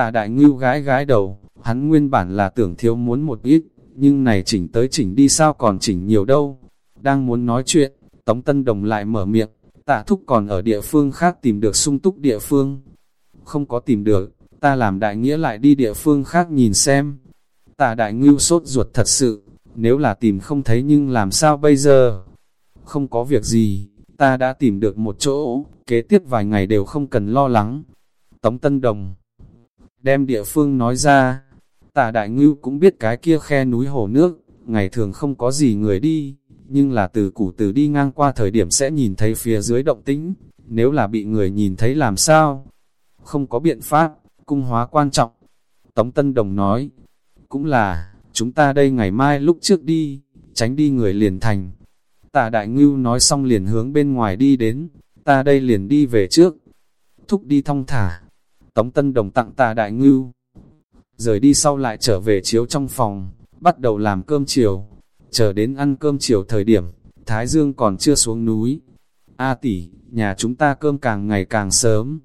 Tạ đại ngưu gái gái đầu, hắn nguyên bản là tưởng thiếu muốn một ít, nhưng này chỉnh tới chỉnh đi sao còn chỉnh nhiều đâu. Đang muốn nói chuyện, Tống Tân Đồng lại mở miệng, tạ thúc còn ở địa phương khác tìm được sung túc địa phương. Không có tìm được, ta làm đại nghĩa lại đi địa phương khác nhìn xem. Tạ đại ngưu sốt ruột thật sự, nếu là tìm không thấy nhưng làm sao bây giờ? Không có việc gì, ta đã tìm được một chỗ, kế tiếp vài ngày đều không cần lo lắng. Tống Tân Đồng đem địa phương nói ra, Tà Đại Ngưu cũng biết cái kia khe núi hồ nước, ngày thường không có gì người đi, nhưng là từ củ từ đi ngang qua thời điểm sẽ nhìn thấy phía dưới động tĩnh, nếu là bị người nhìn thấy làm sao? Không có biện pháp, cung hóa quan trọng. Tống Tân Đồng nói, cũng là, chúng ta đây ngày mai lúc trước đi, tránh đi người liền thành. Tà Đại Ngưu nói xong liền hướng bên ngoài đi đến, ta đây liền đi về trước. Thúc đi thong thả. Tống Tân Đồng tặng Tà Đại Ngưu. Rời đi sau lại trở về chiếu trong phòng, bắt đầu làm cơm chiều. Chờ đến ăn cơm chiều thời điểm, Thái Dương còn chưa xuống núi. A tỷ, nhà chúng ta cơm càng ngày càng sớm.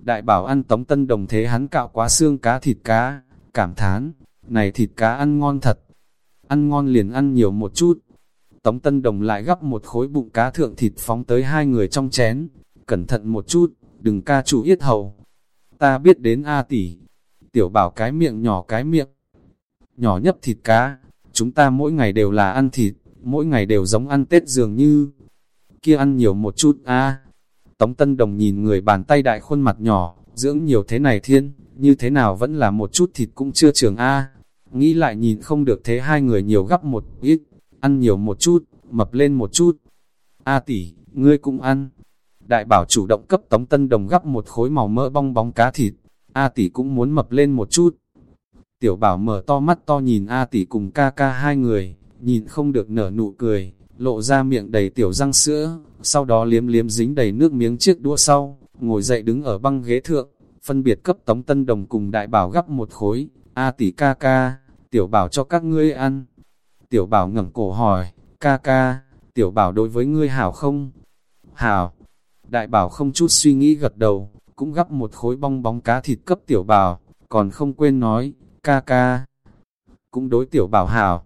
Đại bảo ăn Tống Tân Đồng thế hắn cạo quá xương cá thịt cá, cảm thán, này thịt cá ăn ngon thật. Ăn ngon liền ăn nhiều một chút. Tống Tân Đồng lại gắp một khối bụng cá thượng thịt phóng tới hai người trong chén. Cẩn thận một chút, đừng ca chủ yết hầu. Ta biết đến A tỷ. Tiểu bảo cái miệng nhỏ cái miệng. Nhỏ nhấp thịt cá. Chúng ta mỗi ngày đều là ăn thịt, mỗi ngày đều giống ăn Tết dường như. Kia ăn nhiều một chút a Tống Tân Đồng nhìn người bàn tay đại khuôn mặt nhỏ, dưỡng nhiều thế này thiên, như thế nào vẫn là một chút thịt cũng chưa trường a Nghĩ lại nhìn không được thế hai người nhiều gấp một ít, ăn nhiều một chút, mập lên một chút. A tỷ, ngươi cũng ăn. Đại bảo chủ động cấp Tống Tân Đồng gấp một khối màu mỡ bong bóng cá thịt. A tỷ cũng muốn mập lên một chút. Tiểu bảo mở to mắt to nhìn A tỷ cùng ca ca hai người, nhìn không được nở nụ cười, lộ ra miệng đầy tiểu răng sữa, sau đó liếm liếm dính đầy nước miếng chiếc đũa sau, ngồi dậy đứng ở băng ghế thượng, phân biệt cấp Tống Tân Đồng cùng đại bảo gấp một khối, A tỷ ca ca, tiểu bảo cho các ngươi ăn. Tiểu bảo ngẩng cổ hỏi, ca ca, tiểu bảo đối với ngươi hảo không? Hảo. Đại bảo không chút suy nghĩ gật đầu, cũng gấp một khối bong bóng cá thịt cấp tiểu bảo, còn không quên nói, ca ca. Cũng đối tiểu bảo hảo.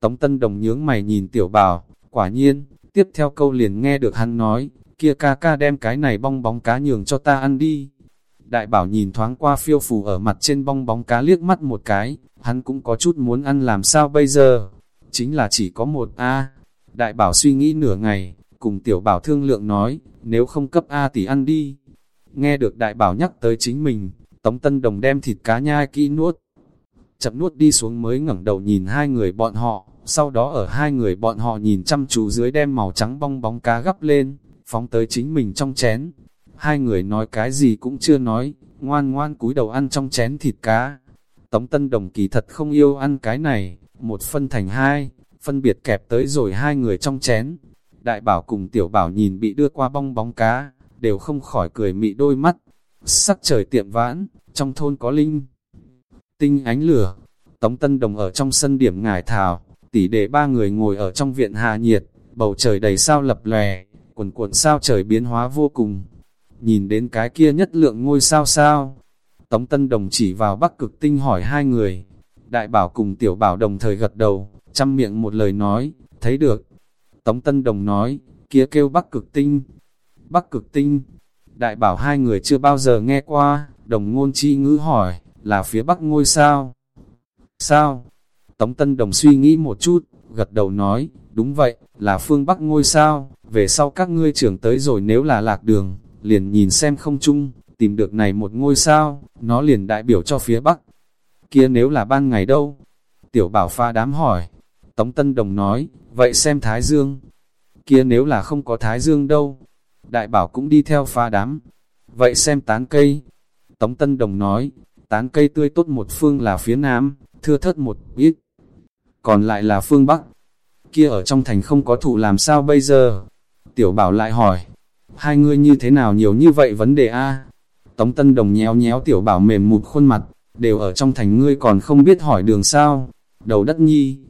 Tống Tân Đồng nhướng mày nhìn tiểu bảo, quả nhiên, tiếp theo câu liền nghe được hắn nói, kia ca ca đem cái này bong bóng cá nhường cho ta ăn đi. Đại bảo nhìn thoáng qua phiêu phù ở mặt trên bong bóng cá liếc mắt một cái, hắn cũng có chút muốn ăn làm sao bây giờ. Chính là chỉ có một A. Đại bảo suy nghĩ nửa ngày, cùng tiểu bảo thương lượng nói, nếu không cấp A tỷ ăn đi. Nghe được đại bảo nhắc tới chính mình, Tống Tân Đồng đem thịt cá nhai kỹ nuốt. Chậm nuốt đi xuống mới ngẩng đầu nhìn hai người bọn họ, sau đó ở hai người bọn họ nhìn chăm chú dưới đem màu trắng bong bóng cá gấp lên, phóng tới chính mình trong chén. Hai người nói cái gì cũng chưa nói, ngoan ngoan cúi đầu ăn trong chén thịt cá. Tống Tân Đồng kỳ thật không yêu ăn cái này, một phân thành hai, phân biệt kẹp tới rồi hai người trong chén. Đại bảo cùng tiểu bảo nhìn bị đưa qua bong bóng cá, đều không khỏi cười mị đôi mắt. Sắc trời tiệm vãn, trong thôn có linh. Tinh ánh lửa, Tống Tân Đồng ở trong sân điểm ngải thảo, tỷ để ba người ngồi ở trong viện hạ nhiệt, bầu trời đầy sao lập lòe, quần cuộn sao trời biến hóa vô cùng. Nhìn đến cái kia nhất lượng ngôi sao sao, Tống Tân Đồng chỉ vào bắc cực tinh hỏi hai người. Đại bảo cùng tiểu bảo đồng thời gật đầu, chăm miệng một lời nói, thấy được. Tống Tân Đồng nói, kia kêu bắc cực tinh. Bắc cực tinh. Đại bảo hai người chưa bao giờ nghe qua, đồng ngôn chi ngữ hỏi, là phía bắc ngôi sao. Sao? Tống Tân Đồng suy nghĩ một chút, gật đầu nói, đúng vậy, là phương bắc ngôi sao, về sau các ngươi trưởng tới rồi nếu là lạc đường, liền nhìn xem không chung, tìm được này một ngôi sao, nó liền đại biểu cho phía Bắc. Kia nếu là ban ngày đâu? Tiểu bảo pha đám hỏi. Tống Tân Đồng nói, vậy xem Thái Dương. Kia nếu là không có Thái Dương đâu? Đại bảo cũng đi theo pha đám. Vậy xem tán cây. Tống Tân Đồng nói, tán cây tươi tốt một phương là phía Nam, thưa thất một ít. Còn lại là phương Bắc. Kia ở trong thành không có thụ làm sao bây giờ? Tiểu bảo lại hỏi, hai ngươi như thế nào nhiều như vậy vấn đề a Tống Tân Đồng nhéo nhéo tiểu bảo mềm một khuôn mặt, đều ở trong thành ngươi còn không biết hỏi đường sao. Đầu đất nhi.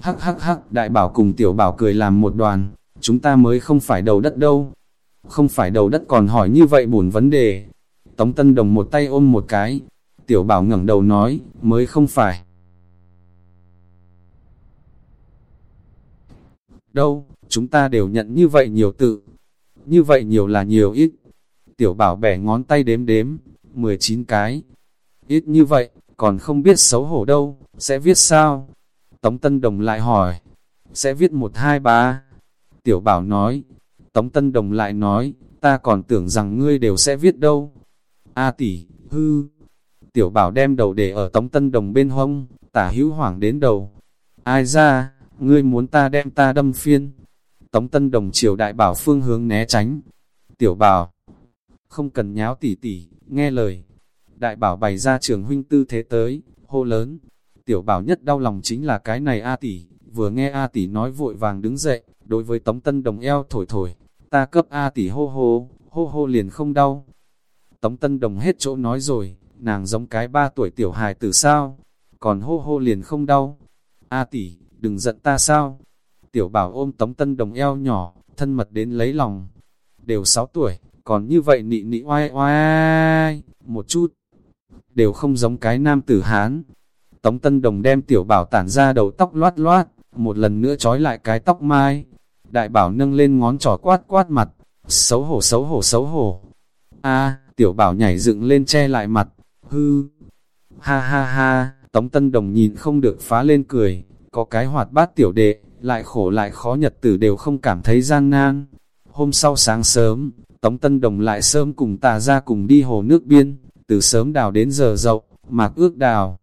Hắc hắc hắc, đại bảo cùng tiểu bảo cười làm một đoàn, chúng ta mới không phải đầu đất đâu. Không phải đầu đất còn hỏi như vậy buồn vấn đề. Tống Tân Đồng một tay ôm một cái. Tiểu bảo ngẩng đầu nói, mới không phải. Đâu, chúng ta đều nhận như vậy nhiều tự. Như vậy nhiều là nhiều ít. Tiểu bảo bẻ ngón tay đếm đếm, 19 cái. Ít như vậy, còn không biết xấu hổ đâu, sẽ viết sao? Tống Tân Đồng lại hỏi, sẽ viết 1 2 3. Tiểu bảo nói, Tống Tân Đồng lại nói, ta còn tưởng rằng ngươi đều sẽ viết đâu. A tỷ, hư. Tiểu bảo đem đầu để ở Tống Tân Đồng bên hông, tả hữu hoảng đến đầu. Ai ra, ngươi muốn ta đem ta đâm phiên. Tống Tân Đồng chiều đại bảo phương hướng né tránh. Tiểu bảo, không cần nháo tỉ tỉ, nghe lời. Đại bảo bày ra trường huynh tư thế tới, hô lớn. Tiểu bảo nhất đau lòng chính là cái này A tỷ, vừa nghe A tỷ nói vội vàng đứng dậy, đối với Tống Tân Đồng eo thổi thổi, ta cấp A tỷ hô hô, hô hô liền không đau. Tống Tân Đồng hết chỗ nói rồi, nàng giống cái ba tuổi tiểu hài từ sao, còn hô hô liền không đau. A tỷ, đừng giận ta sao? Tiểu bảo ôm Tống Tân Đồng eo nhỏ, thân mật đến lấy lòng. Đều 6 tuổi, còn như vậy nị nị oai oai, một chút. Đều không giống cái nam tử Hán. Tống Tân Đồng đem tiểu bảo tản ra đầu tóc loát loát, một lần nữa trói lại cái tóc mai. Đại bảo nâng lên ngón trỏ quát quát mặt, xấu hổ xấu hổ xấu hổ. a tiểu bảo nhảy dựng lên che lại mặt, hư. Ha ha ha, Tống Tân Đồng nhìn không được phá lên cười, có cái hoạt bát tiểu đệ, lại khổ lại khó nhật tử đều không cảm thấy gian nan. Hôm sau sáng sớm, Tống Tân Đồng lại sớm cùng tà ra cùng đi hồ nước biên, từ sớm đào đến giờ dậu, mạc ước đào.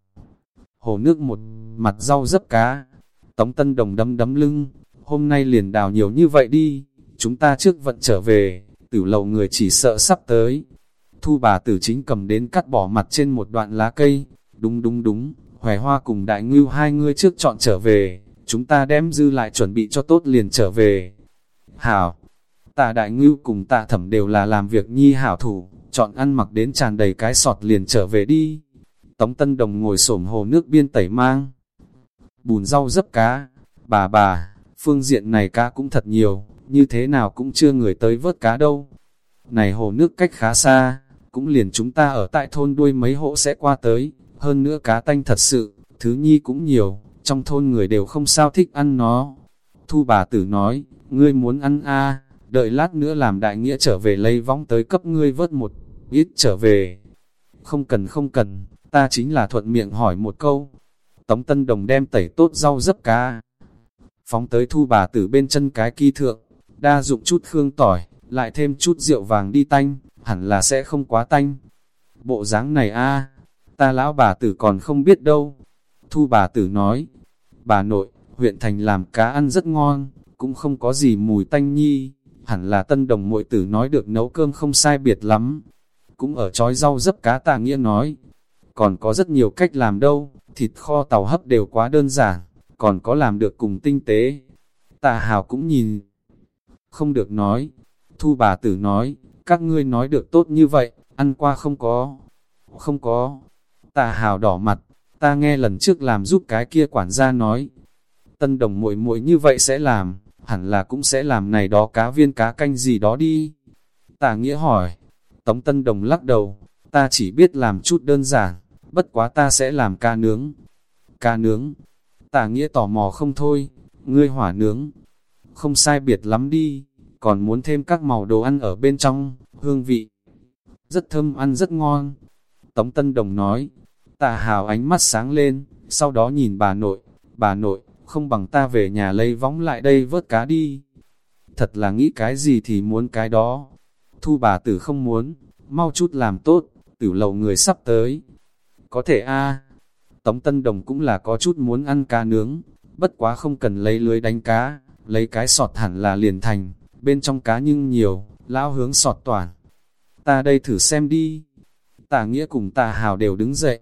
Hồ nước một mặt rau dấp cá, Tống Tân Đồng đấm đấm lưng, hôm nay liền đào nhiều như vậy đi, chúng ta trước vận trở về, tử lầu người chỉ sợ sắp tới. Thu bà tử chính cầm đến cắt bỏ mặt trên một đoạn lá cây, đúng đúng đúng, hòe Hoa cùng Đại Ngưu hai người trước chọn trở về, chúng ta đem dư lại chuẩn bị cho tốt liền trở về. Hảo, tạ Đại Ngưu cùng tạ thẩm đều là làm việc nhi hảo thủ, chọn ăn mặc đến tràn đầy cái sọt liền trở về đi. Tống Tân Đồng ngồi xổm hồ nước biên tẩy mang, bùn rau dấp cá, bà bà, phương diện này cá cũng thật nhiều, như thế nào cũng chưa người tới vớt cá đâu. Này hồ nước cách khá xa, cũng liền chúng ta ở tại thôn đuôi mấy hộ sẽ qua tới, hơn nữa cá tanh thật sự, thứ nhi cũng nhiều, trong thôn người đều không sao thích ăn nó. Thu bà tử nói, ngươi muốn ăn a đợi lát nữa làm đại nghĩa trở về lấy vong tới cấp ngươi vớt một ít trở về. Không cần không cần, ta chính là thuận miệng hỏi một câu. Tống Tân Đồng đem tẩy tốt rau dấp cá. Phóng tới thu bà tử bên chân cái kỳ thượng, đa dụng chút khương tỏi, lại thêm chút rượu vàng đi tanh, hẳn là sẽ không quá tanh. Bộ dáng này a ta lão bà tử còn không biết đâu. Thu bà tử nói, bà nội, huyện thành làm cá ăn rất ngon, cũng không có gì mùi tanh nhi, hẳn là tân đồng muội tử nói được nấu cơm không sai biệt lắm. Cũng ở chói rau dấp cá tà nghĩa nói, còn có rất nhiều cách làm đâu, thịt kho tàu hấp đều quá đơn giản, còn có làm được cùng tinh tế. Tạ hào cũng nhìn, không được nói, thu bà tử nói, các ngươi nói được tốt như vậy, ăn qua không có, không có, Tạ hào đỏ mặt, ta nghe lần trước làm giúp cái kia quản gia nói. Tân đồng muội muội như vậy sẽ làm, hẳn là cũng sẽ làm này đó cá viên cá canh gì đó đi. Tà nghĩa hỏi, Tống Tân Đồng lắc đầu, ta chỉ biết làm chút đơn giản, bất quá ta sẽ làm ca nướng. Ca nướng, tả nghĩa tò mò không thôi, ngươi hỏa nướng, không sai biệt lắm đi, còn muốn thêm các màu đồ ăn ở bên trong, hương vị. Rất thơm ăn rất ngon. Tống Tân Đồng nói, tả hào ánh mắt sáng lên, sau đó nhìn bà nội, bà nội, không bằng ta về nhà lấy võng lại đây vớt cá đi. Thật là nghĩ cái gì thì muốn cái đó. Thu bà tử không muốn, mau chút làm tốt, tử lầu người sắp tới. Có thể a Tống Tân Đồng cũng là có chút muốn ăn cá nướng, bất quá không cần lấy lưới đánh cá, lấy cái sọt hẳn là liền thành, bên trong cá nhưng nhiều, lão hướng sọt toàn. Ta đây thử xem đi. Tà Nghĩa cùng Tà Hào đều đứng dậy,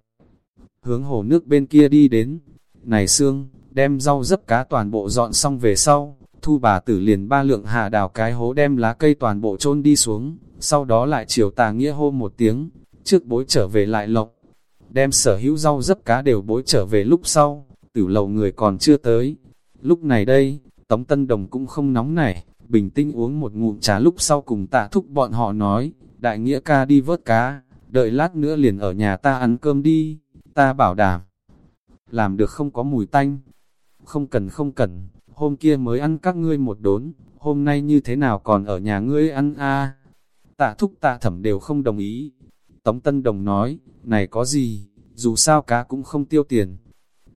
hướng hồ nước bên kia đi đến. Này xương, đem rau dấp cá toàn bộ dọn xong về sau, thu bà tử liền ba lượng hạ đào cái hố đem lá cây toàn bộ chôn đi xuống, sau đó lại chiều tà nghĩa hô một tiếng, trước bối trở về lại lộc, đem sở hữu rau dấp cá đều bối trở về lúc sau, tử lầu người còn chưa tới. Lúc này đây, Tống Tân Đồng cũng không nóng nảy, bình tĩnh uống một ngụm trà lúc sau cùng tạ thúc bọn họ nói, đại nghĩa ca đi vớt cá, đợi lát nữa liền ở nhà ta ăn cơm đi, ta bảo đảm. Làm được không có mùi tanh. Không cần không cần, hôm kia mới ăn các ngươi một đốn, hôm nay như thế nào còn ở nhà ngươi ăn a Tạ thúc tạ thẩm đều không đồng ý. Tống Tân Đồng nói, này có gì, dù sao cá cũng không tiêu tiền.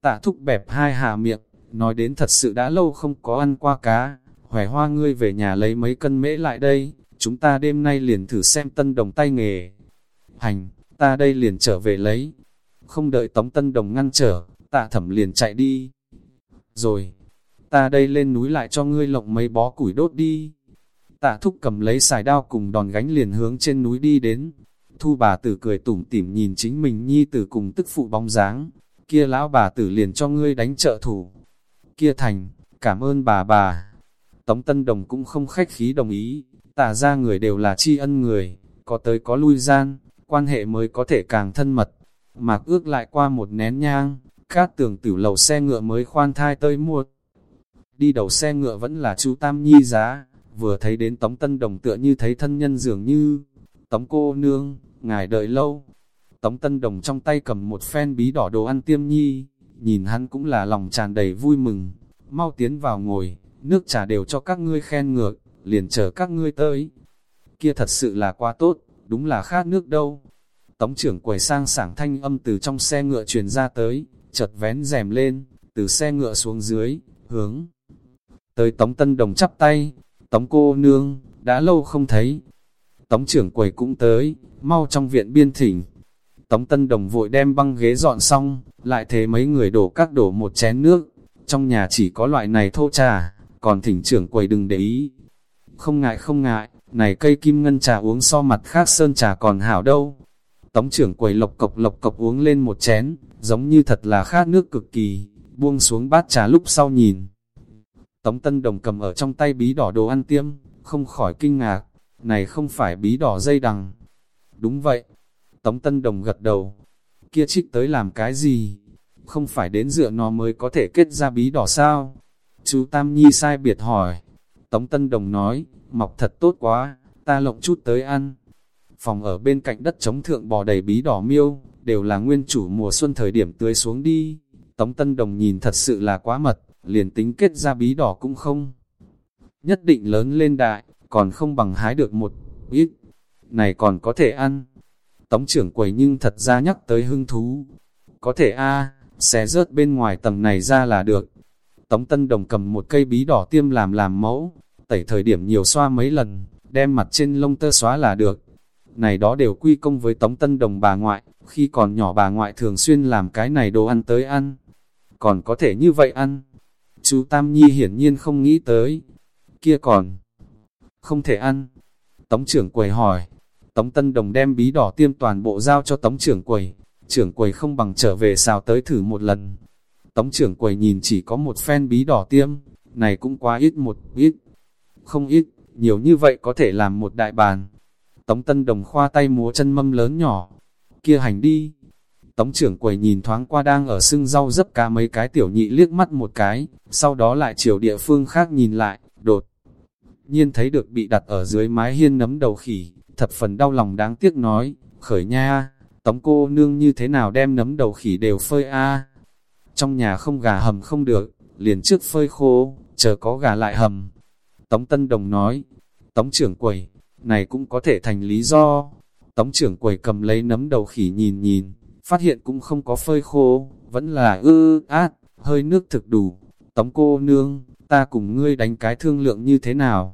Tạ thúc bẹp hai hạ miệng, nói đến thật sự đã lâu không có ăn qua cá. Hoài hoa ngươi về nhà lấy mấy cân mễ lại đây, chúng ta đêm nay liền thử xem Tân Đồng tay nghề. Hành, ta đây liền trở về lấy. Không đợi Tống Tân Đồng ngăn trở, tạ thẩm liền chạy đi. Rồi, ta đây lên núi lại cho ngươi lộng mấy bó củi đốt đi. Tạ thúc cầm lấy xài đao cùng đòn gánh liền hướng trên núi đi đến. Thu bà tử cười tủm tỉm nhìn chính mình nhi tử cùng tức phụ bóng dáng. Kia lão bà tử liền cho ngươi đánh trợ thủ. Kia thành, cảm ơn bà bà. Tống Tân Đồng cũng không khách khí đồng ý. Tả ra người đều là tri ân người, có tới có lui gian, quan hệ mới có thể càng thân mật. Mạc ước lại qua một nén nhang, cát tường tử lầu xe ngựa mới khoan thai tới mua Đi đầu xe ngựa vẫn là chú Tam Nhi giá, vừa thấy đến Tống Tân Đồng tựa như thấy thân nhân dường như, Tống cô nương, ngài đợi lâu. Tống Tân Đồng trong tay cầm một phen bí đỏ đồ ăn tiêm nhi, nhìn hắn cũng là lòng tràn đầy vui mừng, mau tiến vào ngồi, nước trà đều cho các ngươi khen ngược, liền chờ các ngươi tới. Kia thật sự là quá tốt, đúng là khát nước đâu. Tống trưởng quầy sang sảng thanh âm từ trong xe ngựa truyền ra tới, chợt vén rèm lên, từ xe ngựa xuống dưới, hướng. Tới Tống Tân Đồng chắp tay, Tống cô nương, đã lâu không thấy. Tống trưởng quầy cũng tới, mau trong viện biên thỉnh. Tống Tân Đồng vội đem băng ghế dọn xong, lại thế mấy người đổ các đổ một chén nước. Trong nhà chỉ có loại này thô trà, còn thỉnh trưởng quầy đừng để ý. Không ngại không ngại, này cây kim ngân trà uống so mặt khác sơn trà còn hảo đâu. Tống trưởng quầy lộc cộc lộc cộc uống lên một chén, giống như thật là khát nước cực kỳ, buông xuống bát trà lúc sau nhìn. Tống Tân Đồng cầm ở trong tay bí đỏ đồ ăn tiêm, không khỏi kinh ngạc, này không phải bí đỏ dây đằng. Đúng vậy, Tống Tân Đồng gật đầu, kia trích tới làm cái gì? Không phải đến dựa nó mới có thể kết ra bí đỏ sao? Chú Tam Nhi sai biệt hỏi. Tống Tân Đồng nói, mọc thật tốt quá, ta lộng chút tới ăn. Phòng ở bên cạnh đất chống thượng bò đầy bí đỏ miêu, đều là nguyên chủ mùa xuân thời điểm tưới xuống đi. Tống Tân Đồng nhìn thật sự là quá mật, liền tính kết ra bí đỏ cũng không. Nhất định lớn lên đại, còn không bằng hái được một ít. Này còn có thể ăn. Tống trưởng quầy nhưng thật ra nhắc tới hưng thú. Có thể a xé rớt bên ngoài tầng này ra là được. Tống Tân Đồng cầm một cây bí đỏ tiêm làm làm mẫu, tẩy thời điểm nhiều xoa mấy lần, đem mặt trên lông tơ xóa là được. Này đó đều quy công với Tống Tân Đồng bà ngoại, khi còn nhỏ bà ngoại thường xuyên làm cái này đồ ăn tới ăn. Còn có thể như vậy ăn. Chú Tam Nhi hiển nhiên không nghĩ tới. Kia còn không thể ăn. Tống trưởng quầy hỏi. Tống Tân Đồng đem bí đỏ tiêm toàn bộ giao cho Tống trưởng quầy. Trưởng quầy không bằng trở về xào tới thử một lần. Tống trưởng quầy nhìn chỉ có một phen bí đỏ tiêm, này cũng quá ít một ít. Không ít, nhiều như vậy có thể làm một đại bàn. Tống Tân Đồng khoa tay múa chân mâm lớn nhỏ. Kia hành đi. Tống trưởng quầy nhìn thoáng qua đang ở sưng rau dấp cá mấy cái tiểu nhị liếc mắt một cái, sau đó lại chiều địa phương khác nhìn lại, đột. Nhiên thấy được bị đặt ở dưới mái hiên nấm đầu khỉ, thập phần đau lòng đáng tiếc nói, khởi nha, tống cô nương như thế nào đem nấm đầu khỉ đều phơi a Trong nhà không gà hầm không được, liền trước phơi khô, chờ có gà lại hầm. Tống Tân Đồng nói, Tống trưởng quầy, này cũng có thể thành lý do. Tống trưởng quầy cầm lấy nấm đầu khỉ nhìn nhìn, phát hiện cũng không có phơi khô, vẫn là ư át, hơi nước thực đủ. Tống cô nương, ta cùng ngươi đánh cái thương lượng như thế nào?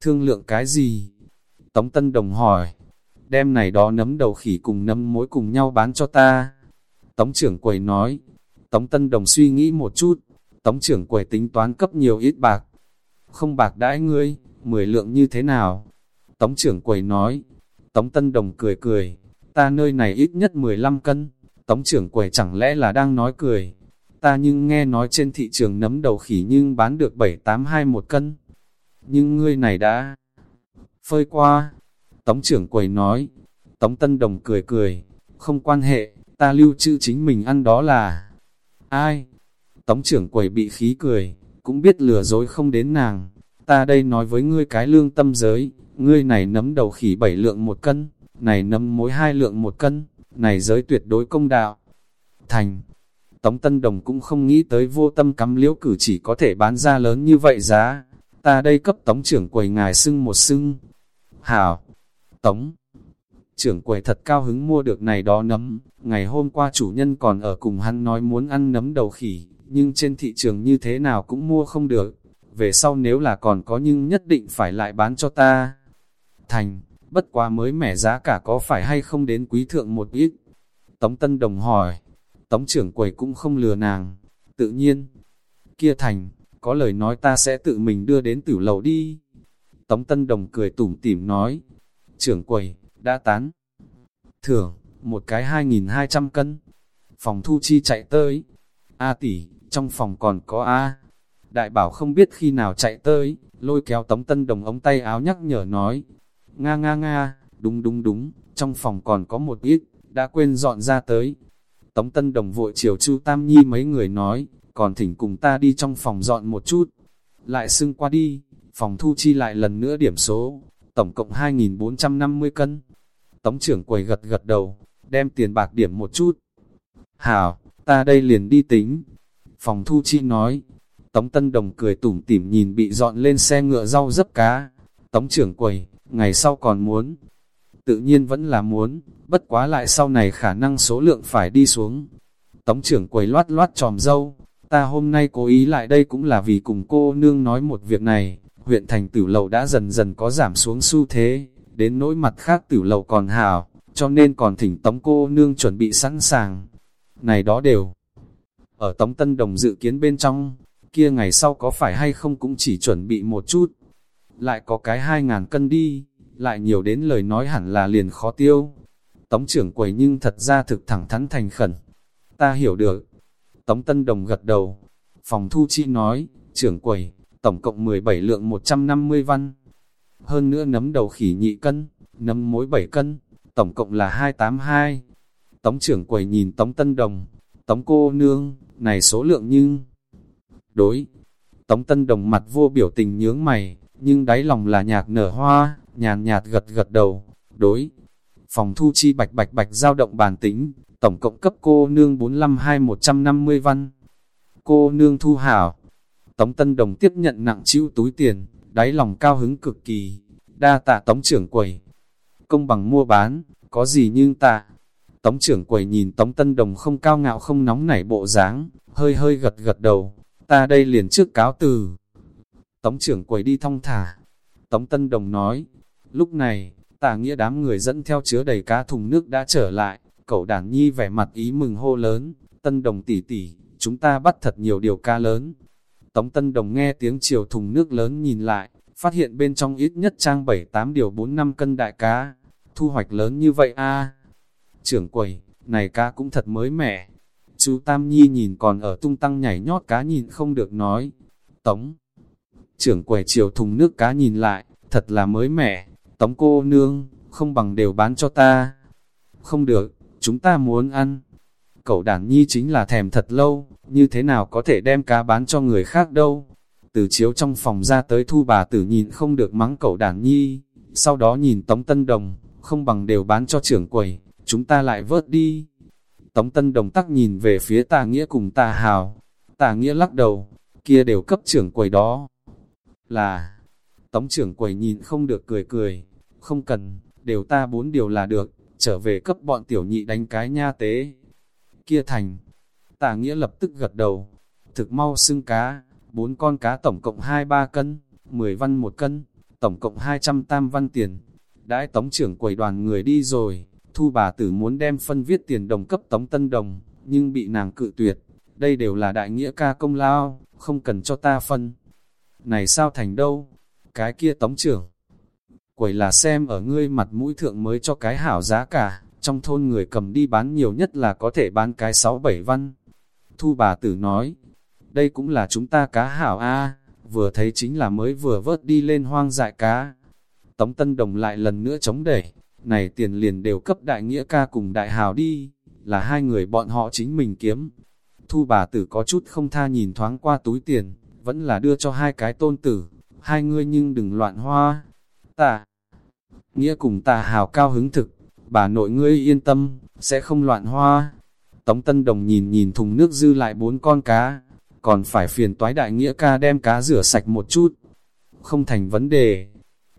Thương lượng cái gì? Tống Tân Đồng hỏi, đem này đó nấm đầu khỉ cùng nấm mối cùng nhau bán cho ta. Tống trưởng quầy nói, Tống Tân Đồng suy nghĩ một chút, Tống trưởng quầy tính toán cấp nhiều ít bạc. Không bạc đãi ngươi, mười lượng như thế nào? Tống trưởng quầy nói, Tống Tân Đồng cười cười, ta nơi này ít nhất 15 cân, tống trưởng quầy chẳng lẽ là đang nói cười. Ta nhưng nghe nói trên thị trường nấm đầu khỉ nhưng bán được 782 một cân. Nhưng ngươi này đã phơi qua. Tống trưởng quầy nói, Tống Tân Đồng cười cười, không quan hệ, ta lưu trữ chính mình ăn đó là... Ai? Tống trưởng quầy bị khí cười, cũng biết lừa dối không đến nàng. Ta đây nói với ngươi cái lương tâm giới, ngươi này nấm đầu khỉ bảy lượng một cân, này nấm mối hai lượng một cân, này giới tuyệt đối công đạo. Thành, Tống Tân Đồng cũng không nghĩ tới vô tâm cắm liễu cử chỉ có thể bán ra lớn như vậy giá. Ta đây cấp Tống trưởng quầy ngài xưng một xưng. Hảo, Tống trưởng quầy thật cao hứng mua được này đó nấm. Ngày hôm qua chủ nhân còn ở cùng hắn nói muốn ăn nấm đầu khỉ, nhưng trên thị trường như thế nào cũng mua không được. Về sau nếu là còn có nhưng nhất định phải lại bán cho ta. Thành, bất quá mới mẻ giá cả có phải hay không đến quý thượng một ít. Tống Tân Đồng hỏi, Tống trưởng quầy cũng không lừa nàng, tự nhiên. Kia Thành, có lời nói ta sẽ tự mình đưa đến tử lầu đi. Tống Tân Đồng cười tủm tỉm nói, trưởng quầy, đã tán. Thưởng, một cái 2.200 cân. Phòng thu chi chạy tới. A tỷ, trong phòng còn có A. Đại bảo không biết khi nào chạy tới, lôi kéo Tống Tân Đồng ống tay áo nhắc nhở nói, Nga nga nga, đúng đúng đúng, trong phòng còn có một ít, đã quên dọn ra tới. Tống Tân Đồng vội chiều Chu Tam Nhi mấy người nói, còn thỉnh cùng ta đi trong phòng dọn một chút. Lại xưng qua đi, phòng thu chi lại lần nữa điểm số, tổng cộng 2.450 cân. Tống trưởng quầy gật gật đầu, đem tiền bạc điểm một chút. Hảo, ta đây liền đi tính. Phòng thu chi nói, Tống Tân Đồng cười tủm tỉm nhìn bị dọn lên xe ngựa rau dấp cá. Tống trưởng quầy, ngày sau còn muốn. Tự nhiên vẫn là muốn, bất quá lại sau này khả năng số lượng phải đi xuống. Tống trưởng quầy loát loát tròm dâu, ta hôm nay cố ý lại đây cũng là vì cùng cô nương nói một việc này, huyện thành tử lầu đã dần dần có giảm xuống xu thế, đến nỗi mặt khác tử lầu còn hào, cho nên còn thỉnh tống cô nương chuẩn bị sẵn sàng. Này đó đều, ở tống tân đồng dự kiến bên trong, kia ngày sau có phải hay không cũng chỉ chuẩn bị một chút, lại có cái hai ngàn cân đi, lại nhiều đến lời nói hẳn là liền khó tiêu. Tống trưởng quầy nhưng thật ra thực thẳng thắn thành khẩn. Ta hiểu được. Tống Tân Đồng gật đầu. Phòng thu chi nói, trưởng quầy, tổng cộng 17 lượng 150 văn. Hơn nữa nấm đầu khỉ nhị cân, nấm mối 7 cân, tổng cộng là 282. Tống trưởng quầy nhìn Tống Tân Đồng, Tống cô nương, này số lượng nhưng... Đối, Tống Tân Đồng mặt vô biểu tình nhướng mày, nhưng đáy lòng là nhạc nở hoa, nhàn nhạt gật gật đầu, đối. Phòng thu chi bạch bạch bạch giao động bàn tính, tổng cộng cấp cô nương 452-150 văn. Cô nương thu hảo. Tống Tân Đồng tiếp nhận nặng chịu túi tiền, đáy lòng cao hứng cực kỳ, đa tạ tống trưởng quầy. Công bằng mua bán, có gì nhưng tạ. Tống trưởng quầy nhìn Tống Tân Đồng không cao ngạo không nóng nảy bộ dáng, hơi hơi gật gật đầu, ta đây liền trước cáo từ. Tống trưởng quầy đi thong thả. Tống Tân Đồng nói, lúc này, tà nghĩa đám người dẫn theo chứa đầy cá thùng nước đã trở lại, cậu đàn nhi vẻ mặt ý mừng hô lớn, Tân Đồng tỷ tỷ, chúng ta bắt thật nhiều điều cá lớn. Tống Tân Đồng nghe tiếng chiều thùng nước lớn nhìn lại, phát hiện bên trong ít nhất trang 7-8 điều 4-5 cân đại cá, thu hoạch lớn như vậy a Trưởng quầy, này cá cũng thật mới mẻ. Chú Tam Nhi nhìn còn ở tung tăng nhảy nhót cá nhìn không được nói. Tống trưởng quầy chiều thùng nước cá nhìn lại, thật là mới mẻ, tống cô nương, không bằng đều bán cho ta. Không được, chúng ta muốn ăn. Cậu đàn nhi chính là thèm thật lâu, như thế nào có thể đem cá bán cho người khác đâu. Từ chiếu trong phòng ra tới thu bà tử nhìn không được mắng cậu đàn nhi, sau đó nhìn Tống Tân Đồng, không bằng đều bán cho trưởng quầy, chúng ta lại vớt đi. Tống Tân Đồng tắc nhìn về phía tà nghĩa cùng tà hào, tà nghĩa lắc đầu, kia đều cấp trưởng quầy đó là, tống trưởng quầy nhìn không được cười cười, không cần, đều ta bốn điều là được, trở về cấp bọn tiểu nhị đánh cái nha tế. Kia thành, tà nghĩa lập tức gật đầu, thực mau xưng cá, bốn con cá tổng cộng 2-3 cân, 10 văn một cân, tổng cộng 200 tam văn tiền. Đãi tống trưởng quầy đoàn người đi rồi, thu bà tử muốn đem phân viết tiền đồng cấp tống tân đồng, nhưng bị nàng cự tuyệt. Đây đều là đại nghĩa ca công lao, không cần cho ta phân này sao thành đâu, cái kia tống trưởng. Quầy là xem ở ngươi mặt mũi thượng mới cho cái hảo giá cả, trong thôn người cầm đi bán nhiều nhất là có thể bán cái 6-7 văn. Thu bà tử nói, đây cũng là chúng ta cá hảo a vừa thấy chính là mới vừa vớt đi lên hoang dại cá. Tống Tân Đồng lại lần nữa chống đẩy, này tiền liền đều cấp đại nghĩa ca cùng đại hào đi, là hai người bọn họ chính mình kiếm. Thu bà tử có chút không tha nhìn thoáng qua túi tiền, vẫn là đưa cho hai cái tôn tử, hai ngươi nhưng đừng loạn hoa. Tạ nghĩa cùng tà hào cao hứng thực, bà nội ngươi yên tâm, sẽ không loạn hoa. Tống Tân Đồng nhìn nhìn thùng nước dư lại bốn con cá, còn phải phiền toái đại nghĩa ca đem cá rửa sạch một chút. Không thành vấn đề.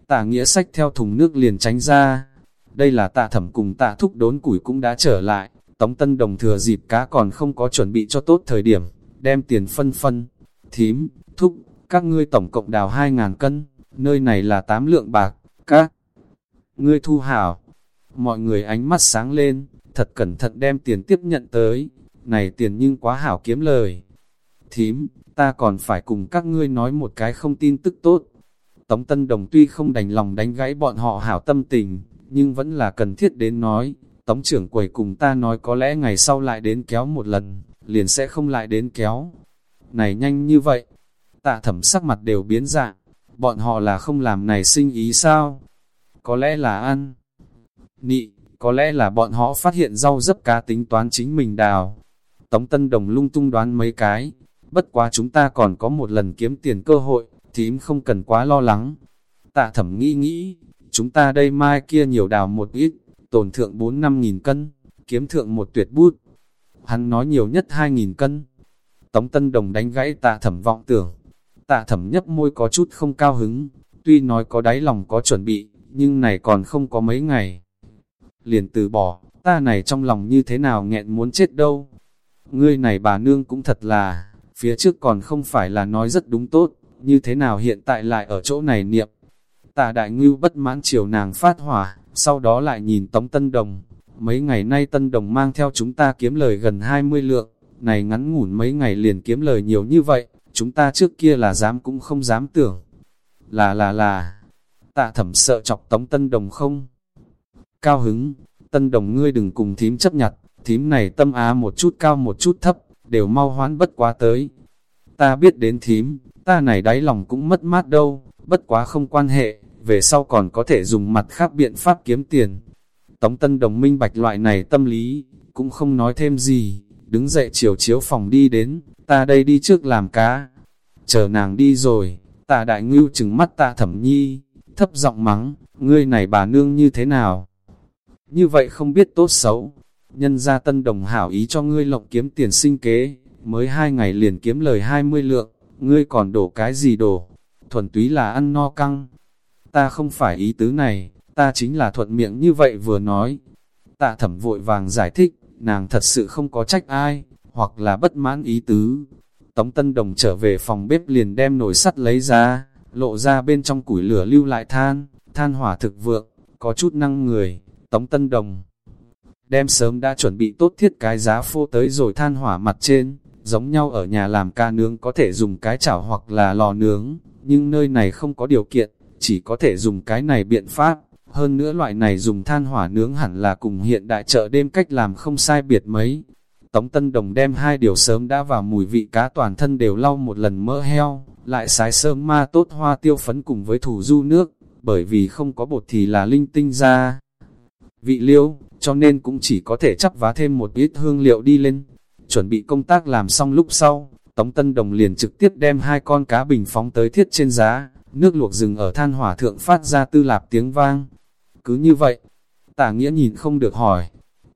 Tạ nghĩa sách theo thùng nước liền tránh ra. Đây là tạ thẩm cùng tạ thúc đốn củi cũng đã trở lại. Tống Tân Đồng thừa dịp cá còn không có chuẩn bị cho tốt thời điểm, đem tiền phân phân. Thím, thúc, các ngươi tổng cộng đào 2.000 cân, nơi này là 8 lượng bạc, các ngươi thu hảo. Mọi người ánh mắt sáng lên, thật cẩn thận đem tiền tiếp nhận tới, này tiền nhưng quá hảo kiếm lời. Thím, ta còn phải cùng các ngươi nói một cái không tin tức tốt. Tống Tân Đồng tuy không đành lòng đánh gãy bọn họ hảo tâm tình, nhưng vẫn là cần thiết đến nói. Tống trưởng quầy cùng ta nói có lẽ ngày sau lại đến kéo một lần, liền sẽ không lại đến kéo. Này nhanh như vậy, tạ thẩm sắc mặt đều biến dạng, bọn họ là không làm này sinh ý sao? Có lẽ là ăn. Nị, có lẽ là bọn họ phát hiện rau dấp cá tính toán chính mình đào. Tống Tân Đồng lung tung đoán mấy cái, bất quá chúng ta còn có một lần kiếm tiền cơ hội, thím không cần quá lo lắng. Tạ thẩm nghĩ nghĩ, chúng ta đây mai kia nhiều đào một ít, tổn thượng 4-5 nghìn cân, kiếm thượng một tuyệt bút. Hắn nói nhiều nhất 2 nghìn cân. Tống Tân Đồng đánh gãy tạ thẩm vọng tưởng. Tạ thẩm nhấp môi có chút không cao hứng, tuy nói có đáy lòng có chuẩn bị, nhưng này còn không có mấy ngày. Liền từ bỏ, ta này trong lòng như thế nào nghẹn muốn chết đâu. Ngươi này bà nương cũng thật là, phía trước còn không phải là nói rất đúng tốt, như thế nào hiện tại lại ở chỗ này niệm. Tạ đại ngưu bất mãn chiều nàng phát hỏa, sau đó lại nhìn Tống Tân Đồng. Mấy ngày nay Tân Đồng mang theo chúng ta kiếm lời gần 20 lượng, này ngắn ngủn mấy ngày liền kiếm lời nhiều như vậy, chúng ta trước kia là dám cũng không dám tưởng. Là là là, tạ thẩm sợ chọc Tống Tân Đồng không? Cao hứng, Tân Đồng ngươi đừng cùng thím chấp nhặt, thím này tâm á một chút cao một chút thấp, đều mau hoán bất quá tới. Ta biết đến thím, ta này đáy lòng cũng mất mát đâu, bất quá không quan hệ, về sau còn có thể dùng mặt khác biện pháp kiếm tiền. Tống Tân Đồng minh bạch loại này tâm lý, cũng không nói thêm gì, đứng dậy chiều chiếu phòng đi đến, ta đây đi trước làm cá. Chờ nàng đi rồi, tạ đại ngưu chừng mắt tạ thẩm nhi, thấp giọng mắng, ngươi này bà nương như thế nào? Như vậy không biết tốt xấu, nhân gia tân đồng hảo ý cho ngươi lộng kiếm tiền sinh kế, mới hai ngày liền kiếm lời 20 lượng, ngươi còn đổ cái gì đổ? Thuần túy là ăn no căng. Ta không phải ý tứ này, ta chính là thuận miệng như vậy vừa nói. Tạ thẩm vội vàng giải thích, nàng thật sự không có trách ai, hoặc là bất mãn ý tứ. Tống Tân Đồng trở về phòng bếp liền đem nồi sắt lấy ra, lộ ra bên trong củi lửa lưu lại than, than hỏa thực vượng, có chút năng người, Tống Tân Đồng. Đem sớm đã chuẩn bị tốt thiết cái giá phô tới rồi than hỏa mặt trên, giống nhau ở nhà làm ca nướng có thể dùng cái chảo hoặc là lò nướng, nhưng nơi này không có điều kiện, chỉ có thể dùng cái này biện pháp. Hơn nữa loại này dùng than hỏa nướng hẳn là cùng hiện đại chợ đêm cách làm không sai biệt mấy. Tống Tân Đồng đem hai điều sớm đã vào mùi vị cá toàn thân đều lau một lần mỡ heo, lại sái sớm ma tốt hoa tiêu phấn cùng với thủ du nước, bởi vì không có bột thì là linh tinh ra. Vị liêu, cho nên cũng chỉ có thể chắp vá thêm một ít hương liệu đi lên. Chuẩn bị công tác làm xong lúc sau, Tống Tân Đồng liền trực tiếp đem hai con cá bình phóng tới thiết trên giá, nước luộc rừng ở than hỏa thượng phát ra tư lạp tiếng vang. Cứ như vậy, tả nghĩa nhìn không được hỏi.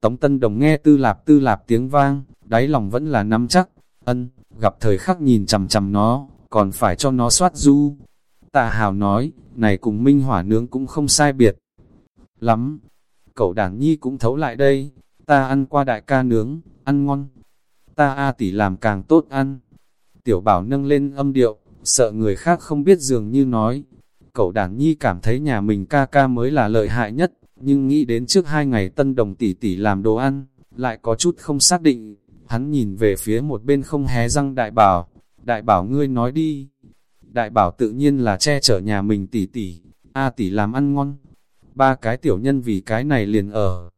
Tống Tân Đồng nghe tư lạp tư lạp tiếng vang, đáy lòng vẫn là nắm chắc. Ân, gặp thời khắc nhìn chằm chằm nó, còn phải cho nó soát du. tạ hào nói, này cùng minh hỏa nướng cũng không sai biệt. Lắm, cậu đảng nhi cũng thấu lại đây, ta ăn qua đại ca nướng, ăn ngon. Ta A tỷ làm càng tốt ăn. Tiểu bảo nâng lên âm điệu, sợ người khác không biết dường như nói. Cậu đảng nhi cảm thấy nhà mình ca ca mới là lợi hại nhất, nhưng nghĩ đến trước hai ngày tân đồng tỷ tỷ làm đồ ăn, lại có chút không xác định. Hắn nhìn về phía một bên không hé răng đại bảo, đại bảo ngươi nói đi. Đại bảo tự nhiên là che chở nhà mình tỷ tỷ, A tỷ làm ăn ngon. Ba cái tiểu nhân vì cái này liền ở.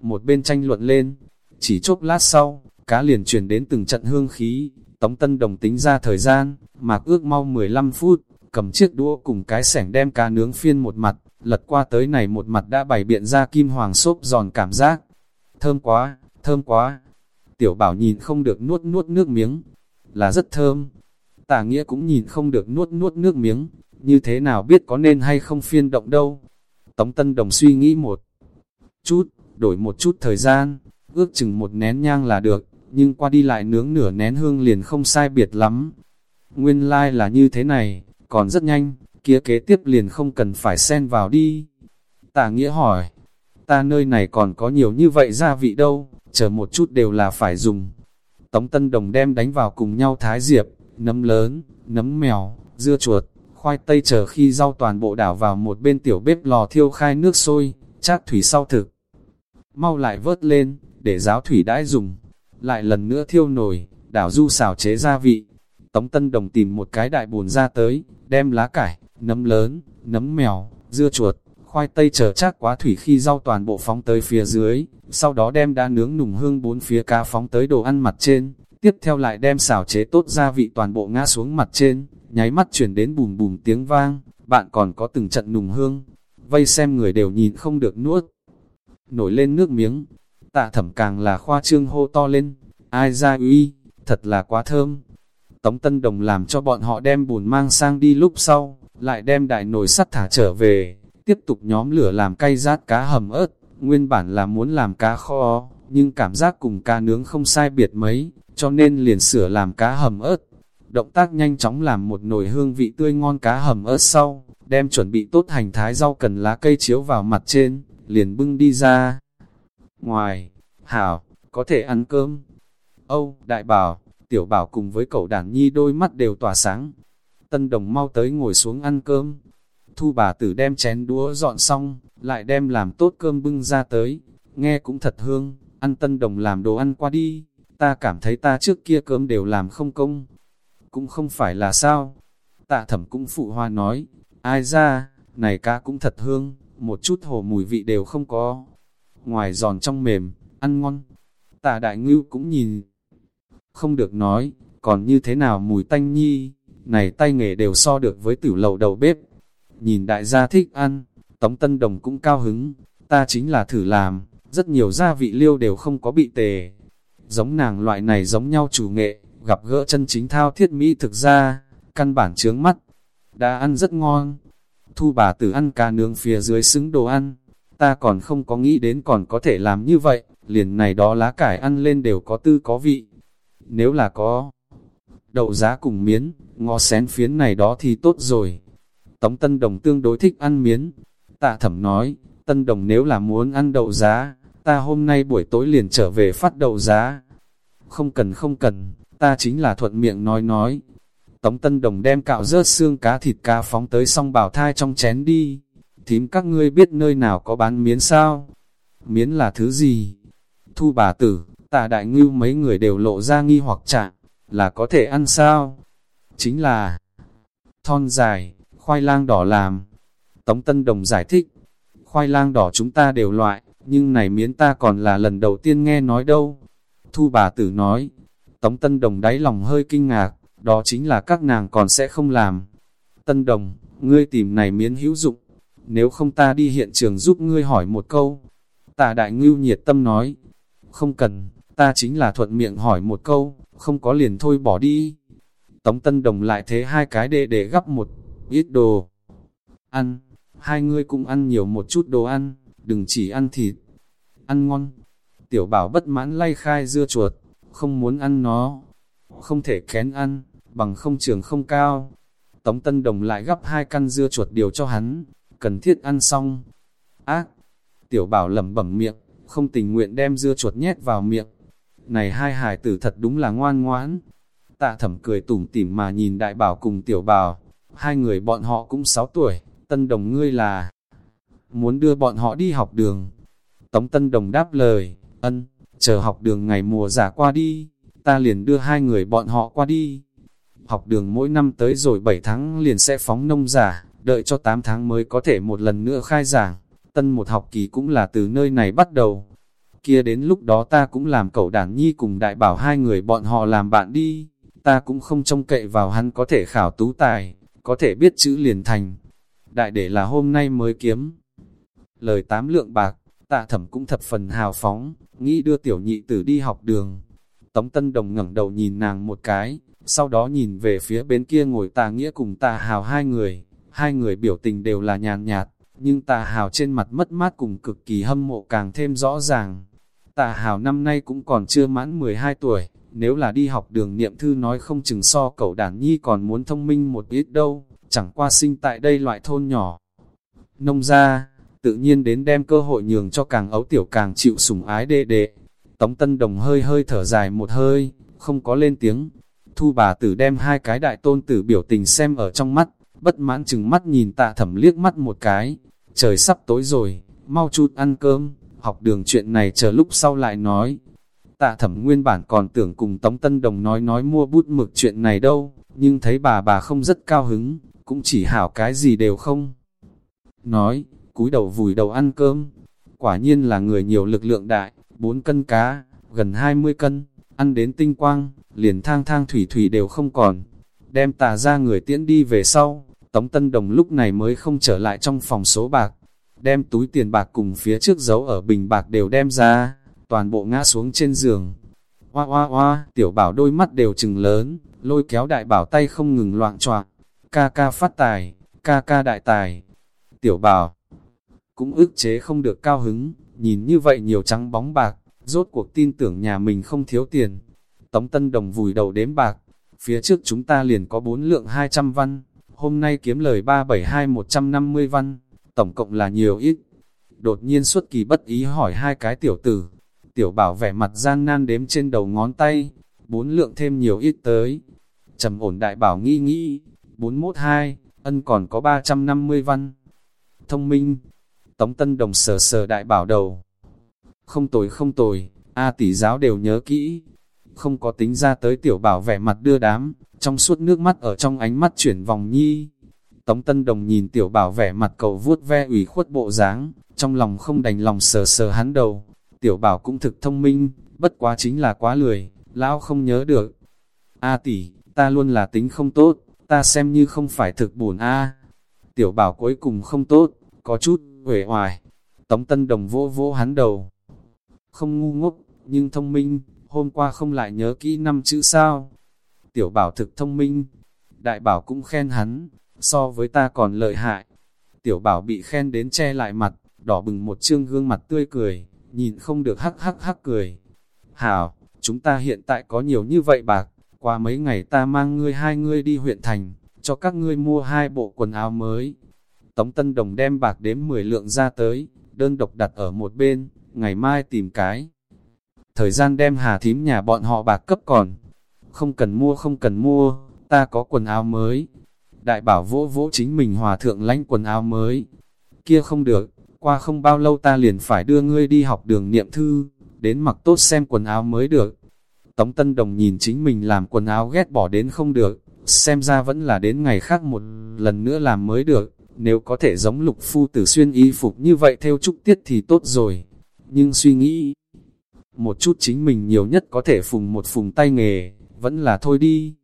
Một bên tranh luận lên, chỉ chốc lát sau, cá liền truyền đến từng trận hương khí, Tống Tân Đồng tính ra thời gian, mạc ước mau 15 phút, cầm chiếc đũa cùng cái sẻng đem cá nướng phiên một mặt, lật qua tới này một mặt đã bày biện ra kim hoàng xốp giòn cảm giác. Thơm quá, thơm quá. Tiểu bảo nhìn không được nuốt nuốt nước miếng, là rất thơm. Tả nghĩa cũng nhìn không được nuốt nuốt nước miếng, như thế nào biết có nên hay không phiên động đâu. Tống Tân Đồng suy nghĩ một chút, đổi một chút thời gian, ước chừng một nén nhang là được, nhưng qua đi lại nướng nửa nén hương liền không sai biệt lắm. Nguyên lai like là như thế này, còn rất nhanh, kia kế tiếp liền không cần phải xen vào đi. Tả nghĩa hỏi, ta nơi này còn có nhiều như vậy gia vị đâu, chờ một chút đều là phải dùng. Tống Tân Đồng đem đánh vào cùng nhau thái diệp, nấm lớn, nấm mèo, dưa chuột, khoai tây chờ khi rau toàn bộ đảo vào một bên tiểu bếp lò thiêu khai nước sôi, chát thủy sau thực. Mau lại vớt lên, để giáo thủy đãi dùng. Lại lần nữa thiêu nồi, đảo du xào chế gia vị. Tống Tân Đồng tìm một cái đại bùn ra tới, đem lá cải, nấm lớn, nấm mèo, dưa chuột, khoai tây chờ chắc quá thủy khi rau toàn bộ phóng tới phía dưới, sau đó đem đá nướng nùng hương bốn phía cá phóng tới đồ ăn mặt trên, tiếp theo lại đem xào chế tốt gia vị toàn bộ ngã xuống mặt trên, nháy mắt chuyển đến bùm bùm tiếng vang, bạn còn có từng trận nùng hương, vây xem người đều nhìn không được nuốt. Nổi lên nước miếng, tạ thẩm càng là khoa trương hô to lên, ai ra uy, thật là quá thơm. Tống Tân Đồng làm cho bọn họ đem bùn mang sang đi lúc sau, lại đem đại nồi sắt thả trở về, tiếp tục nhóm lửa làm cay rát cá hầm ớt, nguyên bản là muốn làm cá kho, nhưng cảm giác cùng cá nướng không sai biệt mấy, cho nên liền sửa làm cá hầm ớt. Động tác nhanh chóng làm một nồi hương vị tươi ngon cá hầm ớt sau, đem chuẩn bị tốt hành thái rau cần lá cây chiếu vào mặt trên, liền bưng đi ra. Ngoài, hảo, có thể ăn cơm. Âu, đại bảo, tiểu bảo cùng với cậu đàn nhi đôi mắt đều tỏa sáng. Tân đồng mau tới ngồi xuống ăn cơm. Thu bà tử đem chén đũa dọn xong, lại đem làm tốt cơm bưng ra tới. Nghe cũng thật hương, ăn tân đồng làm đồ ăn qua đi. Ta cảm thấy ta trước kia cơm đều làm không công. Cũng không phải là sao. Tạ thẩm cũng phụ hoa nói, ai ra, này cá cũng thật hương, một chút hồ mùi vị đều không có. Ngoài giòn trong mềm, ăn ngon. Tạ đại ngưu cũng nhìn. Không được nói, còn như thế nào mùi tanh nhi, này tay nghề đều so được với tử lầu đầu bếp. Nhìn đại gia thích ăn, Tống Tân Đồng cũng cao hứng, ta chính là thử làm, rất nhiều gia vị liêu đều không có bị tề. Giống nàng loại này giống nhau chủ nghệ, gặp gỡ chân chính thao thiết mỹ thực ra, căn bản trướng mắt, đã ăn rất ngon. Thu bà tử ăn cá nướng phía dưới xứng đồ ăn, ta còn không có nghĩ đến còn có thể làm như vậy, liền này đó lá cải ăn lên đều có tư có vị. Nếu là có đậu giá cùng miến, ngò xén phiến này đó thì tốt rồi. Tống Tân Đồng tương đối thích ăn miến. Tạ thẩm nói, Tân Đồng nếu là muốn ăn đậu giá, ta hôm nay buổi tối liền trở về phát đậu giá. Không cần không cần, ta chính là thuận miệng nói nói. Tống Tân Đồng đem cạo rớt xương cá thịt cá phóng tới song bảo thai trong chén đi. Thím các ngươi biết nơi nào có bán miến sao? Miến là thứ gì? Thu bà tử, tạ đại ngưu mấy người đều lộ ra nghi hoặc trạng, là có thể ăn sao? Chính là thon dài, khoai lang đỏ làm. Tống Tân Đồng giải thích, khoai lang đỏ chúng ta đều loại, nhưng này miến ta còn là lần đầu tiên nghe nói đâu. Thu bà tử nói, Tống Tân Đồng đáy lòng hơi kinh ngạc, đó chính là các nàng còn sẽ không làm. Tân Đồng, ngươi tìm này miến hữu dụng, nếu không ta đi hiện trường giúp ngươi hỏi một câu. Tà đại ngưu nhiệt tâm nói, không cần, ta chính là thuận miệng hỏi một câu, không có liền thôi bỏ đi. Tống Tân Đồng lại thế hai cái đệ để gắp một ít đồ. Ăn, hai ngươi cũng ăn nhiều một chút đồ ăn, đừng chỉ ăn thịt. Ăn ngon. Tiểu bảo bất mãn lay khai dưa chuột, không muốn ăn nó. Không thể kén ăn, bằng không trường không cao. Tống Tân Đồng lại gắp hai căn dưa chuột điều cho hắn, cần thiết ăn xong. Ác! Tiểu bảo lẩm bẩm miệng, không tình nguyện đem dưa chuột nhét vào miệng. Này hai hải tử thật đúng là ngoan ngoãn. Tạ thẩm cười tủm tỉm mà nhìn đại bảo cùng tiểu bảo. Hai người bọn họ cũng 6 tuổi, tân đồng ngươi là muốn đưa bọn họ đi học đường. Tống tân đồng đáp lời, ân, chờ học đường ngày mùa giả qua đi, ta liền đưa hai người bọn họ qua đi. Học đường mỗi năm tới rồi 7 tháng liền sẽ phóng nông giả, đợi cho 8 tháng mới có thể một lần nữa khai giảng. Tân một học kỳ cũng là từ nơi này bắt đầu. Kia đến lúc đó ta cũng làm cậu đảng nhi cùng đại bảo hai người bọn họ làm bạn đi. Ta cũng không trông cậy vào hắn có thể khảo tú tài, có thể biết chữ liền thành. Đại để là hôm nay mới kiếm. Lời tám lượng bạc, tạ thẩm cũng thập phần hào phóng, nghĩ đưa tiểu nhị tử đi học đường. Tống Tân Đồng ngẩng đầu nhìn nàng một cái, sau đó nhìn về phía bên kia ngồi tà nghĩa cùng tà hào hai người, hai người biểu tình đều là nhàn nhạt, nhưng tà hào trên mặt mất mát cùng cực kỳ hâm mộ càng thêm rõ ràng. Tạ hào năm nay cũng còn chưa mãn 12 tuổi, nếu là đi học đường niệm thư nói không chừng so cậu đàn nhi còn muốn thông minh một ít đâu, chẳng qua sinh tại đây loại thôn nhỏ. Nông ra, tự nhiên đến đem cơ hội nhường cho càng ấu tiểu càng chịu sủng ái đệ đệ. Tống Tân Đồng hơi hơi thở dài một hơi, không có lên tiếng. Thu bà tử đem hai cái đại tôn tử biểu tình xem ở trong mắt, bất mãn chừng mắt nhìn tạ thẩm liếc mắt một cái. Trời sắp tối rồi, mau chút ăn cơm, học đường chuyện này chờ lúc sau lại nói. Tạ thẩm nguyên bản còn tưởng cùng Tống Tân Đồng nói nói mua bút mực chuyện này đâu, nhưng thấy bà bà không rất cao hứng, cũng chỉ hảo cái gì đều không. Nói, cúi đầu vùi đầu ăn cơm, quả nhiên là người nhiều lực lượng đại, 4 cân cá, gần 20 cân, ăn đến tinh quang, liền thang thang thủy thủy đều không còn. Đem tà ra người tiễn đi về sau, Tống Tân Đồng lúc này mới không trở lại trong phòng số bạc, đem túi tiền bạc cùng phía trước giấu ở bình bạc đều đem ra, toàn bộ ngã xuống trên giường. Hoa hoa hoa, tiểu bảo đôi mắt đều trừng lớn, lôi kéo đại bảo tay không ngừng loạn choạng. Ca ca phát tài, ca ca đại tài. Tiểu bảo cũng ức chế không được cao hứng, nhìn như vậy nhiều trắng bóng bạc, rốt cuộc tin tưởng nhà mình không thiếu tiền. Tống Tân Đồng vùi đầu đếm bạc, phía trước chúng ta liền có bốn lượng 200 văn, hôm nay kiếm lời 372 150 văn, tổng cộng là nhiều ít. Đột nhiên xuất kỳ bất ý hỏi hai cái tiểu tử, tiểu bảo vẻ mặt gian nan đếm trên đầu ngón tay, bốn lượng thêm nhiều ít tới. trầm ổn đại bảo nghĩ nghĩ, 412, ân còn có 350 văn. Thông minh, Tống Tân Đồng sờ sờ đại bảo đầu. Không tồi không tồi, A tỷ giáo đều nhớ kỹ. Không có tính ra tới tiểu bảo vẻ mặt đưa đám, trong suốt nước mắt ở trong ánh mắt chuyển vòng nhi. Tống Tân Đồng nhìn tiểu bảo vẻ mặt cậu vuốt ve ủy khuất bộ dáng, trong lòng không đành lòng sờ sờ hắn đầu. Tiểu bảo cũng thực thông minh, bất quá chính là quá lười, lão không nhớ được. A tỷ, ta luôn là tính không tốt, ta xem như không phải thực buồn A. Tiểu bảo cuối cùng không tốt, có chút, uể hoài. Tống Tân Đồng vô vô hắn đầu. Không ngu ngốc, nhưng thông minh, hôm qua không lại nhớ kỹ năm chữ sao. Tiểu bảo thực thông minh, đại bảo cũng khen hắn, so với ta còn lợi hại. Tiểu bảo bị khen đến che lại mặt, đỏ bừng một trương gương mặt tươi cười, nhìn không được hắc hắc hắc cười. Hảo, chúng ta hiện tại có nhiều như vậy bạc, qua mấy ngày ta mang ngươi hai ngươi đi huyện thành, cho các ngươi mua hai bộ quần áo mới. Tống Tân Đồng đem bạc đếm 10 lượng ra tới, đơn độc đặt ở một bên, ngày mai tìm cái. Thời gian đem hà thím nhà bọn họ bạc cấp còn. Không cần mua không cần mua, ta có quần áo mới. Đại bảo vỗ vỗ chính mình hòa thượng lánh quần áo mới. Kia không được, qua không bao lâu ta liền phải đưa ngươi đi học đường niệm thư, đến mặc tốt xem quần áo mới được. Tống Tân Đồng nhìn chính mình làm quần áo ghét bỏ đến không được, xem ra vẫn là đến ngày khác một lần nữa làm mới được. Nếu có thể giống lục phu tử xuyên y phục như vậy theo trúc tiết thì tốt rồi. Nhưng suy nghĩ, một chút chính mình nhiều nhất có thể phùng một phùng tay nghề, vẫn là thôi đi.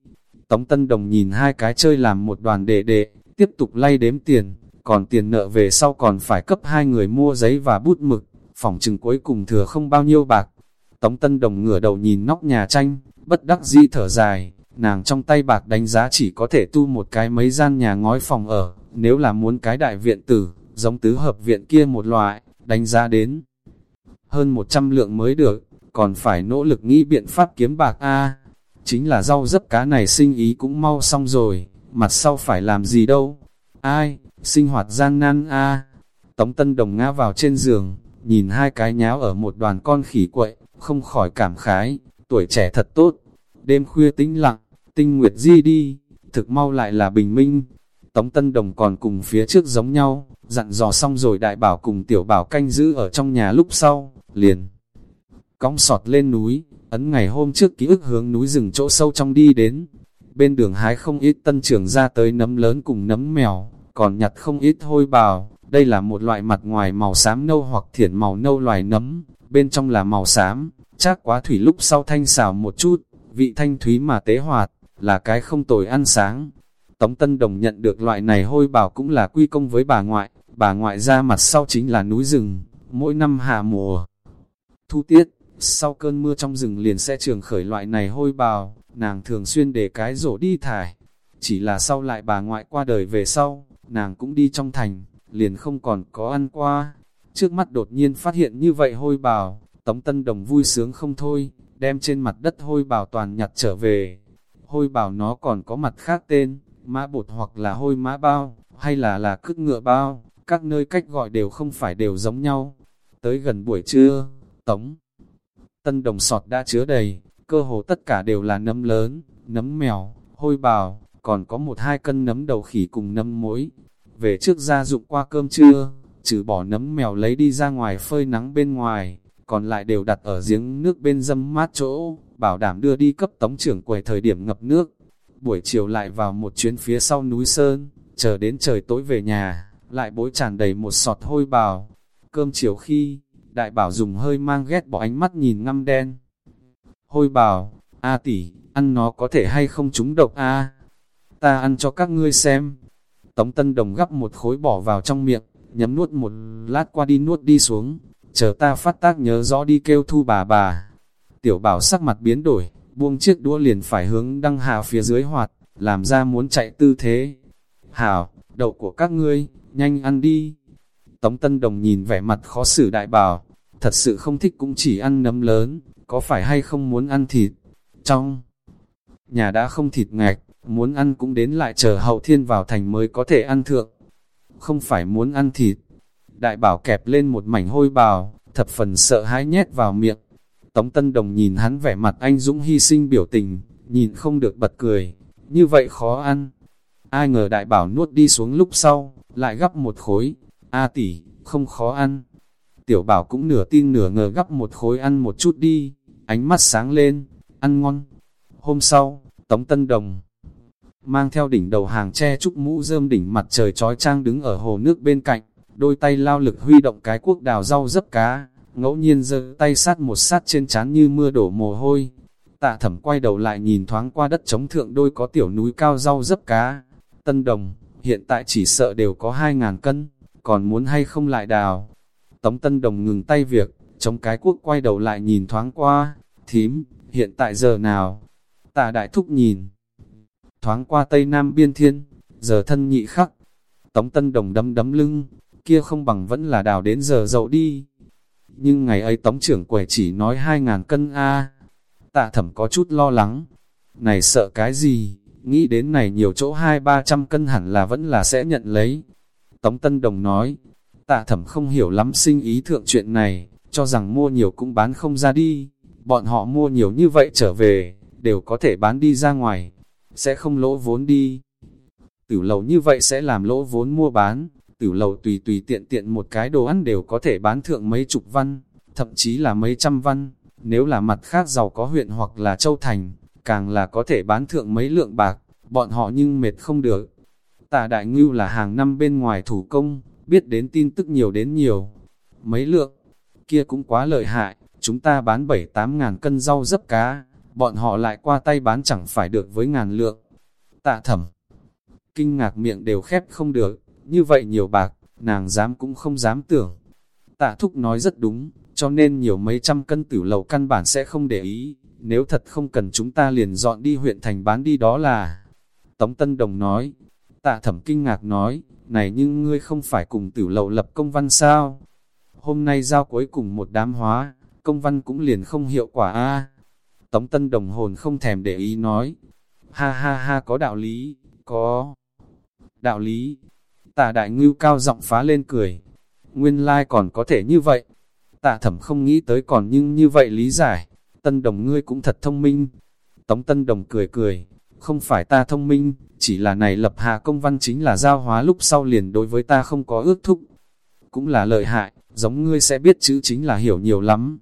Tống Tân Đồng nhìn hai cái chơi làm một đoàn đệ đệ, tiếp tục lay đếm tiền, còn tiền nợ về sau còn phải cấp hai người mua giấy và bút mực, phòng chừng cuối cùng thừa không bao nhiêu bạc. Tống Tân Đồng ngửa đầu nhìn nóc nhà tranh, bất đắc dĩ thở dài, nàng trong tay bạc đánh giá chỉ có thể tu một cái mấy gian nhà ngói phòng ở, nếu là muốn cái đại viện tử, giống tứ hợp viện kia một loại, đánh giá đến hơn 100 lượng mới được, còn phải nỗ lực nghĩ biện pháp kiếm bạc A. Chính là rau dấp cá này sinh ý cũng mau xong rồi, mặt sau phải làm gì đâu. Ai, sinh hoạt gian nan A. Tống Tân Đồng ngã vào trên giường, nhìn hai cái nháo ở một đoàn con khỉ quậy, không khỏi cảm khái, tuổi trẻ thật tốt. Đêm khuya tĩnh lặng, tinh nguyệt di đi, thực mau lại là bình minh. Tống Tân Đồng còn cùng phía trước giống nhau, dặn dò xong rồi đại bảo cùng tiểu bảo canh giữ ở trong nhà lúc sau, liền. Cong sọt lên núi, ấn ngày hôm trước ký ức hướng núi rừng chỗ sâu trong đi đến. Bên đường hái không ít tân trưởng ra tới nấm lớn cùng nấm mèo, còn nhặt không ít hôi bào. Đây là một loại mặt ngoài màu xám nâu hoặc thiển màu nâu loài nấm, bên trong là màu xám, chắc quá thủy lúc sau thanh xào một chút, vị thanh thúy mà tế hoạt, là cái không tồi ăn sáng. Tống Tân Đồng nhận được loại này hôi bào cũng là quy công với bà ngoại, bà ngoại ra mặt sau chính là núi rừng, mỗi năm hạ mùa. Thu tiết, sau cơn mưa trong rừng liền sẽ trường khởi loại này hôi bào, nàng thường xuyên để cái rổ đi thải. Chỉ là sau lại bà ngoại qua đời về sau, nàng cũng đi trong thành, liền không còn có ăn qua. Trước mắt đột nhiên phát hiện như vậy hôi bào, Tống Tân Đồng vui sướng không thôi, đem trên mặt đất hôi bào toàn nhặt trở về. Hôi bào nó còn có mặt khác tên, mã bột hoặc là hôi mã bao, hay là là cứt ngựa bao, các nơi cách gọi đều không phải đều giống nhau. Tới gần buổi trưa, Tống Tân Đồng sọt đã chứa đầy, cơ hồ tất cả đều là nấm lớn, nấm mèo, hôi bào, còn có một hai cân nấm đầu khỉ cùng nấm mối. Về trước gia dụng qua cơm trưa, trừ bỏ nấm mèo lấy đi ra ngoài phơi nắng bên ngoài, còn lại đều đặt ở giếng nước bên dâm mát chỗ, bảo đảm đưa đi cấp tống trưởng quầy thời điểm ngập nước. Buổi chiều lại vào một chuyến phía sau núi Sơn, chờ đến trời tối về nhà, lại bối tràn đầy một sọt hôi bào. Cơm chiều khi, đại bảo dùng hơi mang ghét bỏ ánh mắt nhìn ngăm đen. Hôi bảo, A tỷ, ăn nó có thể hay không trúng độc A? Ta ăn cho các ngươi xem. Tống Tân Đồng gắp một khối bỏ vào trong miệng, nhấm nuốt một lát qua đi nuốt đi xuống, chờ ta phát tác nhớ rõ đi kêu thu bà bà. Tiểu bảo sắc mặt biến đổi, buông chiếc đũa liền phải hướng đăng hà phía dưới hoạt, làm ra muốn chạy tư thế. Hảo, đậu của các ngươi, nhanh ăn đi. Tống Tân Đồng nhìn vẻ mặt khó xử đại bảo, thật sự không thích cũng chỉ ăn nấm lớn, có phải hay không muốn ăn thịt? Trong nhà đã không thịt ngạch, muốn ăn cũng đến lại chờ hậu thiên vào thành mới có thể ăn thượng. Không phải muốn ăn thịt. Đại bảo kẹp lên một mảnh hôi bào, thập phần sợ hãi nhét vào miệng. Tống Tân Đồng nhìn hắn vẻ mặt anh dũng hy sinh biểu tình, nhìn không được bật cười. Như vậy khó ăn. Ai ngờ đại bảo nuốt đi xuống lúc sau, lại gắp một khối. A tỷ, không khó ăn. Tiểu bảo cũng nửa tin nửa ngờ gắp một khối ăn một chút đi, ánh mắt sáng lên, ăn ngon. Hôm sau, Tống Tân Đồng mang theo đỉnh đầu hàng che trúc mũ rơm đỉnh mặt trời trói trang đứng ở hồ nước bên cạnh, đôi tay lao lực huy động cái cuốc đào rau dấp cá, ngẫu nhiên giơ tay sát một sát trên trán như mưa đổ mồ hôi. Tạ thẩm quay đầu lại nhìn thoáng qua đất trống thượng đôi có tiểu núi cao rau dấp cá. Tân đồng, hiện tại chỉ sợ đều có hai ngàn cân, còn muốn hay không lại đào. Tống tân đồng ngừng tay việc, chống cái cuốc quay đầu lại nhìn thoáng qua, thím, hiện tại giờ nào? Tạ đại thúc nhìn, thoáng qua tây nam biên thiên, giờ thân nhị khắc. Tống tân đồng đấm đấm lưng, kia không bằng vẫn là đào đến giờ dậu đi. Nhưng ngày ấy tống trưởng quẻ chỉ nói hai ngàn cân A. Tạ thẩm có chút lo lắng. Này sợ cái gì, nghĩ đến này nhiều chỗ hai ba trăm cân hẳn là vẫn là sẽ nhận lấy. Tống Tân Đồng nói, tạ thẩm không hiểu lắm sinh ý thượng chuyện này, cho rằng mua nhiều cũng bán không ra đi. Bọn họ mua nhiều như vậy trở về, đều có thể bán đi ra ngoài, sẽ không lỗ vốn đi. Tử lầu như vậy sẽ làm lỗ vốn mua bán, tử lầu tùy tùy tiện tiện một cái đồ ăn đều có thể bán thượng mấy chục văn, thậm chí là mấy trăm văn, nếu là mặt khác giàu có huyện hoặc là châu thành, càng là có thể bán thượng mấy lượng bạc, bọn họ nhưng mệt không được. Tà đại ngưu là hàng năm bên ngoài thủ công, biết đến tin tức nhiều đến nhiều. Mấy lượng, kia cũng quá lợi hại, chúng ta bán 7-8 ngàn cân rau dấp cá, bọn họ lại qua tay bán chẳng phải được với ngàn lượng. Tạ thẩm, kinh ngạc miệng đều khép không được, như vậy nhiều bạc, nàng dám cũng không dám tưởng. Tạ thúc nói rất đúng, cho nên nhiều mấy trăm cân tử lầu căn bản sẽ không để ý, nếu thật không cần chúng ta liền dọn đi huyện thành bán đi đó là. Tống Tân Đồng nói, tạ thẩm kinh ngạc nói, này nhưng ngươi không phải cùng tử Lậu lập công văn sao? Hôm nay giao cuối cùng một đám hóa, công văn cũng liền không hiệu quả a Tống Tân Đồng hồn không thèm để ý nói, ha ha ha có đạo lý, có đạo lý. Tạ đại ngưu cao giọng phá lên cười, nguyên lai like còn có thể như vậy. Tạ thẩm không nghĩ tới còn nhưng như vậy lý giải, Tân Đồng ngươi cũng thật thông minh. Tống Tân Đồng cười cười, không phải ta thông minh, chỉ là này lập hạ công văn chính là giao hóa lúc sau liền đối với ta không có ước thúc. Cũng là lợi hại, giống ngươi sẽ biết chữ chính là hiểu nhiều lắm.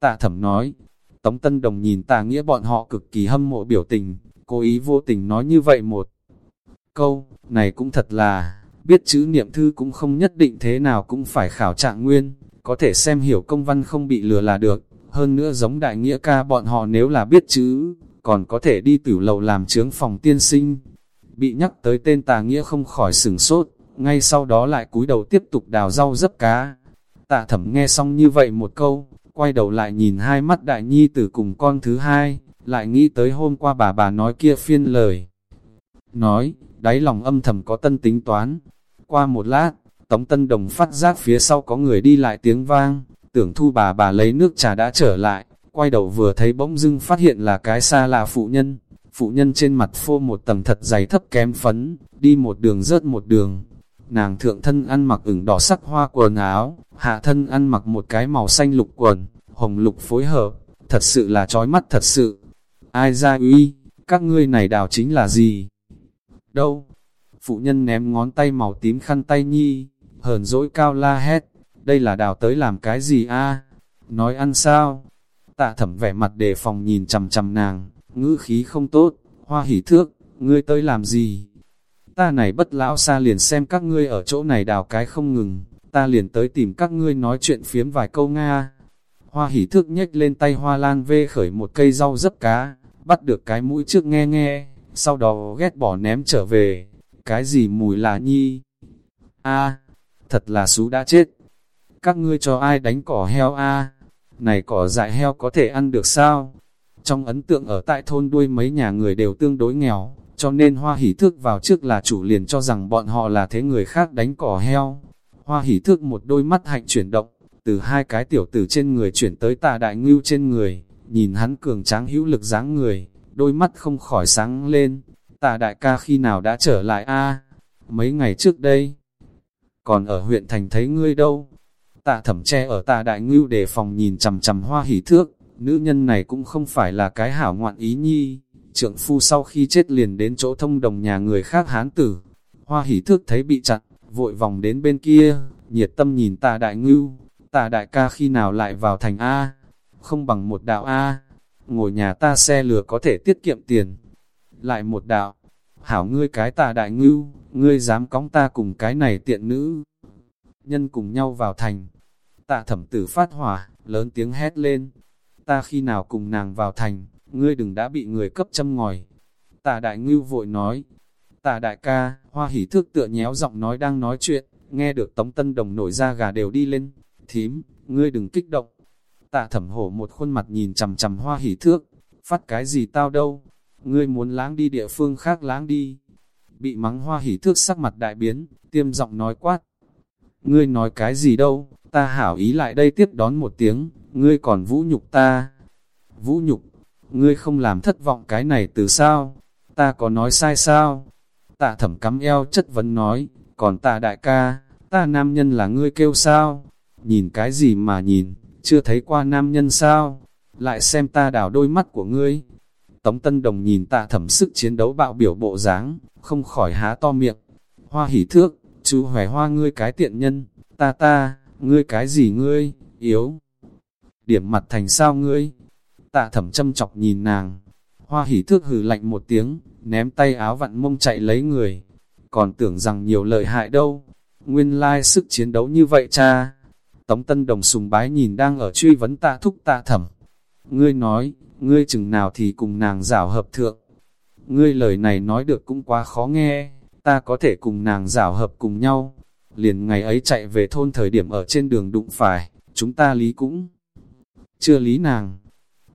Tạ thẩm nói, Tống Tân Đồng nhìn tà nghĩa bọn họ cực kỳ hâm mộ biểu tình, cố ý vô tình nói như vậy một câu, này cũng thật là, biết chữ niệm thư cũng không nhất định thế nào cũng phải khảo trạng nguyên, có thể xem hiểu công văn không bị lừa là được, hơn nữa giống đại nghĩa ca bọn họ nếu là biết chữ, còn có thể đi tử lầu làm trướng phòng tiên sinh. Bị nhắc tới tên tà nghĩa không khỏi sừng sốt, ngay sau đó lại cúi đầu tiếp tục đào rau dấp cá. Tạ thẩm nghe xong như vậy một câu, quay đầu lại nhìn hai mắt đại nhi tử cùng con thứ hai, lại nghĩ tới hôm qua bà bà nói kia phiên lời. Nói, đáy lòng âm thầm có tân tính toán. Qua một lát, Tống Tân Đồng phát giác phía sau có người đi lại tiếng vang, tưởng thu bà bà lấy nước trà đã trở lại, quay đầu vừa thấy bỗng dưng phát hiện là cái xa là phụ nhân. Phụ nhân trên mặt phô một tầng thật dày thấp kém phấn, đi một đường rớt một đường. Nàng thượng thân ăn mặc ửng đỏ sắc hoa quần áo, hạ thân ăn mặc một cái màu xanh lục quần, hồng lục phối hợp, thật sự là trói mắt thật sự. Ai ra uy, các ngươi này đào chính là gì? Đâu? Phụ nhân ném ngón tay màu tím khăn tay nhi, hờn dỗi cao la hét, đây là đào tới làm cái gì a? Nói ăn sao? Tạ thẩm vẻ mặt đề phòng nhìn chầm chầm nàng, ngữ khí không tốt, hoa hỉ thước, ngươi tới làm gì? Ta này bất lão xa liền xem các ngươi ở chỗ này đào cái không ngừng, ta liền tới tìm các ngươi nói chuyện phiếm vài câu Nga. Hoa hỉ thước nhếch lên tay hoa lan vê khởi một cây rau dấp cá, bắt được cái mũi trước nghe nghe, sau đó ghét bỏ ném trở về. Cái gì mùi là nhi? a thật là xú đã chết. Các ngươi cho ai đánh cỏ heo a Này cỏ dại heo có thể ăn được sao? Trong ấn tượng ở tại thôn đuôi mấy nhà người đều tương đối nghèo, cho nên hoa hỉ thước vào trước là chủ liền cho rằng bọn họ là thế người khác đánh cỏ heo. Hoa hỉ thước một đôi mắt hạnh chuyển động, từ hai cái tiểu tử trên người chuyển tới tà đại ngưu trên người, nhìn hắn cường tráng hữu lực dáng người, đôi mắt không khỏi sáng lên, tà đại ca khi nào đã trở lại a? Mấy ngày trước đây, còn ở huyện thành thấy ngươi đâu, tạ thẩm tre ở tà đại ngưu để phòng nhìn chầm chầm hoa hỉ thước, nữ nhân này cũng không phải là cái hảo ngoạn ý nhi, trượng phu sau khi chết liền đến chỗ thông đồng nhà người khác hán tử, hoa hỉ thước thấy bị chặn, vội vòng đến bên kia, nhiệt tâm nhìn tà đại ngưu, tà đại ca khi nào lại vào thành A, không bằng một đạo A, ngồi nhà ta xe lừa có thể tiết kiệm tiền. Lại một đạo, hảo ngươi cái tà đại ngưu, ngươi dám cóng ta cùng cái này tiện nữ. Nhân cùng nhau vào thành, tạ thẩm tử phát hỏa, lớn tiếng hét lên. Ta khi nào cùng nàng vào thành, ngươi đừng đã bị người cấp châm ngòi. Tà đại ngưu vội nói, tà đại ca, hoa hỉ Thước tựa nhéo giọng nói đang nói chuyện, nghe được tống tân đồng nổi ra gà đều đi lên. Thím, ngươi đừng kích động, Tà thẩm hổ một khuôn mặt nhìn chằm chằm hoa hỉ thước, phát cái gì tao đâu, ngươi muốn láng đi địa phương khác láng đi. Bị mắng hoa hỉ thước sắc mặt đại biến, tiêm giọng nói quát. Ngươi nói cái gì đâu, ta hảo ý lại đây tiếp đón một tiếng, ngươi còn vũ nhục ta. Vũ nhục, ngươi không làm thất vọng cái này từ sao, ta có nói sai sao? Tạ thẩm cắm eo chất vấn nói, còn tạ đại ca, ta nam nhân là ngươi kêu sao? Nhìn cái gì mà nhìn, chưa thấy qua nam nhân sao, lại xem ta đảo đôi mắt của ngươi. Tống Tân Đồng nhìn tạ thẩm sức chiến đấu bạo biểu bộ dáng, không khỏi há to miệng. Hoa hỉ thước, chú hòe hoa ngươi cái tiện nhân, ta ta, ngươi cái gì ngươi, yếu. Điểm mặt thành sao ngươi? Tạ thẩm châm chọc nhìn nàng. Hoa hỉ thước hừ lạnh một tiếng, ném tay áo vặn mông chạy lấy người. Còn tưởng rằng nhiều lợi hại đâu. Nguyên lai sức chiến đấu như vậy cha. Tống Tân Đồng sùng bái nhìn đang ở truy vấn tạ thúc tạ thẩm. Ngươi nói, ngươi chừng nào thì cùng nàng giảo hợp thượng. Ngươi lời này nói được cũng quá khó nghe, ta có thể cùng nàng giảo hợp cùng nhau. Liền ngày ấy chạy về thôn thời điểm ở trên đường đụng phải, chúng ta lý cũng chưa lý nàng.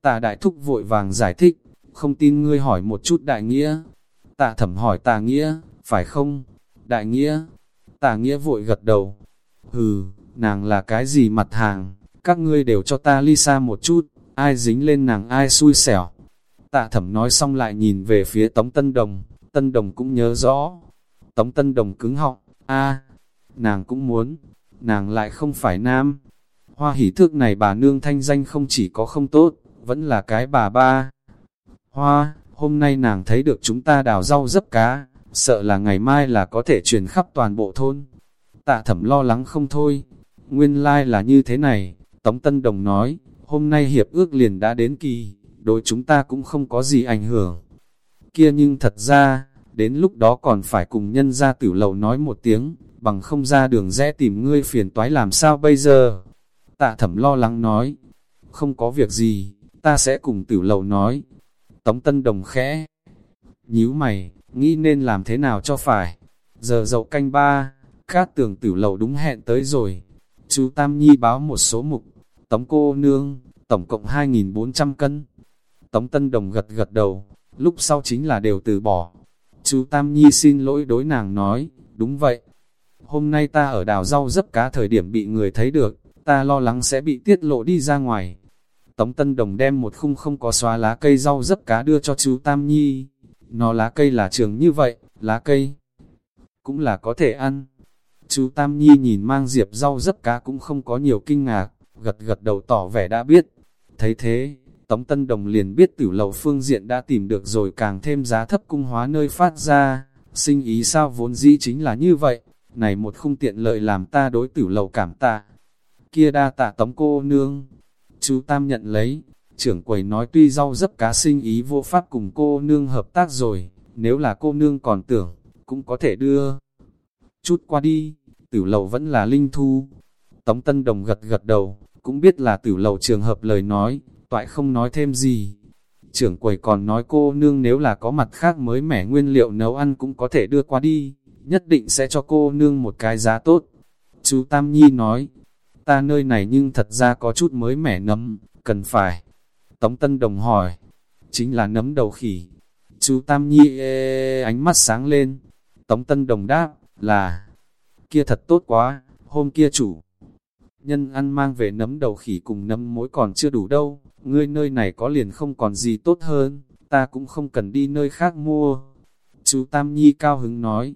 Tạ đại thúc vội vàng giải thích, không tin ngươi hỏi một chút đại nghĩa. Tạ thẩm hỏi tạ nghĩa, phải không? Đại nghĩa, tạ nghĩa vội gật đầu. Hừ, nàng là cái gì mặt hàng, các ngươi đều cho ta ly xa một chút, ai dính lên nàng ai xui xẻo. Tạ thẩm nói xong lại nhìn về phía Tống Tân Đồng, Tân Đồng cũng nhớ rõ. Tống Tân Đồng cứng họng, a nàng cũng muốn, nàng lại không phải nam. Hoa hỷ thước này bà nương thanh danh không chỉ có không tốt, vẫn là cái bà ba. Hoa, hôm nay nàng thấy được chúng ta đào rau dấp cá, sợ là ngày mai là có thể truyền khắp toàn bộ thôn. Tạ thẩm lo lắng không thôi, Nguyên lai like là như thế này, Tống Tân Đồng nói, hôm nay hiệp ước liền đã đến kỳ, đối chúng ta cũng không có gì ảnh hưởng. Kia nhưng thật ra, đến lúc đó còn phải cùng nhân ra tử lầu nói một tiếng, bằng không ra đường rẽ tìm ngươi phiền toái làm sao bây giờ. Tạ thẩm lo lắng nói, không có việc gì, ta sẽ cùng tử lầu nói. Tống Tân Đồng khẽ, nhíu mày, nghĩ nên làm thế nào cho phải. Giờ dậu canh ba, cát tường tử lầu đúng hẹn tới rồi, Chú Tam Nhi báo một số mục, tống cô nương, tổng cộng 2.400 cân. Tống Tân Đồng gật gật đầu, lúc sau chính là đều từ bỏ. Chú Tam Nhi xin lỗi đối nàng nói, đúng vậy. hôm nay ta ở đào rau dấp cá thời điểm bị người thấy được, ta lo lắng sẽ bị tiết lộ đi ra ngoài. Tống Tân Đồng đem một khung không có xóa lá cây rau dấp cá đưa cho chú Tam Nhi. Nó lá cây là trường như vậy, lá cây cũng là có thể ăn. Chú Tam Nhi nhìn mang diệp rau dấp cá cũng không có nhiều kinh ngạc, gật gật đầu tỏ vẻ đã biết. Thấy thế, Tống Tân Đồng liền biết tử lầu phương diện đã tìm được rồi càng thêm giá thấp cung hóa nơi phát ra. Sinh ý sao vốn dĩ chính là như vậy, này một khung tiện lợi làm ta đối tử lầu cảm tạ. Kia đa tạ tống cô nương. Chú Tam nhận lấy, trưởng quầy nói tuy rau dấp cá sinh ý vô pháp cùng cô nương hợp tác rồi, nếu là cô nương còn tưởng, cũng có thể đưa. Chút qua đi, tử lầu vẫn là linh thu. Tống Tân Đồng gật gật đầu, cũng biết là tử lầu trường hợp lời nói, toại không nói thêm gì. Trưởng quầy còn nói cô nương nếu là có mặt khác mới mẻ nguyên liệu nấu ăn cũng có thể đưa qua đi, nhất định sẽ cho cô nương một cái giá tốt. Chú Tam Nhi nói, ta nơi này nhưng thật ra có chút mới mẻ nấm, cần phải. Tống Tân Đồng hỏi, chính là nấm đầu khỉ. Chú Tam Nhi ê, ánh mắt sáng lên. Tống Tân Đồng đáp, là, kia thật tốt quá, hôm kia chủ. Nhân ăn mang về nấm đầu khỉ cùng nấm mối còn chưa đủ đâu, ngươi nơi này có liền không còn gì tốt hơn, ta cũng không cần đi nơi khác mua. Chú Tam Nhi cao hứng nói,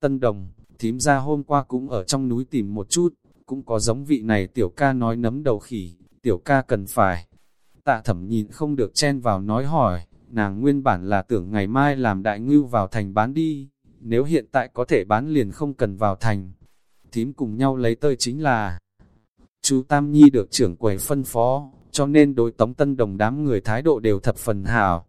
Tân Đồng, thím ra hôm qua cũng ở trong núi tìm một chút, cũng có giống vị này tiểu ca nói nấm đầu khỉ, tiểu ca cần phải. Tạ thẩm nhìn không được chen vào nói hỏi, nàng nguyên bản là tưởng ngày mai làm đại ngưu vào thành bán đi, nếu hiện tại có thể bán liền không cần vào thành. Thím cùng nhau lấy tơi chính là, chú Tam Nhi được trưởng quầy phân phó, cho nên đối Tống Tân Đồng đám người thái độ đều thập phần hảo.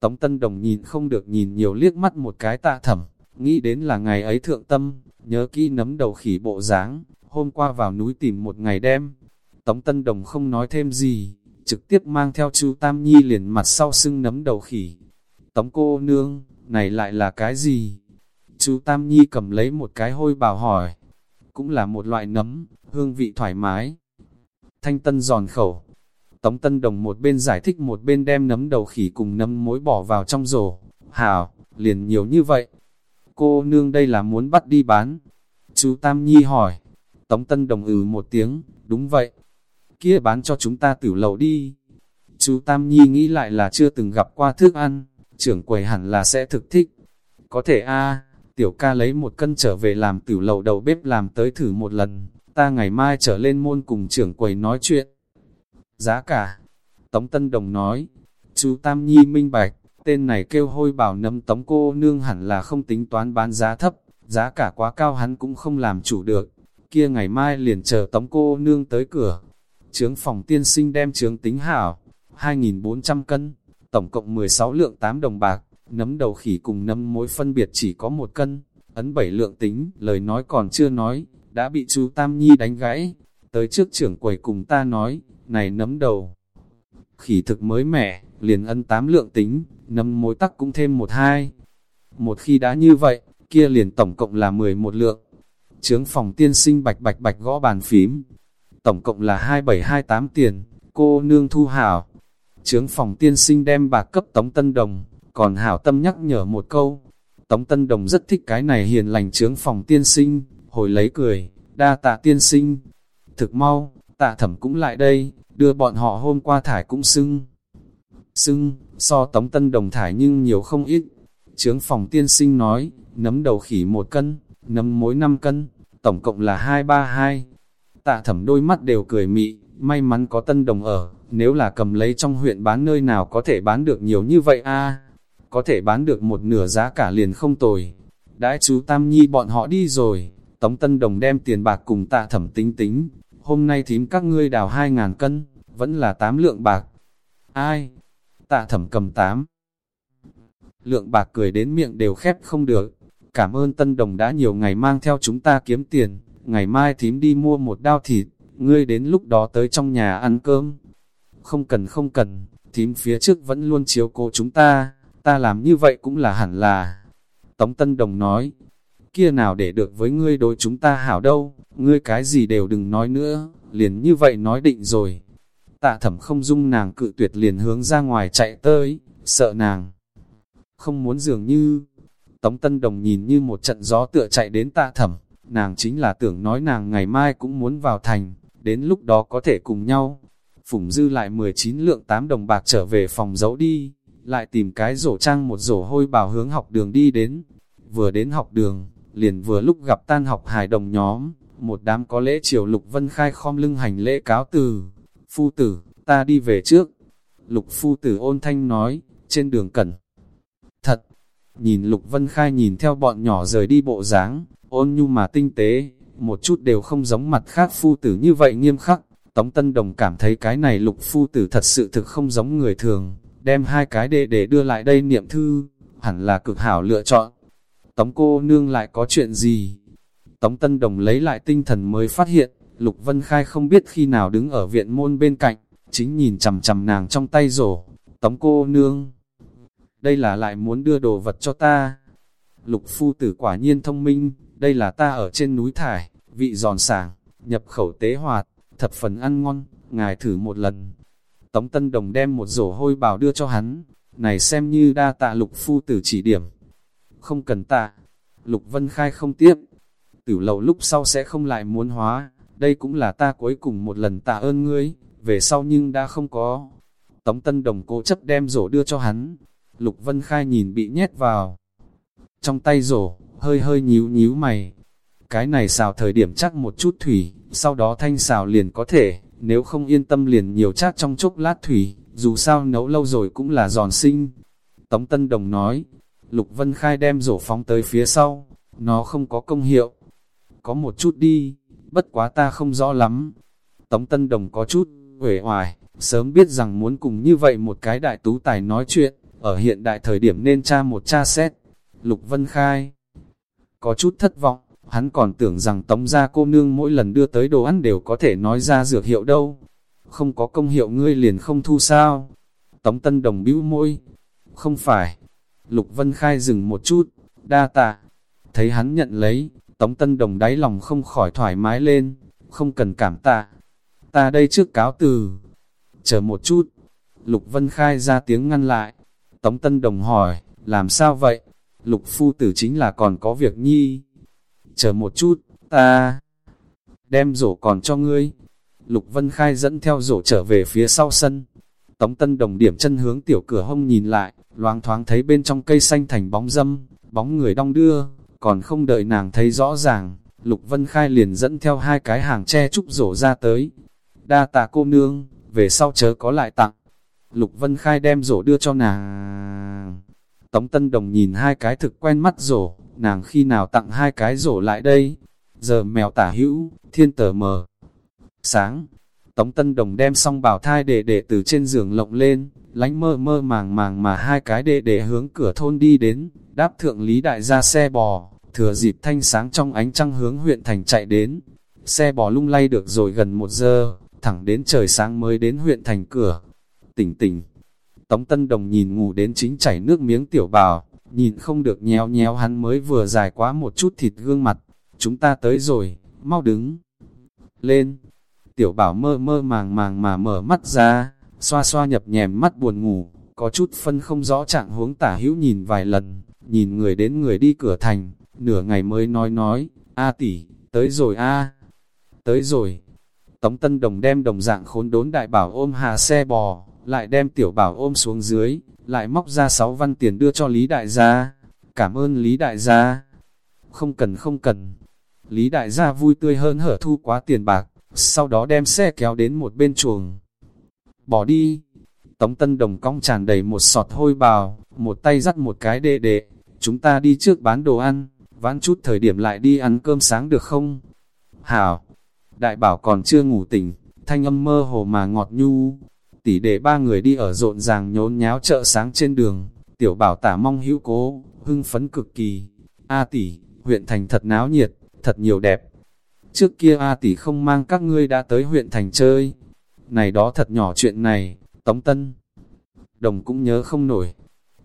Tống Tân Đồng nhìn không được nhìn nhiều liếc mắt một cái tạ thẩm, nghĩ đến là ngày ấy thượng tâm, nhớ kỹ nấm đầu khỉ bộ dáng hôm qua vào núi tìm một ngày đêm. Tống Tân Đồng không nói thêm gì, trực tiếp mang theo chú Tam Nhi liền mặt sau sưng nấm đầu khỉ. Tống cô nương, này lại là cái gì? Chú Tam Nhi cầm lấy một cái hôi bào hỏi. Cũng là một loại nấm, hương vị thoải mái. Thanh tân giòn khẩu. Tống Tân Đồng một bên giải thích một bên đem nấm đầu khỉ cùng nấm mối bỏ vào trong rổ. Hảo, liền nhiều như vậy. Cô nương đây là muốn bắt đi bán. Chú Tam Nhi hỏi. Tống Tân Đồng ừ một tiếng, đúng vậy. Kia bán cho chúng ta tử lầu đi. Chú Tam Nhi nghĩ lại là chưa từng gặp qua thức ăn, trưởng quầy hẳn là sẽ thực thích. Có thể a tiểu ca lấy một cân trở về làm tử lầu đầu bếp làm tới thử một lần, ta ngày mai trở lên môn cùng trưởng quầy nói chuyện. Giá cả, Tống Tân Đồng nói, chú Tam Nhi minh bạch, tên này kêu hôi bảo nấm tống cô nương hẳn là không tính toán bán giá thấp, giá cả quá cao hắn cũng không làm chủ được, kia ngày mai liền chờ tống cô nương tới cửa. Trướng phòng tiên sinh đem trướng tính hảo, 2.400 cân, tổng cộng 16 lượng 8 đồng bạc, nấm đầu khỉ cùng nấm mối phân biệt chỉ có một cân, ấn 7 lượng tính, lời nói còn chưa nói, đã bị chú Tam Nhi đánh gãy. Tới trước trưởng quầy cùng ta nói, này nấm đầu. Khỉ thực mới mẻ, liền ân 8 lượng tính, nấm mối tắc cũng thêm một hai. Một khi đã như vậy, kia liền tổng cộng là 11 lượng. Trướng phòng tiên sinh bạch bạch bạch gõ bàn phím. Tổng cộng là 2728 tiền, cô nương thu hảo. Trướng phòng tiên sinh đem bạc cấp tống tân đồng, còn hảo tâm nhắc nhở một câu. Tống Tân Đồng rất thích cái này hiền lành trướng phòng tiên sinh, hồi lấy cười, đa tạ tiên sinh. Thực mau, tạ thẩm cũng lại đây, đưa bọn họ hôm qua thải cũng sưng. Sưng, so Tống Tân Đồng thải nhưng nhiều không ít. Trướng phòng tiên sinh nói, nấm đầu khỉ một cân, nấm mối 5 cân, tổng cộng là 232. Tạ thẩm đôi mắt đều cười mị, may mắn có Tân Đồng ở, nếu là cầm lấy trong huyện bán nơi nào có thể bán được nhiều như vậy a có thể bán được một nửa giá cả liền không tồi. Đãi chú Tam Nhi bọn họ đi rồi, Tống Tân Đồng đem tiền bạc cùng tạ thẩm tính tính, hôm nay thím các ngươi đào hai ngàn cân, vẫn là tám lượng bạc. Ai? Tạ thẩm cầm tám. Lượng bạc cười đến miệng đều khép không được. Cảm ơn Tân Đồng đã nhiều ngày mang theo chúng ta kiếm tiền, ngày mai thím đi mua một đao thịt, ngươi đến lúc đó tới trong nhà ăn cơm. Không cần không cần, thím phía trước vẫn luôn chiếu cố chúng ta, ta làm như vậy cũng là hẳn là. Tống Tân Đồng nói, kia nào để được với ngươi đối chúng ta hảo đâu, ngươi cái gì đều đừng nói nữa, liền như vậy nói định rồi. Tạ thẩm không dung nàng cự tuyệt liền hướng ra ngoài chạy tới, sợ nàng. Không muốn dường như, Tống Tân Đồng nhìn như một trận gió tựa chạy đến tạ thẩm, nàng chính là tưởng nói nàng ngày mai cũng muốn vào thành, đến lúc đó có thể cùng nhau. Phùng dư lại 19 lượng 8 đồng bạc trở về phòng giấu đi, lại tìm cái rổ trang một rổ hôi bảo hướng học đường đi đến. Vừa đến học đường, liền vừa lúc gặp tan học hài đồng nhóm, một đám có lễ triều Lục Vân Khai khom lưng hành lễ cáo từ. Phu tử, ta đi về trước. Lục phu tử ôn thanh nói, trên đường cẩn. Nhìn Lục Vân Khai nhìn theo bọn nhỏ rời đi bộ dáng ôn nhu mà tinh tế, một chút đều không giống mặt khác phu tử như vậy nghiêm khắc. Tống Tân Đồng cảm thấy cái này lục phu tử thật sự thực không giống người thường, đem hai cái đệ để đưa lại đây niệm thư, hẳn là cực hảo lựa chọn. Tống cô nương lại có chuyện gì? Tống Tân Đồng lấy lại tinh thần mới phát hiện, Lục Vân Khai không biết khi nào đứng ở viện môn bên cạnh, chính nhìn chằm chằm nàng trong tay rổ. Tống cô nương, đây là lại muốn đưa đồ vật cho ta. Lục phu tử quả nhiên thông minh, đây là ta ở trên núi thải, vị giòn sảng, nhập khẩu tế hoạt, thập phần ăn ngon, ngài thử một lần. Tống Tân Đồng đem một rổ hôi bào đưa cho hắn, này xem như đa tạ lục phu tử chỉ điểm. Không cần tạ, lục vân khai không tiếp, tử lầu lúc sau sẽ không lại muốn hóa, đây cũng là ta cuối cùng một lần tạ ơn ngươi, về sau nhưng đã không có. Tống Tân Đồng cố chấp đem rổ đưa cho hắn, Lục Vân Khai nhìn bị nhét vào. Trong tay rổ, hơi hơi nhíu nhíu mày. Cái này xào thời điểm chắc một chút thủy, sau đó thanh xào liền có thể, nếu không yên tâm liền nhiều chắc trong chốc lát thủy, dù sao nấu lâu rồi cũng là giòn sinh. Tống Tân Đồng nói, Lục Vân Khai đem rổ phóng tới phía sau, nó không có công hiệu. Có một chút đi, bất quá ta không rõ lắm. Tống Tân Đồng có chút, uể hoài, sớm biết rằng muốn cùng như vậy một cái đại tú tài nói chuyện, ở hiện đại thời điểm nên tra một tra xét. Lục Vân Khai có chút thất vọng, hắn còn tưởng rằng tống gia cô nương mỗi lần đưa tới đồ ăn đều có thể nói ra dược hiệu đâu. Không có công hiệu ngươi liền không thu sao. Tống Tân Đồng bĩu môi. Không phải. Lục Vân Khai dừng một chút, đa tạ. Thấy hắn nhận lấy, Tống Tân Đồng đáy lòng không khỏi thoải mái lên, không cần cảm tạ. Ta đây trước cáo từ. Chờ một chút. Lục Vân Khai ra tiếng ngăn lại. Tống Tân Đồng hỏi, làm sao vậy? Lục Phu Tử chính là còn có việc nhi. Chờ một chút, ta đem rổ còn cho ngươi. Lục Vân Khai dẫn theo rổ trở về phía sau sân. Tống Tân Đồng điểm chân hướng tiểu cửa hông nhìn lại, loáng thoáng thấy bên trong cây xanh thành bóng dâm, bóng người đong đưa, còn không đợi nàng thấy rõ ràng, Lục Vân Khai liền dẫn theo hai cái hàng tre trúc rổ ra tới. Đa tạ cô nương, về sau chớ có lại tặng. Lục Vân Khai đem rổ đưa cho nàng. Tống Tân Đồng nhìn hai cái thực quen mắt rổ, nàng khi nào tặng hai cái rổ lại đây? Giờ mèo tả hữu, thiên tờ mờ. Sáng, Tống Tân Đồng đem xong bảo thai để để từ trên giường lộng lên, lánh mơ mơ màng màng mà hai cái đệ để hướng cửa thôn đi đến, đáp thượng lý đại ra xe bò, thừa dịp thanh sáng trong ánh trăng hướng huyện thành chạy đến. Xe bò lung lay được rồi gần một giờ, thẳng đến trời sáng mới đến huyện thành cửa. Tỉnh tỉnh, Tống Tân Đồng nhìn ngủ đến chính chảy nước miếng tiểu bào, nhìn không được nhéo nhéo hắn mới vừa dài quá một chút thịt gương mặt. Chúng ta tới rồi, mau đứng. Lên, tiểu bảo mơ mơ màng màng mà mở mắt ra, xoa xoa nhập nhèm mắt buồn ngủ, có chút phân không rõ trạng huống tả hữu nhìn vài lần, nhìn người đến người đi cửa thành, nửa ngày mới nói nói, a tỷ, tới rồi a tới rồi. Tống Tân Đồng đem đồng dạng khốn đốn đại bảo ôm hà xe bò, lại đem tiểu bảo ôm xuống dưới, lại móc ra sáu văn tiền đưa cho Lý Đại gia. Cảm ơn Lý Đại gia. Không cần không cần. Lý Đại gia vui tươi hơn hở thu quá tiền bạc, sau đó đem xe kéo đến một bên chuồng. Bỏ đi. Tống Tân Đồng cong tràn đầy một sọt hôi bào, một tay dắt một cái đệ đệ. Chúng ta đi trước bán đồ ăn, vãn chút thời điểm lại đi ăn cơm sáng được không? Hảo. Đại bảo còn chưa ngủ tỉnh, thanh âm mơ hồ mà ngọt nhu, tỷ đệ ba người đi ở rộn ràng nhốn nháo chợ sáng trên đường, tiểu bảo tả mong hữu cố, hưng phấn cực kỳ. A tỷ, huyện thành thật náo nhiệt, thật nhiều đẹp. Trước kia A tỷ không mang các ngươi đã tới huyện thành chơi. Này đó thật nhỏ chuyện này, Tống Tân. Đồng cũng nhớ không nổi.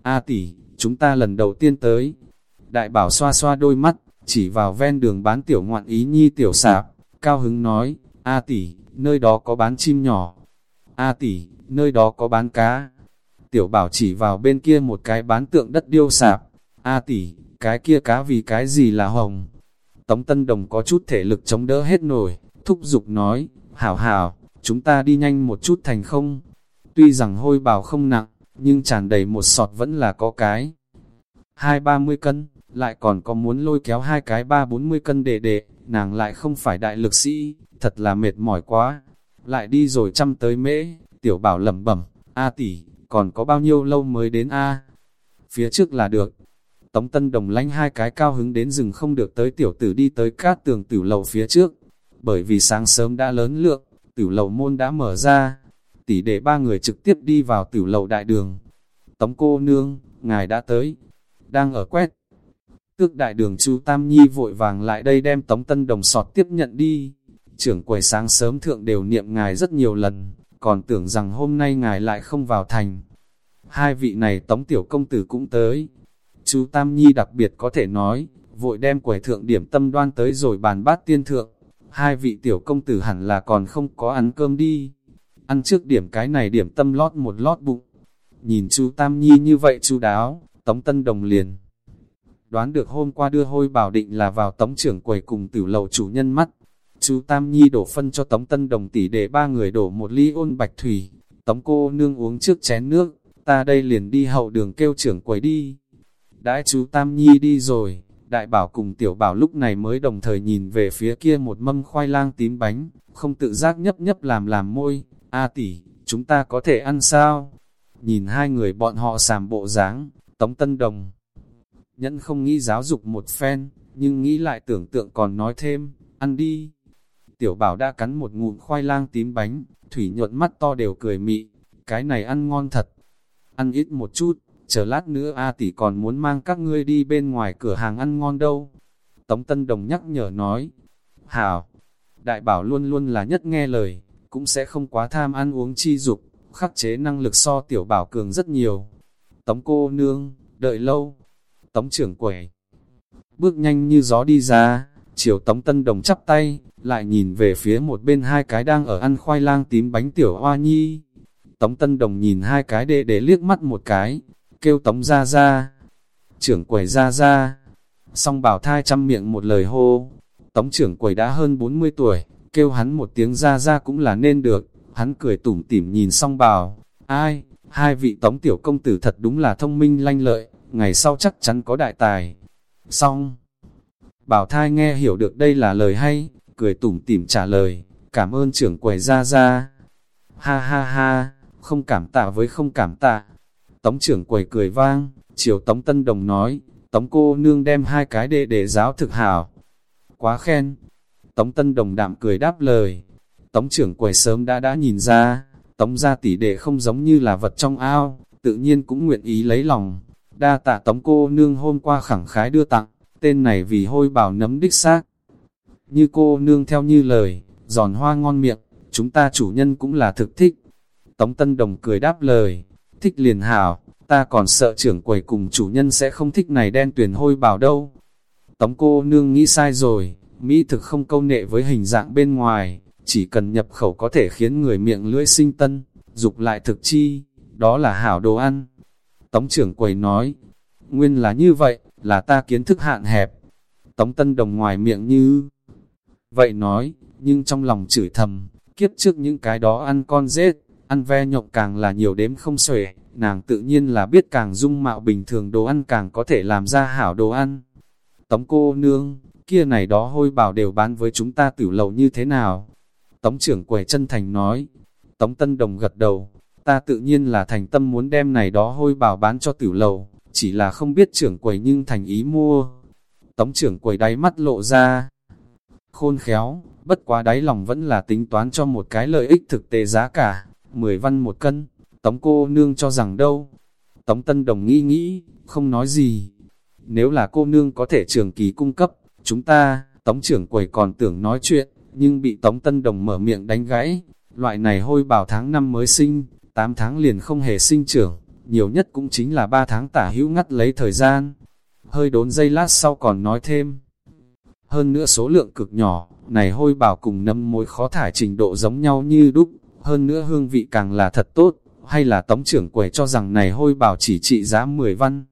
A tỷ, chúng ta lần đầu tiên tới. Đại bảo xoa xoa đôi mắt, chỉ vào ven đường bán tiểu ngoạn ý nhi tiểu sạp, cao hứng nói, A tỷ, nơi đó có bán chim nhỏ, A tỷ, nơi đó có bán cá. Tiểu bảo chỉ vào bên kia một cái bán tượng đất điêu sạp. A tỷ, cái kia cá vì cái gì là hồng? Tống Tân Đồng có chút thể lực chống đỡ hết nổi, thúc giục nói, hảo hảo, chúng ta đi nhanh một chút thành không. Tuy rằng hôi bào không nặng, nhưng tràn đầy một sọt vẫn là có cái. Hai ba mươi cân, lại còn có muốn lôi kéo hai cái ba bốn mươi cân để để, nàng lại không phải đại lực sĩ, thật là mệt mỏi quá. Lại đi rồi chăm tới mễ, tiểu bảo lẩm bẩm, a tỷ, còn có bao nhiêu lâu mới đến a Phía trước là được. Tống Tân Đồng lánh hai cái cao hứng đến rừng không được tới tiểu tử đi tới cát tường tử lầu phía trước. Bởi vì sáng sớm đã lớn lượng, tử lầu môn đã mở ra, tỷ để ba người trực tiếp đi vào tử lầu đại đường. Tống cô nương, ngài đã tới, đang ở quét. Tước đại đường chú Tam Nhi vội vàng lại đây đem Tống Tân Đồng sọt tiếp nhận đi. Trưởng quầy sáng sớm thượng đều niệm ngài rất nhiều lần, còn tưởng rằng hôm nay ngài lại không vào thành. Hai vị này Tống Tiểu Công Tử cũng tới. Chú Tam Nhi đặc biệt có thể nói, vội đem quầy thượng điểm tâm đoan tới rồi bàn bát tiên thượng. Hai vị Tiểu Công Tử hẳn là còn không có ăn cơm đi. Ăn trước điểm cái này điểm tâm lót một lót bụng. Nhìn chú Tam Nhi như vậy chú đáo, Tống Tân Đồng liền. Đoán được hôm qua đưa hôi bảo định là vào tống trưởng quầy cùng tử lầu chủ nhân mắt. Chú Tam Nhi đổ phân cho Tống Tân Đồng tỷ để ba người đổ một ly ôn bạch thủy. Tống cô nương uống trước chén nước, ta đây liền đi hậu đường kêu trưởng quầy đi. Đãi chú Tam Nhi đi rồi, đại bảo cùng tiểu bảo lúc này mới đồng thời nhìn về phía kia một mâm khoai lang tím bánh, không tự giác nhấp nhấp làm làm môi, a tỷ, chúng ta có thể ăn sao? Nhìn hai người bọn họ sàm bộ dáng, Tống Tân Đồng. Nhẫn không nghĩ giáo dục một phen, nhưng nghĩ lại tưởng tượng còn nói thêm, ăn đi. Tiểu bảo đã cắn một ngụm khoai lang tím bánh, thủy nhuận mắt to đều cười mị, cái này ăn ngon thật. Ăn ít một chút, chờ lát nữa A tỷ còn muốn mang các ngươi đi bên ngoài cửa hàng ăn ngon đâu. Tống Tân Đồng nhắc nhở nói, Hảo, đại bảo luôn luôn là nhất nghe lời, cũng sẽ không quá tham ăn uống chi dục, khắc chế năng lực so tiểu bảo cường rất nhiều. Tống cô nương, đợi lâu. Tống trưởng quẩy, Bước nhanh như gió đi ra, chiều tống tân đồng chắp tay, lại nhìn về phía một bên hai cái đang ở ăn khoai lang tím bánh tiểu hoa nhi. Tống tân đồng nhìn hai cái đệ để liếc mắt một cái, kêu tống ra ra. Trưởng quầy ra ra. Xong bảo thai chăm miệng một lời hô. Tống trưởng quầy đã hơn 40 tuổi, kêu hắn một tiếng ra ra cũng là nên được. Hắn cười tủm tỉm nhìn xong bảo, ai, Hai vị tống tiểu công tử thật đúng là thông minh lanh lợi, ngày sau chắc chắn có đại tài. Xong, bảo thai nghe hiểu được đây là lời hay, cười tủm tỉm trả lời, cảm ơn trưởng quầy ra ra. Ha ha ha, không cảm tạ với không cảm tạ. Tống trưởng quầy cười vang, chiều tống tân đồng nói, tống cô nương đem hai cái đệ để giáo thực hảo. Quá khen. Tống tân đồng đạm cười đáp lời. Tống trưởng quầy sớm đã đã nhìn ra, Tống gia tỷ đệ không giống như là vật trong ao, tự nhiên cũng nguyện ý lấy lòng. Đa tạ tống cô nương hôm qua khẳng khái đưa tặng, tên này vì hôi bảo nấm đích xác. Như cô nương theo như lời, giòn hoa ngon miệng, chúng ta chủ nhân cũng là thực thích. Tống Tân Đồng cười đáp lời, thích liền hảo, ta còn sợ trưởng quầy cùng chủ nhân sẽ không thích này đen tuyển hôi bảo đâu. Tống cô nương nghĩ sai rồi, Mỹ thực không câu nệ với hình dạng bên ngoài, chỉ cần nhập khẩu có thể khiến người miệng lưỡi sinh tân, dục lại thực chi, đó là hảo đồ ăn. Tống trưởng quầy nói, nguyên là như vậy, là ta kiến thức hạn hẹp. Tống tân đồng ngoài miệng như vậy nói, nhưng trong lòng chửi thầm, kiếp trước những cái đó ăn con rết, ăn ve nhộng càng là nhiều đếm không xuể, nàng tự nhiên là biết càng dung mạo bình thường đồ ăn càng có thể làm ra hảo đồ ăn. Tống cô nương, kia này đó hôi bảo đều bán với chúng ta tử lầu như thế nào? Tống trưởng quầy chân thành nói, Tống Tân Đồng gật đầu, ta tự nhiên là thành tâm muốn đem này đó hôi bảo bán cho tử lầu, chỉ là không biết trưởng quầy nhưng thành ý mua. Tống trưởng quầy đáy mắt lộ ra, khôn khéo, bất quá đáy lòng vẫn là tính toán cho một cái lợi ích thực tế giá cả, 10 văn một cân, Tống cô nương cho rằng đâu. Tống Tân Đồng nghĩ nghĩ, không nói gì. Nếu là cô nương có thể trường kỳ cung cấp, chúng ta, Tống trưởng quầy còn tưởng nói chuyện nhưng bị Tống Tân Đồng mở miệng đánh gãy. Loại này hôi bảo tháng năm mới sinh, 8 tháng liền không hề sinh trưởng, nhiều nhất cũng chính là 3 tháng tả hữu ngắt lấy thời gian. Hơi đốn dây lát sau còn nói thêm. Hơn nữa số lượng cực nhỏ, này hôi bảo cùng nấm mối khó thải trình độ giống nhau như đúc, hơn nữa hương vị càng là thật tốt, hay là tống trưởng quầy cho rằng này hôi bảo chỉ trị giá 10 văn.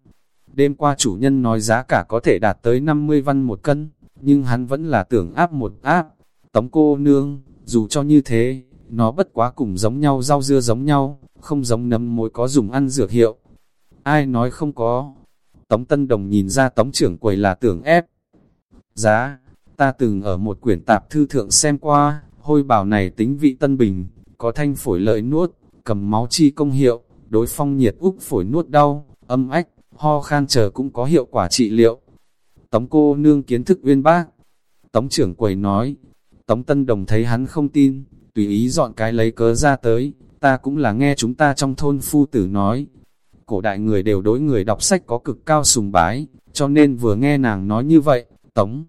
Đêm qua chủ nhân nói giá cả có thể đạt tới 50 văn một cân, nhưng hắn vẫn là tưởng áp một áp. Tống cô nương, dù cho như thế, nó bất quá cùng giống nhau rau dưa giống nhau, không giống nấm mối có dùng ăn dược hiệu. Ai nói không có? Tống Tân Đồng nhìn ra Tống trưởng quầy là tưởng ép. Giá, ta từng ở một quyển tạp thư thượng xem qua, hôi bảo này tính vị tân bình, có thanh phổi lợi nuốt, cầm máu chi công hiệu, đối phong nhiệt úc phổi nuốt đau, âm ách, ho khan chờ cũng có hiệu quả trị liệu. Tống cô nương kiến thức uyên bác. Tống trưởng quầy nói, Tống Tân Đồng thấy hắn không tin, tùy ý dọn cái lấy cớ ra tới, ta cũng là nghe chúng ta trong thôn phu tử nói. Cổ đại người đều đối người đọc sách có cực cao sùng bái, cho nên vừa nghe nàng nói như vậy, Tống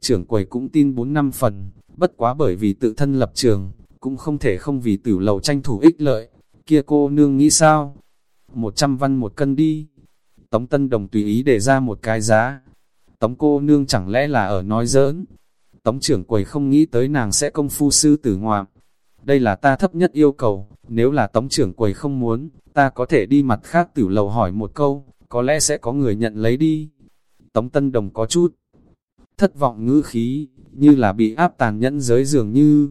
trưởng quầy cũng tin 4 năm phần, bất quá bởi vì tự thân lập trường, cũng không thể không vì tử lầu tranh thủ ích lợi. Kia cô nương nghĩ sao? 100 văn một cân đi. Tống Tân Đồng tùy ý để ra một cái giá. Tống cô nương chẳng lẽ là ở nói giỡn? Tống trưởng quầy không nghĩ tới nàng sẽ công phu sư tử ngoạm. Đây là ta thấp nhất yêu cầu, nếu là tống trưởng quầy không muốn, ta có thể đi mặt khác tử lầu hỏi một câu, có lẽ sẽ có người nhận lấy đi. Tống Tân Đồng có chút thất vọng ngữ khí, như là bị áp tàn nhẫn giới dường như.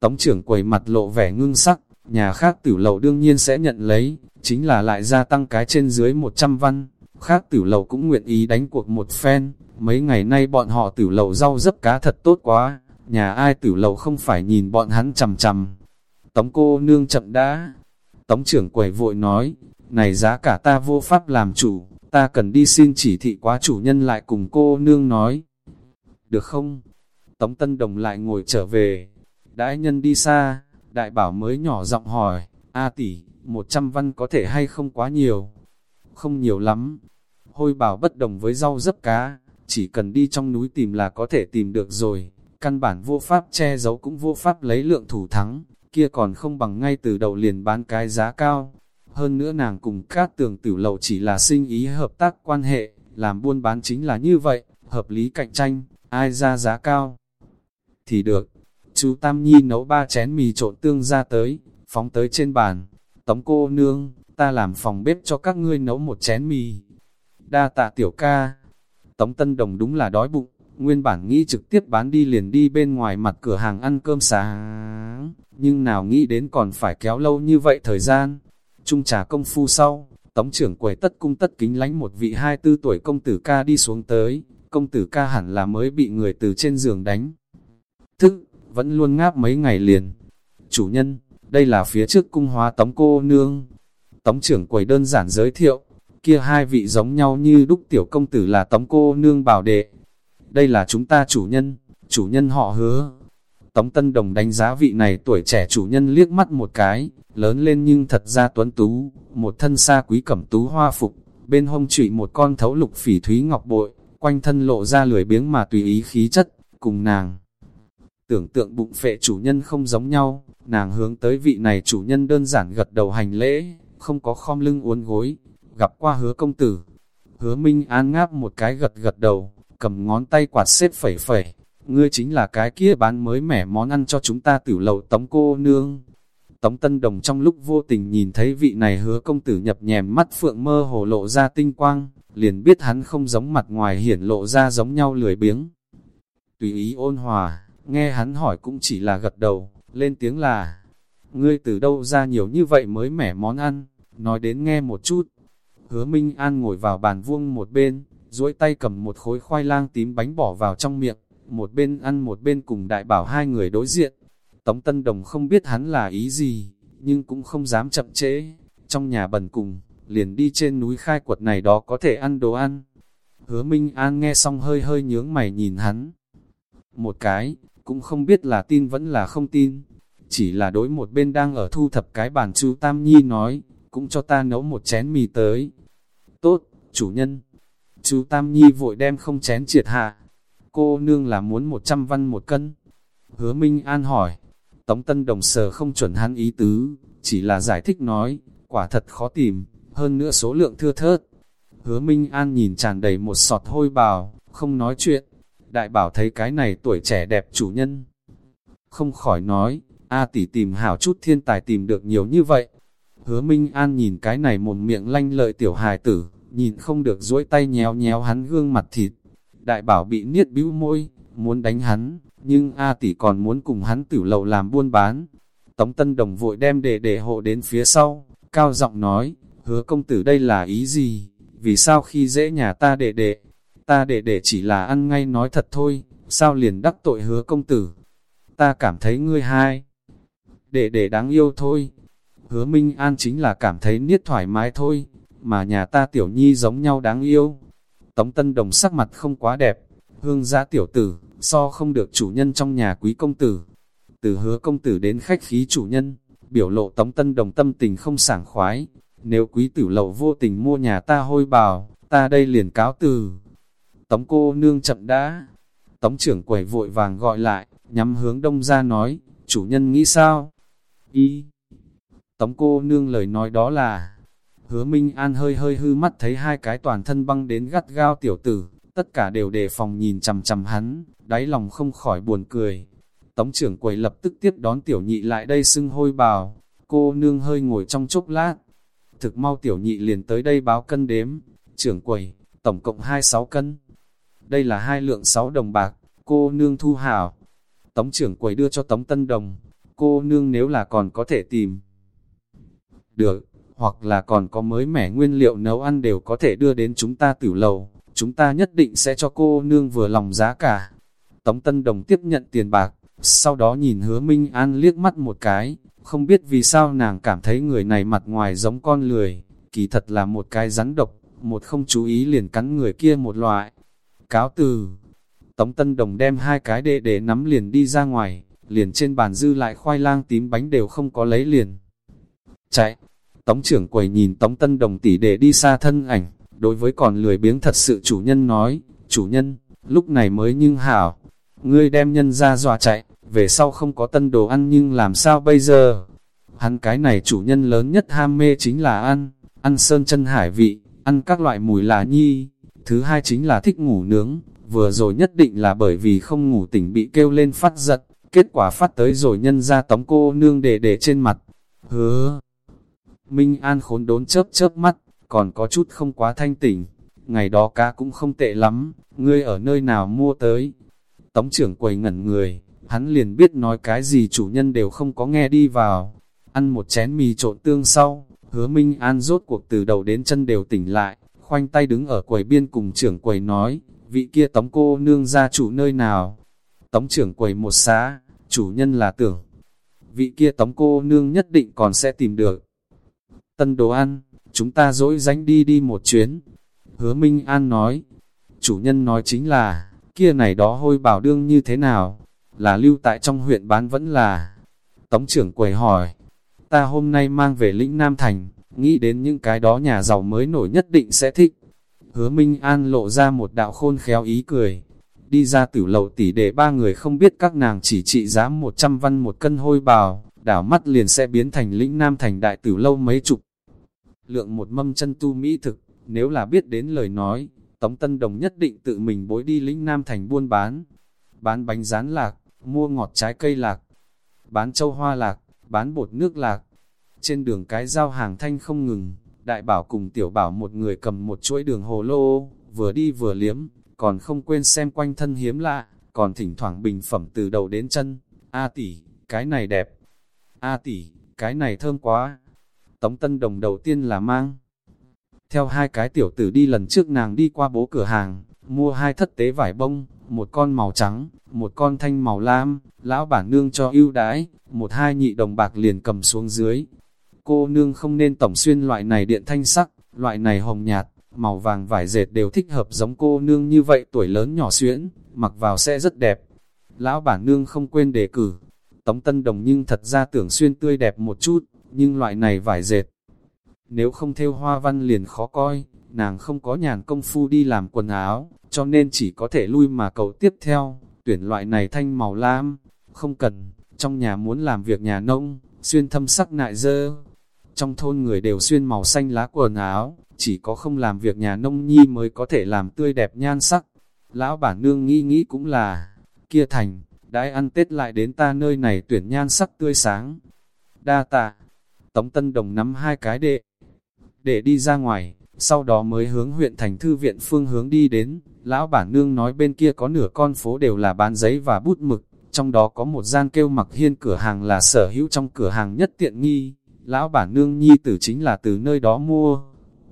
Tống trưởng quầy mặt lộ vẻ ngưng sắc, nhà khác tử lầu đương nhiên sẽ nhận lấy, chính là lại gia tăng cái trên dưới 100 văn. Khác tử lầu cũng nguyện ý đánh cuộc một phen, mấy ngày nay bọn họ tử lầu rau dấp cá thật tốt quá, nhà ai tử lầu không phải nhìn bọn hắn chầm chầm. Tống cô nương chậm đã, tống trưởng quầy vội nói, này giá cả ta vô pháp làm chủ, ta cần đi xin chỉ thị quá chủ nhân lại cùng cô nương nói. Được không? Tống Tân Đồng lại ngồi trở về, đãi nhân đi xa, đại bảo mới nhỏ giọng hỏi, A tỷ, một trăm văn có thể hay không quá nhiều? Không nhiều lắm. Hôi bảo bất đồng với rau dấp cá, chỉ cần đi trong núi tìm là có thể tìm được rồi. Căn bản vô pháp che giấu cũng vô pháp lấy lượng thủ thắng, kia còn không bằng ngay từ đầu liền bán cái giá cao. Hơn nữa nàng cùng các tường tử lầu chỉ là sinh ý hợp tác quan hệ, làm buôn bán chính là như vậy, hợp lý cạnh tranh, ai ra giá cao. Thì được, chú Tam Nhi nấu ba chén mì trộn tương ra tới, phóng tới trên bàn. Tống cô nương, ta làm phòng bếp cho các ngươi nấu một chén mì. Đa tạ tiểu ca. Tống Tân Đồng đúng là đói bụng, nguyên bản nghĩ trực tiếp bán đi liền đi bên ngoài mặt cửa hàng ăn cơm sáng. Nhưng nào nghĩ đến còn phải kéo lâu như vậy thời gian. Trung trà công phu sau, Tống trưởng quầy tất cung tất kính lánh một vị 24 tuổi công tử ca đi xuống tới. Công tử ca hẳn là mới bị người từ trên giường đánh. Thức, vẫn luôn ngáp mấy ngày liền. Chủ nhân, đây là phía trước cung hóa tống cô nương. Tống trưởng quầy đơn giản giới thiệu, kia hai vị giống nhau như đúc tiểu công tử là tống cô nương bảo đệ. Đây là chúng ta chủ nhân, chủ nhân họ hứa. Tống Tân Đồng đánh giá vị này tuổi trẻ chủ nhân liếc mắt một cái, lớn lên nhưng thật ra tuấn tú, một thân xa quý cẩm tú hoa phục, bên hông trụy một con thấu lục phỉ thúy ngọc bội, quanh thân lộ ra lười biếng mà tùy ý khí chất, cùng nàng. Tưởng tượng bụng phệ chủ nhân không giống nhau, nàng hướng tới vị này chủ nhân đơn giản gật đầu hành lễ, không có khom lưng uốn gối, gặp qua hứa công tử. Hứa Minh An ngáp một cái gật gật đầu, cầm ngón tay quạt xếp phẩy phẩy, ngươi chính là cái kia bán mới mẻ món ăn cho chúng ta tử lầu tống cô nương. Tống Tân Đồng trong lúc vô tình nhìn thấy vị này hứa công tử nhập nhèm mắt phượng mơ hồ lộ ra tinh quang, liền biết hắn không giống mặt ngoài hiển lộ ra giống nhau lười biếng. Tùy ý ôn hòa, nghe hắn hỏi cũng chỉ là gật đầu, lên tiếng là, ngươi từ đâu ra nhiều như vậy mới mẻ món ăn, nói đến nghe một chút. Hứa Minh An ngồi vào bàn vuông một bên, duỗi tay cầm một khối khoai lang tím bánh bỏ vào trong miệng, một bên ăn một bên cùng đại bảo hai người đối diện. Tống Tân Đồng không biết hắn là ý gì, nhưng cũng không dám chậm trễ, trong nhà bần cùng, liền đi trên núi khai quật này đó có thể ăn đồ ăn. Hứa Minh An nghe xong hơi hơi nhướng mày nhìn hắn. Một cái, cũng không biết là tin vẫn là không tin. Chỉ là đối một bên đang ở thu thập cái bàn chú Tam Nhi nói, cũng cho ta nấu một chén mì tới. Tốt, chủ nhân. Chú Tam Nhi vội đem không chén triệt hạ. Cô nương là muốn 100 văn một cân. Hứa Minh An hỏi. Tống Tân Đồng sờ không chuẩn hắn ý tứ, chỉ là giải thích nói, quả thật khó tìm, hơn nữa số lượng thưa thớt. Hứa Minh An nhìn tràn đầy một sọt hôi bào, không nói chuyện. Đại bảo thấy cái này tuổi trẻ đẹp chủ nhân. Không khỏi nói, A tỷ tìm hảo chút thiên tài tìm được nhiều như vậy. Hứa Minh An nhìn cái này một miệng lanh lợi tiểu hài tử, nhìn không được duỗi tay nhéo nhéo hắn gương mặt thịt. đại bảo bị niết bĩu môi, muốn đánh hắn, nhưng A tỷ còn muốn cùng hắn tử lầu làm buôn bán. Tống Tân Đồng vội đem đệ đệ hộ đến phía sau, cao giọng nói, hứa công tử đây là ý gì, vì sao khi dễ nhà ta đệ đệ, ta đệ đệ chỉ là ăn ngay nói thật thôi, sao liền đắc tội hứa công tử, ta cảm thấy ngươi hai, để để đáng yêu thôi, hứa Minh An chính là cảm thấy niết thoải mái thôi, mà nhà ta tiểu nhi giống nhau đáng yêu. Tống Tân Đồng sắc mặt không quá đẹp, hương gia tiểu tử, so không được chủ nhân trong nhà quý công tử. Từ hứa công tử đến khách khí chủ nhân, biểu lộ Tống Tân Đồng tâm tình không sảng khoái. Nếu quý tử lầu vô tình mua nhà ta hôi bào, ta đây liền cáo từ. Tống cô nương chậm đã. Tống trưởng quầy vội vàng gọi lại, nhắm hướng đông ra nói, chủ nhân nghĩ sao? Ý. Tống cô nương lời nói đó là, hứa Minh An hơi hơi hư mắt thấy hai cái toàn thân băng đến gắt gao tiểu tử, tất cả đều đề phòng nhìn chằm chằm hắn, đáy lòng không khỏi buồn cười. Tống trưởng quầy lập tức tiếp đón tiểu nhị lại đây xưng hôi bào, cô nương hơi ngồi trong chốc lát. Thực mau tiểu nhị liền tới đây báo cân đếm, trưởng quầy, tổng cộng 26 cân. Đây là hai lượng 6 đồng bạc, cô nương thu hảo. Tống trưởng quầy đưa cho tống tân đồng, cô nương nếu là còn có thể tìm. Được, hoặc là còn có mới mẻ nguyên liệu nấu ăn đều có thể đưa đến chúng ta tử lầu, chúng ta nhất định sẽ cho cô nương vừa lòng giá cả. Tống Tân Đồng tiếp nhận tiền bạc, sau đó nhìn hứa Minh An liếc mắt một cái, không biết vì sao nàng cảm thấy người này mặt ngoài giống con lười, kỳ thật là một cái rắn độc, một không chú ý liền cắn người kia một loại. Cáo từ, Tống Tân Đồng đem hai cái đệ để nắm liền đi ra ngoài, liền trên bàn dư lại khoai lang tím bánh đều không có lấy liền. Chạy, Tống trưởng quầy nhìn Tống Tân Đồng tỷ để đi xa thân ảnh, đối với còn lười biếng thật sự chủ nhân nói, chủ nhân, lúc này mới nhưng hảo, ngươi đem nhân ra dọa chạy, về sau không có tân đồ ăn nhưng làm sao bây giờ? Hắn cái này chủ nhân lớn nhất ham mê chính là ăn, ăn sơn chân hải vị, ăn các loại mùi là nhi. Thứ hai chính là thích ngủ nướng, vừa rồi nhất định là bởi vì không ngủ tỉnh bị kêu lên phát giật, kết quả phát tới rồi nhân ra tống cô nương để để trên mặt. Hứa! Minh An khốn đốn chớp chớp mắt, còn có chút không quá thanh tỉnh. Ngày đó cá cũng không tệ lắm, ngươi ở nơi nào mua tới. Tống trưởng quầy ngẩn người, hắn liền biết nói cái gì chủ nhân đều không có nghe đi vào. Ăn một chén mì trộn tương sau, hứa Minh An rốt cuộc từ đầu đến chân đều tỉnh lại, khoanh tay đứng ở quầy biên cùng trưởng quầy nói, vị kia tống cô nương ra chủ nơi nào. Tống trưởng quầy một xá, chủ nhân là tưởng, vị kia tống cô nương nhất định còn sẽ tìm được. Tân đồ ăn, chúng ta dỗi dánh đi đi một chuyến. Hứa Minh An nói, chủ nhân nói chính là, kia này đó hôi bảo đương như thế nào, là lưu tại trong huyện bán vẫn là. Tống trưởng quầy hỏi, ta hôm nay mang về lĩnh Nam Thành, nghĩ đến những cái đó nhà giàu mới nổi nhất định sẽ thích. Hứa Minh An lộ ra một đạo khôn khéo ý cười, đi ra tử lầu tỷ để ba người không biết các nàng chỉ trị giá 100 văn một cân hôi bào, đảo mắt liền sẽ biến thành lĩnh Nam Thành đại tử lâu mấy chục lượng một mâm chân tu mỹ thực, nếu là biết đến lời nói, Tống Tân Đồng nhất định tự mình bối đi lĩnh Nam Thành buôn bán. Bán bánh rán lạc, mua ngọt trái cây lạc, bán châu hoa lạc, bán bột nước lạc. Trên đường cái giao hàng thanh không ngừng, đại bảo cùng tiểu bảo một người cầm một chuỗi đường hồ lô, vừa đi vừa liếm, còn không quên xem quanh thân hiếm lạ, còn thỉnh thoảng bình phẩm từ đầu đến chân. A tỷ, cái này đẹp. A tỷ, cái này thơm quá. Tống Tân Đồng đầu tiên là mang. Theo hai cái tiểu tử đi lần trước nàng đi qua bố cửa hàng, mua hai thất tế vải bông, một con màu trắng, một con thanh màu lam, lão bản nương cho ưu đãi, một hai nhị đồng bạc liền cầm xuống dưới. Cô nương không nên tổng xuyên loại này điện thanh sắc, loại này hồng nhạt, màu vàng vải dệt đều thích hợp giống cô nương như vậy tuổi lớn nhỏ xuyễn, mặc vào sẽ rất đẹp. Lão bản nương không quên đề cử, Tống Tân Đồng nhưng thật ra tưởng xuyên tươi đẹp một chút, nhưng loại này vải dệt. Nếu không theo hoa văn liền khó coi, nàng không có nhàn công phu đi làm quần áo, cho nên chỉ có thể lui mà cầu tiếp theo, tuyển loại này thanh màu lam, không cần, trong nhà muốn làm việc nhà nông, xuyên thâm sắc nại dơ. Trong thôn người đều xuyên màu xanh lá quần áo, chỉ có không làm việc nhà nông nhi mới có thể làm tươi đẹp nhan sắc. Lão bản nương nghĩ nghĩ cũng là, kia thành, đãi ăn Tết lại đến ta nơi này tuyển nhan sắc tươi sáng. Đa tạ, Tống Tân Đồng nắm hai cái đệ, để đi ra ngoài, sau đó mới hướng huyện thành thư viện phương hướng đi đến, Lão bản nương nói bên kia có nửa con phố đều là bán giấy và bút mực, trong đó có một gian kêu mặc hiên cửa hàng là sở hữu trong cửa hàng nhất tiện nghi. Lão bản nương nhi tử chính là từ nơi đó mua.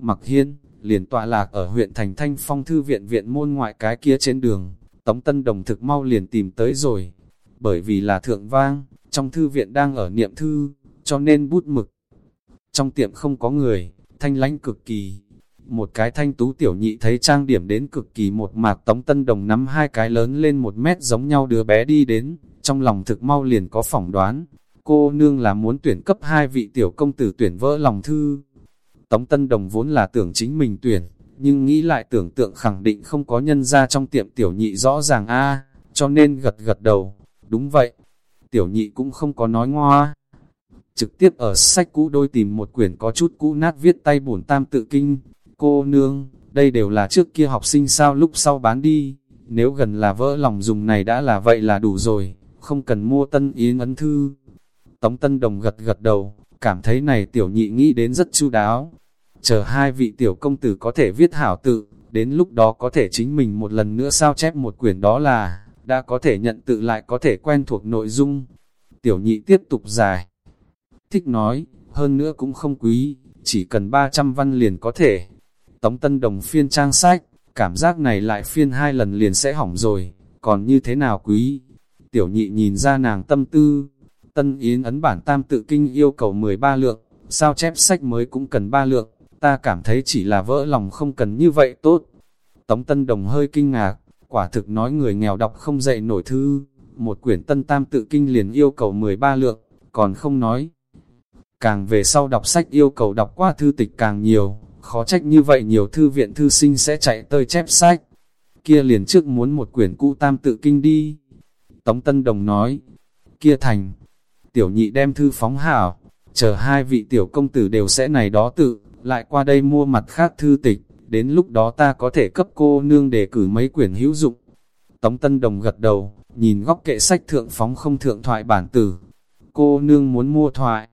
Mặc hiên, liền tọa lạc ở huyện Thành Thanh Phong Thư viện viện môn ngoại cái kia trên đường, Tống Tân Đồng thực mau liền tìm tới rồi. Bởi vì là thượng vang, trong thư viện đang ở niệm thư, cho nên bút mực. Trong tiệm không có người, thanh lánh cực kỳ. Một cái thanh tú tiểu nhị thấy trang điểm đến cực kỳ một mạc Tống Tân Đồng nắm hai cái lớn lên một mét giống nhau đứa bé đi đến, trong lòng thực mau liền có phỏng đoán. Cô nương là muốn tuyển cấp hai vị tiểu công tử tuyển vỡ lòng thư, Tống Tân Đồng vốn là tưởng chính mình tuyển, nhưng nghĩ lại tưởng tượng khẳng định không có nhân ra trong tiệm tiểu nhị rõ ràng a cho nên gật gật đầu. Đúng vậy, tiểu nhị cũng không có nói ngoa. Trực tiếp ở sách cũ đôi tìm một quyển có chút cũ nát viết tay bổn tam tự kinh. Cô nương, đây đều là trước kia học sinh sao lúc sau bán đi. Nếu gần là vỡ lòng dùng này đã là vậy là đủ rồi, không cần mua tân yến ấn thư. Tống Tân Đồng gật gật đầu, cảm thấy này tiểu nhị nghĩ đến rất chu đáo. Chờ hai vị tiểu công tử có thể viết hảo tự, đến lúc đó có thể chính mình một lần nữa sao chép một quyển đó là, đã có thể nhận tự lại có thể quen thuộc nội dung. Tiểu nhị tiếp tục dài. Thích nói, hơn nữa cũng không quý, chỉ cần 300 văn liền có thể. Tống Tân Đồng phiên trang sách, cảm giác này lại phiên hai lần liền sẽ hỏng rồi, còn như thế nào quý? Tiểu nhị nhìn ra nàng tâm tư, Tân Yến ấn bản tam tự kinh yêu cầu 13 lượng, sao chép sách mới cũng cần 3 lượng, ta cảm thấy chỉ là vỡ lòng không cần như vậy tốt. Tống Tân Đồng hơi kinh ngạc, quả thực nói người nghèo đọc không dạy nổi thư, một quyển tân tam tự kinh liền yêu cầu 13 lượng, còn không nói. Càng về sau đọc sách yêu cầu đọc qua thư tịch càng nhiều, khó trách như vậy nhiều thư viện thư sinh sẽ chạy tơi chép sách. Kia liền trước muốn một quyển cũ tam tự kinh đi. Tống Tân Đồng nói, kia thành, tiểu nhị đem thư phóng hảo, chờ hai vị tiểu công tử đều sẽ này đó tự, lại qua đây mua mặt khác thư tịch, đến lúc đó ta có thể cấp cô nương để cử mấy quyển hữu dụng. Tống Tân Đồng gật đầu, nhìn góc kệ sách thượng phóng không thượng thoại bản tử. Cô nương muốn mua thoại.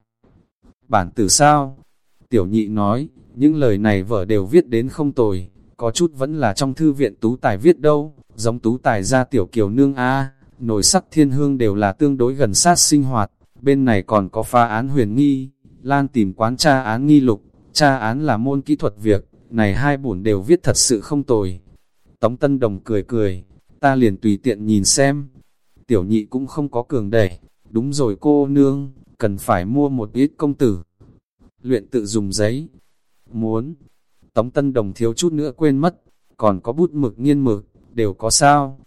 Bản tử sao? Tiểu nhị nói, những lời này vợ đều viết đến không tồi, có chút vẫn là trong thư viện tú tài viết đâu, giống tú tài ra tiểu kiều nương A, nổi sắc thiên hương đều là tương đối gần sát sinh hoạt, bên này còn có phá án huyền nghi, Lan tìm quán tra án nghi lục, tra án là môn kỹ thuật việc, này hai bổn đều viết thật sự không tồi. Tống Tân Đồng cười cười, ta liền tùy tiện nhìn xem. Tiểu nhị cũng không có cường đẩy, đúng rồi cô nương, cần phải mua một ít công tử. Luyện tự dùng giấy. Muốn. Tống Tân Đồng thiếu chút nữa quên mất, còn có bút mực nghiên mực, đều có sao.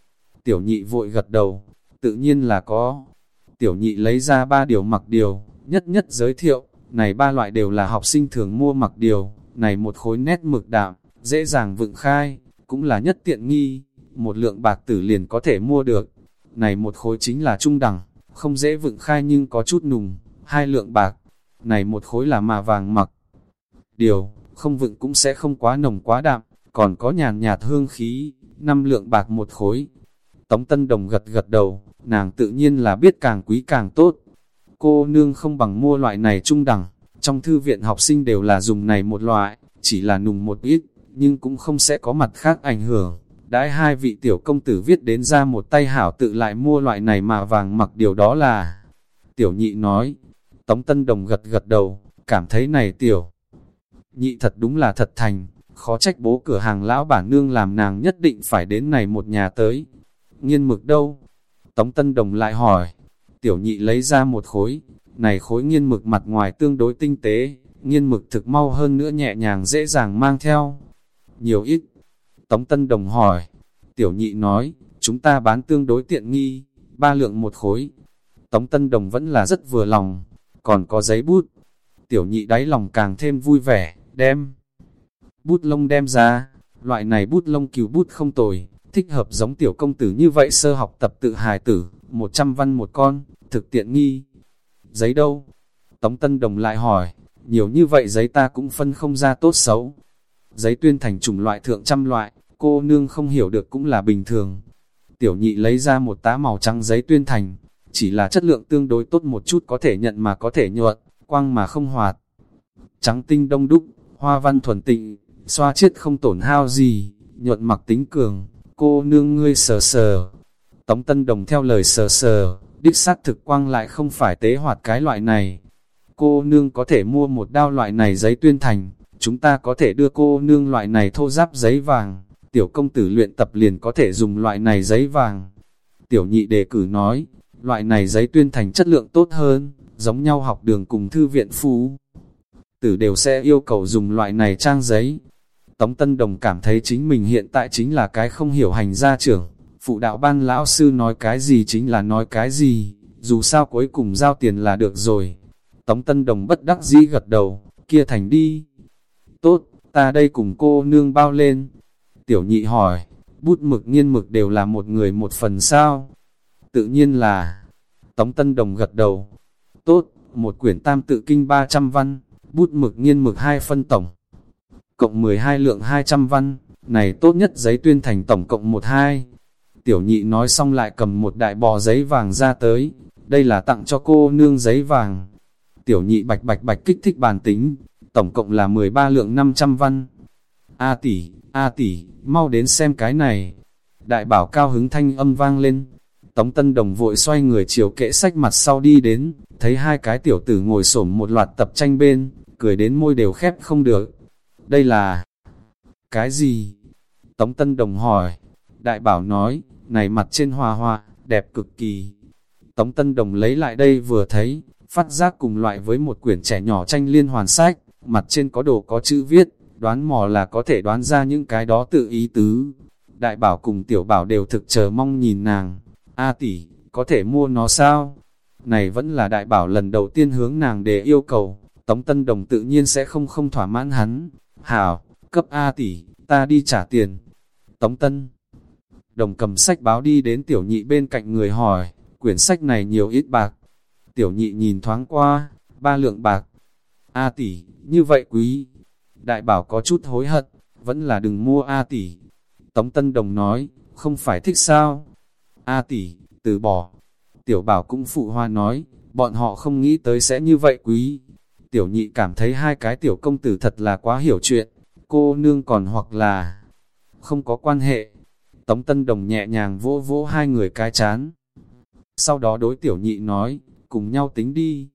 Tiểu nhị vội gật đầu, tự nhiên là có. Tiểu nhị lấy ra ba điều mặc điều, nhất nhất giới thiệu, này ba loại đều là học sinh thường mua mặc điều, này một khối nét mực đạm, dễ dàng vựng khai, cũng là nhất tiện nghi, một lượng bạc tử liền có thể mua được. Này một khối chính là trung đẳng, không dễ vựng khai nhưng có chút nùng, hai lượng bạc. Này một khối là mà vàng mặc. Điều, không vựng cũng sẽ không quá nồng quá đạm, còn có nhàn nhạt hương khí, năm lượng bạc một khối. Tống Tân Đồng gật gật đầu, nàng tự nhiên là biết càng quý càng tốt. Cô nương không bằng mua loại này trung đẳng, trong thư viện học sinh đều là dùng này một loại, chỉ là nùng một ít, nhưng cũng không sẽ có mặt khác ảnh hưởng. Đãi hai vị tiểu công tử viết đến ra một tay hảo tự lại mua loại này mà vàng mặc điều đó là. Tiểu nhị nói, Tống Tân Đồng gật gật đầu, cảm thấy này tiểu. Nhị thật đúng là thật thành, khó trách bố cửa hàng lão bản nương làm nàng nhất định phải đến này một nhà tới. Nghiên mực đâu? Tống Tân Đồng lại hỏi, tiểu nhị lấy ra một khối, này khối nghiên mực mặt ngoài tương đối tinh tế, nghiên mực thực mau hơn nữa nhẹ nhàng dễ dàng mang theo. Nhiều ít. Tống Tân Đồng hỏi, tiểu nhị nói, chúng ta bán tương đối tiện nghi, ba lượng một khối. Tống Tân Đồng vẫn là rất vừa lòng, còn có giấy bút. Tiểu nhị đáy lòng càng thêm vui vẻ, đem. Bút lông đem ra, loại này bút lông cứu bút không tồi, thích hợp giống tiểu công tử như vậy sơ học tập tự hài tử, 100 văn một con, thực tiện nghi. Giấy đâu? Tống Tân Đồng lại hỏi, nhiều như vậy giấy ta cũng phân không ra tốt xấu. Giấy tuyên thành chủng loại thượng trăm loại, cô nương không hiểu được cũng là bình thường. Tiểu nhị lấy ra một tá màu trắng giấy tuyên thành, chỉ là chất lượng tương đối tốt một chút có thể nhận mà có thể nhuận, quang mà không hoạt. Trắng tinh đông đúc, hoa văn thuần tịnh, xoa chiết không tổn hao gì, nhuận mặc tính cường, cô nương ngươi sờ sờ. Tống Tân Đồng theo lời sờ sờ, đích xác thực quang lại không phải tế hoạt cái loại này. Cô nương có thể mua một đao loại này giấy tuyên thành, chúng ta có thể đưa cô nương loại này thô giáp giấy vàng, tiểu công tử luyện tập liền có thể dùng loại này giấy vàng. Tiểu nhị đề cử nói, loại này giấy tuyên thành chất lượng tốt hơn, giống nhau học đường cùng thư viện phú. Tử đều sẽ yêu cầu dùng loại này trang giấy. Tống Tân Đồng cảm thấy chính mình hiện tại chính là cái không hiểu hành gia trưởng. Phụ đạo ban lão sư nói cái gì chính là nói cái gì, dù sao cuối cùng giao tiền là được rồi. Tống Tân Đồng bất đắc dĩ gật đầu, kia thành đi. Tốt, ta đây cùng cô nương bao lên. Tiểu nhị hỏi, bút mực nghiên mực đều là một người một phần sao? Tự nhiên là, Tống Tân Đồng gật đầu. Tốt, một quyển tam tự kinh 300 văn, bút mực nghiên mực hai phân tổng. Cộng 12 lượng 200 văn, này tốt nhất giấy tuyên thành tổng cộng 12. Tiểu nhị nói xong lại cầm một đại bò giấy vàng ra tới, đây là tặng cho cô nương giấy vàng. Tiểu nhị bạch bạch bạch kích thích bàn tính, tổng cộng là 13 lượng 500 văn. A tỷ, A tỷ, mau đến xem cái này. Đại bảo cao hứng thanh âm vang lên. Tống Tân Đồng vội xoay người chiều kệ sách mặt sau đi đến, thấy hai cái tiểu tử ngồi xổm một loạt tập tranh bên, cười đến môi đều khép không được. Đây là... Cái gì? Tống Tân Đồng hỏi. Đại bảo nói, này mặt trên hoa hoa, đẹp cực kỳ. Tống Tân Đồng lấy lại đây vừa thấy, phát giác cùng loại với một quyển trẻ nhỏ tranh liên hoàn sách, mặt trên có đồ có chữ viết, đoán mò là có thể đoán ra những cái đó tự ý tứ. Đại bảo cùng tiểu bảo đều thực chờ mong nhìn nàng. A tỷ, có thể mua nó sao? Này vẫn là đại bảo lần đầu tiên hướng nàng để yêu cầu, Tống Tân Đồng tự nhiên sẽ không không thỏa mãn hắn. Hảo, cấp A tỷ, ta đi trả tiền. Tống Tân Đồng cầm sách báo đi đến tiểu nhị bên cạnh người hỏi, quyển sách này nhiều ít bạc. Tiểu nhị nhìn thoáng qua, ba lượng bạc. A tỷ, như vậy quý. Đại bảo có chút hối hận, vẫn là đừng mua A tỷ. Tống Tân Đồng nói, không phải thích sao? A tỷ, từ bỏ. Tiểu bảo cũng phụ hoa nói, bọn họ không nghĩ tới sẽ như vậy quý. Tiểu nhị cảm thấy hai cái tiểu công tử thật là quá hiểu chuyện, cô nương còn hoặc là không có quan hệ. Tống Tân Đồng nhẹ nhàng vỗ vỗ hai người cái chán. Sau đó đối tiểu nhị nói, cùng nhau tính đi.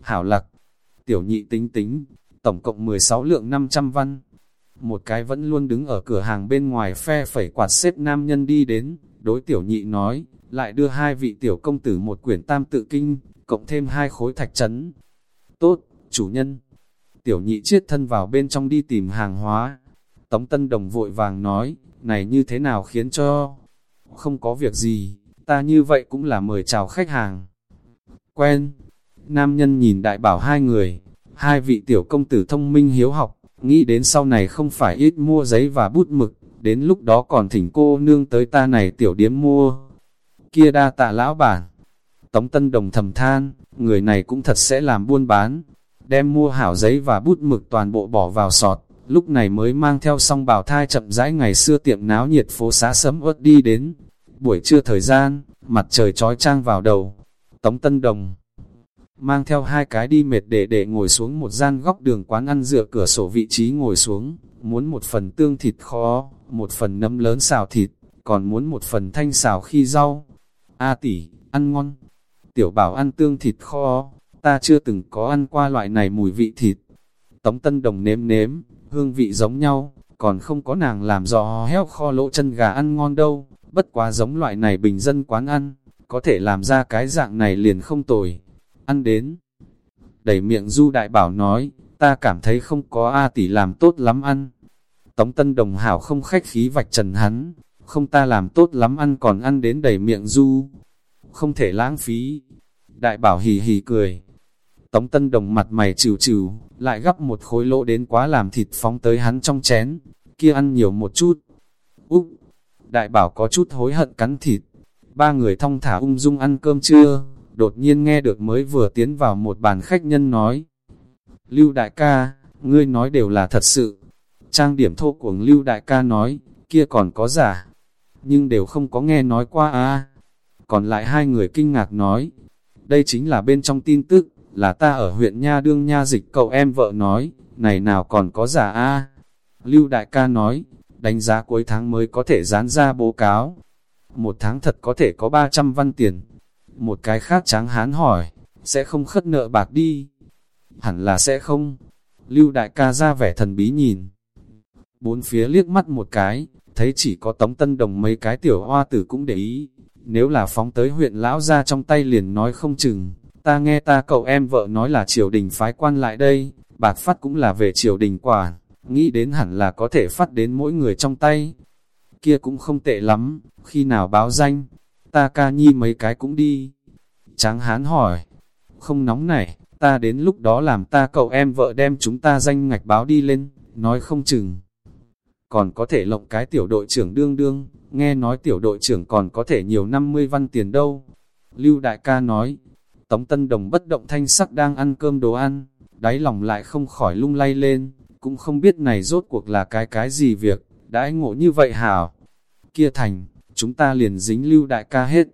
Hảo lặc, tiểu nhị tính tính, tổng cộng 16 lượng 500 văn. Một cái vẫn luôn đứng ở cửa hàng bên ngoài phe phẩy quạt xếp nam nhân đi đến, đối tiểu nhị nói, lại đưa hai vị tiểu công tử một quyển tam tự kinh, cộng thêm hai khối thạch trấn. Tốt, chủ nhân. Tiểu nhị chiết thân vào bên trong đi tìm hàng hóa. Tống Tân Đồng vội vàng nói, này như thế nào khiến cho... Không có việc gì, ta như vậy cũng là mời chào khách hàng. Quen, nam nhân nhìn đại bảo hai người, hai vị tiểu công tử thông minh hiếu học, nghĩ đến sau này không phải ít mua giấy và bút mực, đến lúc đó còn thỉnh cô nương tới ta này tiểu điếm mua. Kia đa tạ lão bản. Tống Tân Đồng thầm than, người này cũng thật sẽ làm buôn bán, đem mua hảo giấy và bút mực toàn bộ bỏ vào sọt, lúc này mới mang theo song bào thai chậm rãi ngày xưa tiệm náo nhiệt phố xá sấm ớt đi đến. Buổi trưa thời gian, mặt trời trói trang vào đầu, Tống Tân Đồng mang theo hai cái đi mệt để để ngồi xuống một gian góc đường quán ăn dựa cửa sổ vị trí ngồi xuống, muốn một phần tương thịt khó, một phần nấm lớn xào thịt, còn muốn một phần thanh xào khi rau. A tỷ, ăn ngon. Tiểu bảo ăn tương thịt kho, ta chưa từng có ăn qua loại này mùi vị thịt. Tống Tân Đồng nếm nếm, hương vị giống nhau, còn không có nàng làm giò heo kho lỗ chân gà ăn ngon đâu, bất quá giống loại này bình dân quán ăn, có thể làm ra cái dạng này liền không tồi. Ăn đến. Đẩy miệng du đại bảo nói, ta cảm thấy không có A tỷ làm tốt lắm ăn. Tống Tân Đồng hảo không khách khí vạch trần hắn, không ta làm tốt lắm ăn còn ăn đến đầy miệng du. Không thể lãng phí. Đại bảo hì hì cười, Tống Tân Đồng mặt mày trừ trừ, lại gắp một khối lỗ đến quá làm thịt phóng tới hắn trong chén, kia ăn nhiều một chút. Úc! Đại bảo có chút hối hận cắn thịt. Ba người thong thả ung dung ăn cơm trưa, đột nhiên nghe được mới vừa tiến vào một bàn khách nhân nói. Lưu đại ca, ngươi nói đều là thật sự. Trang điểm thô cuồng Lưu đại ca nói, kia còn có giả. Nhưng đều không có nghe nói qua a Còn lại hai người kinh ngạc nói, đây chính là bên trong tin tức, là ta ở huyện Nha Đương Nha Dịch cậu em vợ nói, này nào còn có giả a Lưu đại ca nói, đánh giá cuối tháng mới có thể dán ra bố cáo. Một tháng thật có thể có 300 văn tiền. Một cái khác tráng hán hỏi, sẽ không khất nợ bạc đi. Hẳn là sẽ không. Lưu đại ca ra vẻ thần bí nhìn. Bốn phía liếc mắt một cái, thấy chỉ có tống tân đồng mấy cái tiểu hoa tử cũng để ý. Nếu là phóng tới huyện lão ra trong tay liền nói không chừng, ta nghe ta cậu em vợ nói là triều đình phái quan lại đây, bạc phát cũng là về triều đình quả, nghĩ đến hẳn là có thể phát đến mỗi người trong tay. Kia cũng không tệ lắm, khi nào báo danh, ta ca nhi mấy cái cũng đi. Tráng hán hỏi, không nóng này, ta đến lúc đó làm ta cậu em vợ đem chúng ta danh ngạch báo đi lên, nói không chừng. Còn có thể lộng cái tiểu đội trưởng đương đương, nghe nói tiểu đội trưởng còn có thể nhiều 50 văn tiền đâu. Lưu đại ca nói, Tống Tân Đồng bất động thanh sắc đang ăn cơm đồ ăn, đáy lòng lại không khỏi lung lay lên, cũng không biết này rốt cuộc là cái cái gì việc, đãi ngộ như vậy hảo. Kia thành, chúng ta liền dính lưu đại ca hết.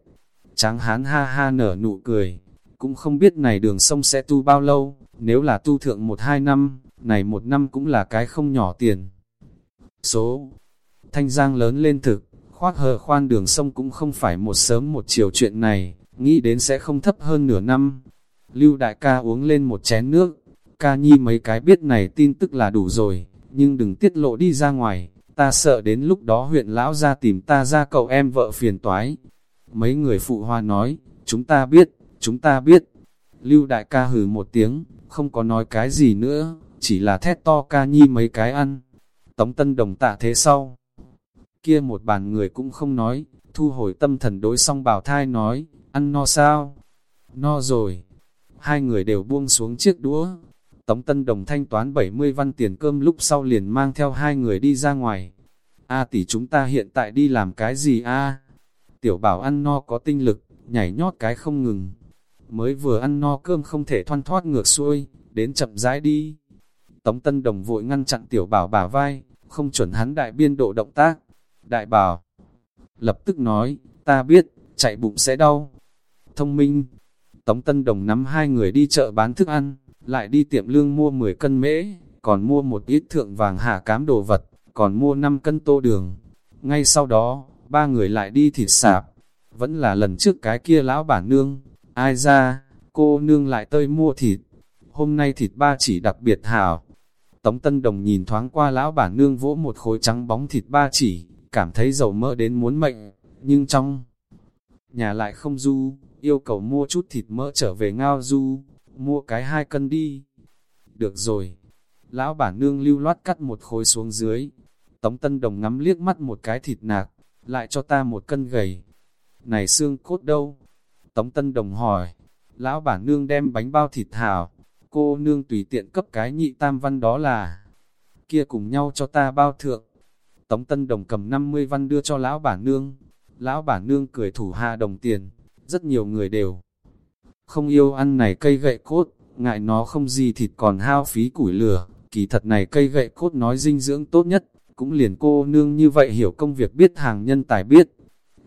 Tráng hán ha ha nở nụ cười, cũng không biết này đường sông sẽ tu bao lâu, nếu là tu thượng một hai năm, này một năm cũng là cái không nhỏ tiền. Số Thanh Giang lớn lên thực, khoác hờ khoan đường sông cũng không phải một sớm một chiều chuyện này, nghĩ đến sẽ không thấp hơn nửa năm. Lưu đại ca uống lên một chén nước, ca nhi mấy cái biết này tin tức là đủ rồi, nhưng đừng tiết lộ đi ra ngoài, ta sợ đến lúc đó huyện lão ra tìm ta ra cậu em vợ phiền toái. Mấy người phụ hoa nói, chúng ta biết, chúng ta biết. Lưu đại ca hừ một tiếng, không có nói cái gì nữa, chỉ là thét to ca nhi mấy cái ăn. Tống tân đồng tạ thế sau. Kia một bàn người cũng không nói, thu hồi tâm thần đối song bảo thai nói, ăn no sao? No rồi. Hai người đều buông xuống chiếc đũa. Tống Tân Đồng thanh toán 70 văn tiền cơm lúc sau liền mang theo hai người đi ra ngoài. A tỷ chúng ta hiện tại đi làm cái gì a? Tiểu bảo ăn no có tinh lực, nhảy nhót cái không ngừng. Mới vừa ăn no cơm không thể thoăn thoát ngược xuôi, đến chậm rãi đi. Tống Tân Đồng vội ngăn chặn tiểu bảo bả vai, không chuẩn hắn đại biên độ động tác. Đại bảo lập tức nói, ta biết, chạy bụng sẽ đau, thông minh. Tống Tân Đồng nắm hai người đi chợ bán thức ăn, lại đi tiệm lương mua 10 cân mễ, còn mua một ít thượng vàng hạ cám đồ vật, còn mua 5 cân tô đường. Ngay sau đó, ba người lại đi thịt sạp, vẫn là lần trước cái kia lão bản nương, ai ra, cô nương lại tơi mua thịt. Hôm nay thịt ba chỉ đặc biệt hảo. Tống Tân Đồng nhìn thoáng qua lão bản nương vỗ một khối trắng bóng thịt ba chỉ, cảm thấy dầu mỡ đến muốn mệnh, nhưng trong nhà lại không du, yêu cầu mua chút thịt mỡ trở về ngao du, mua cái hai cân đi. Được rồi, lão bản nương lưu loát cắt một khối xuống dưới, tống tân đồng ngắm liếc mắt một cái thịt nạc, lại cho ta một cân gầy. Này xương cốt đâu? Tống tân đồng hỏi, lão bản nương đem bánh bao thịt thảo cô nương tùy tiện cấp cái nhị tam văn đó là, kia cùng nhau cho ta bao thượng. Tống tân đồng cầm 50 văn đưa cho lão bản nương, lão bản nương cười thủ hạ đồng tiền, rất nhiều người đều không yêu ăn này cây gậy cốt, ngại nó không gì thịt còn hao phí củi lửa, kỳ thật này cây gậy cốt nói dinh dưỡng tốt nhất, cũng liền cô nương như vậy hiểu công việc biết hàng nhân tài biết.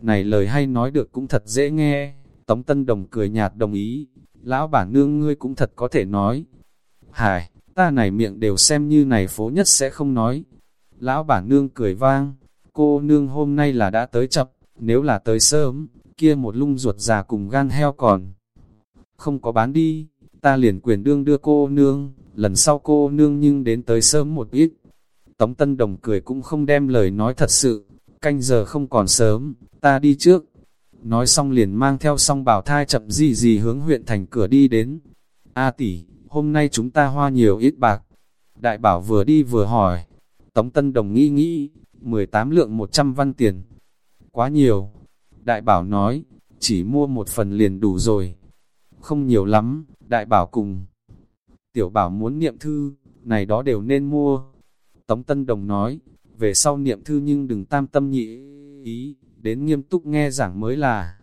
Này lời hay nói được cũng thật dễ nghe, Tống Tân Đồng cười nhạt đồng ý, lão bản nương ngươi cũng thật có thể nói. Hải, ta này miệng đều xem như này phố nhất sẽ không nói. Lão bản nương cười vang, cô nương hôm nay là đã tới chập, nếu là tới sớm, kia một lung ruột già cùng gan heo còn. Không có bán đi, ta liền quyền đương đưa cô nương, lần sau cô nương nhưng đến tới sớm một ít. Tống Tân Đồng cười cũng không đem lời nói thật sự, canh giờ không còn sớm, ta đi trước. Nói xong liền mang theo song bảo thai chậm gì gì hướng huyện thành cửa đi đến. A tỷ, hôm nay chúng ta hoa nhiều ít bạc. Đại bảo vừa đi vừa hỏi. Tống Tân Đồng nghĩ nghĩ, 18 lượng 100 văn tiền, quá nhiều. Đại bảo nói, chỉ mua một phần liền đủ rồi. Không nhiều lắm, đại bảo cùng. Tiểu bảo muốn niệm thư, này đó đều nên mua. Tống Tân Đồng nói, về sau niệm thư nhưng đừng tam tâm nhị ý, đến nghiêm túc nghe giảng mới là.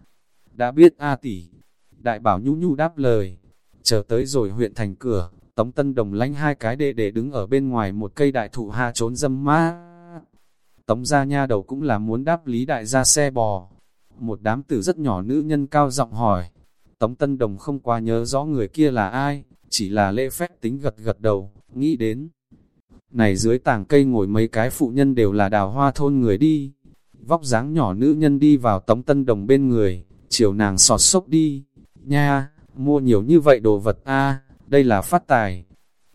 Đã biết A tỷ, đại bảo nhu nhu đáp lời. Chờ tới rồi huyện thành cửa, Tống Tân Đồng lánh hai cái đệ để đứng ở bên ngoài một cây đại thụ ha trốn dâm ma. Tống gia nha đầu cũng là muốn đáp lý đại gia xe bò. Một đám tử rất nhỏ nữ nhân cao giọng hỏi. Tống Tân Đồng không qua nhớ rõ người kia là ai, chỉ là lễ phép tính gật gật đầu, nghĩ đến. Này dưới tàng cây ngồi mấy cái phụ nhân đều là đào hoa thôn người đi. Vóc dáng nhỏ nữ nhân đi vào tống tân đồng bên người, chiều nàng sọt sốc đi. Nha, mua nhiều như vậy đồ vật a đây là phát tài.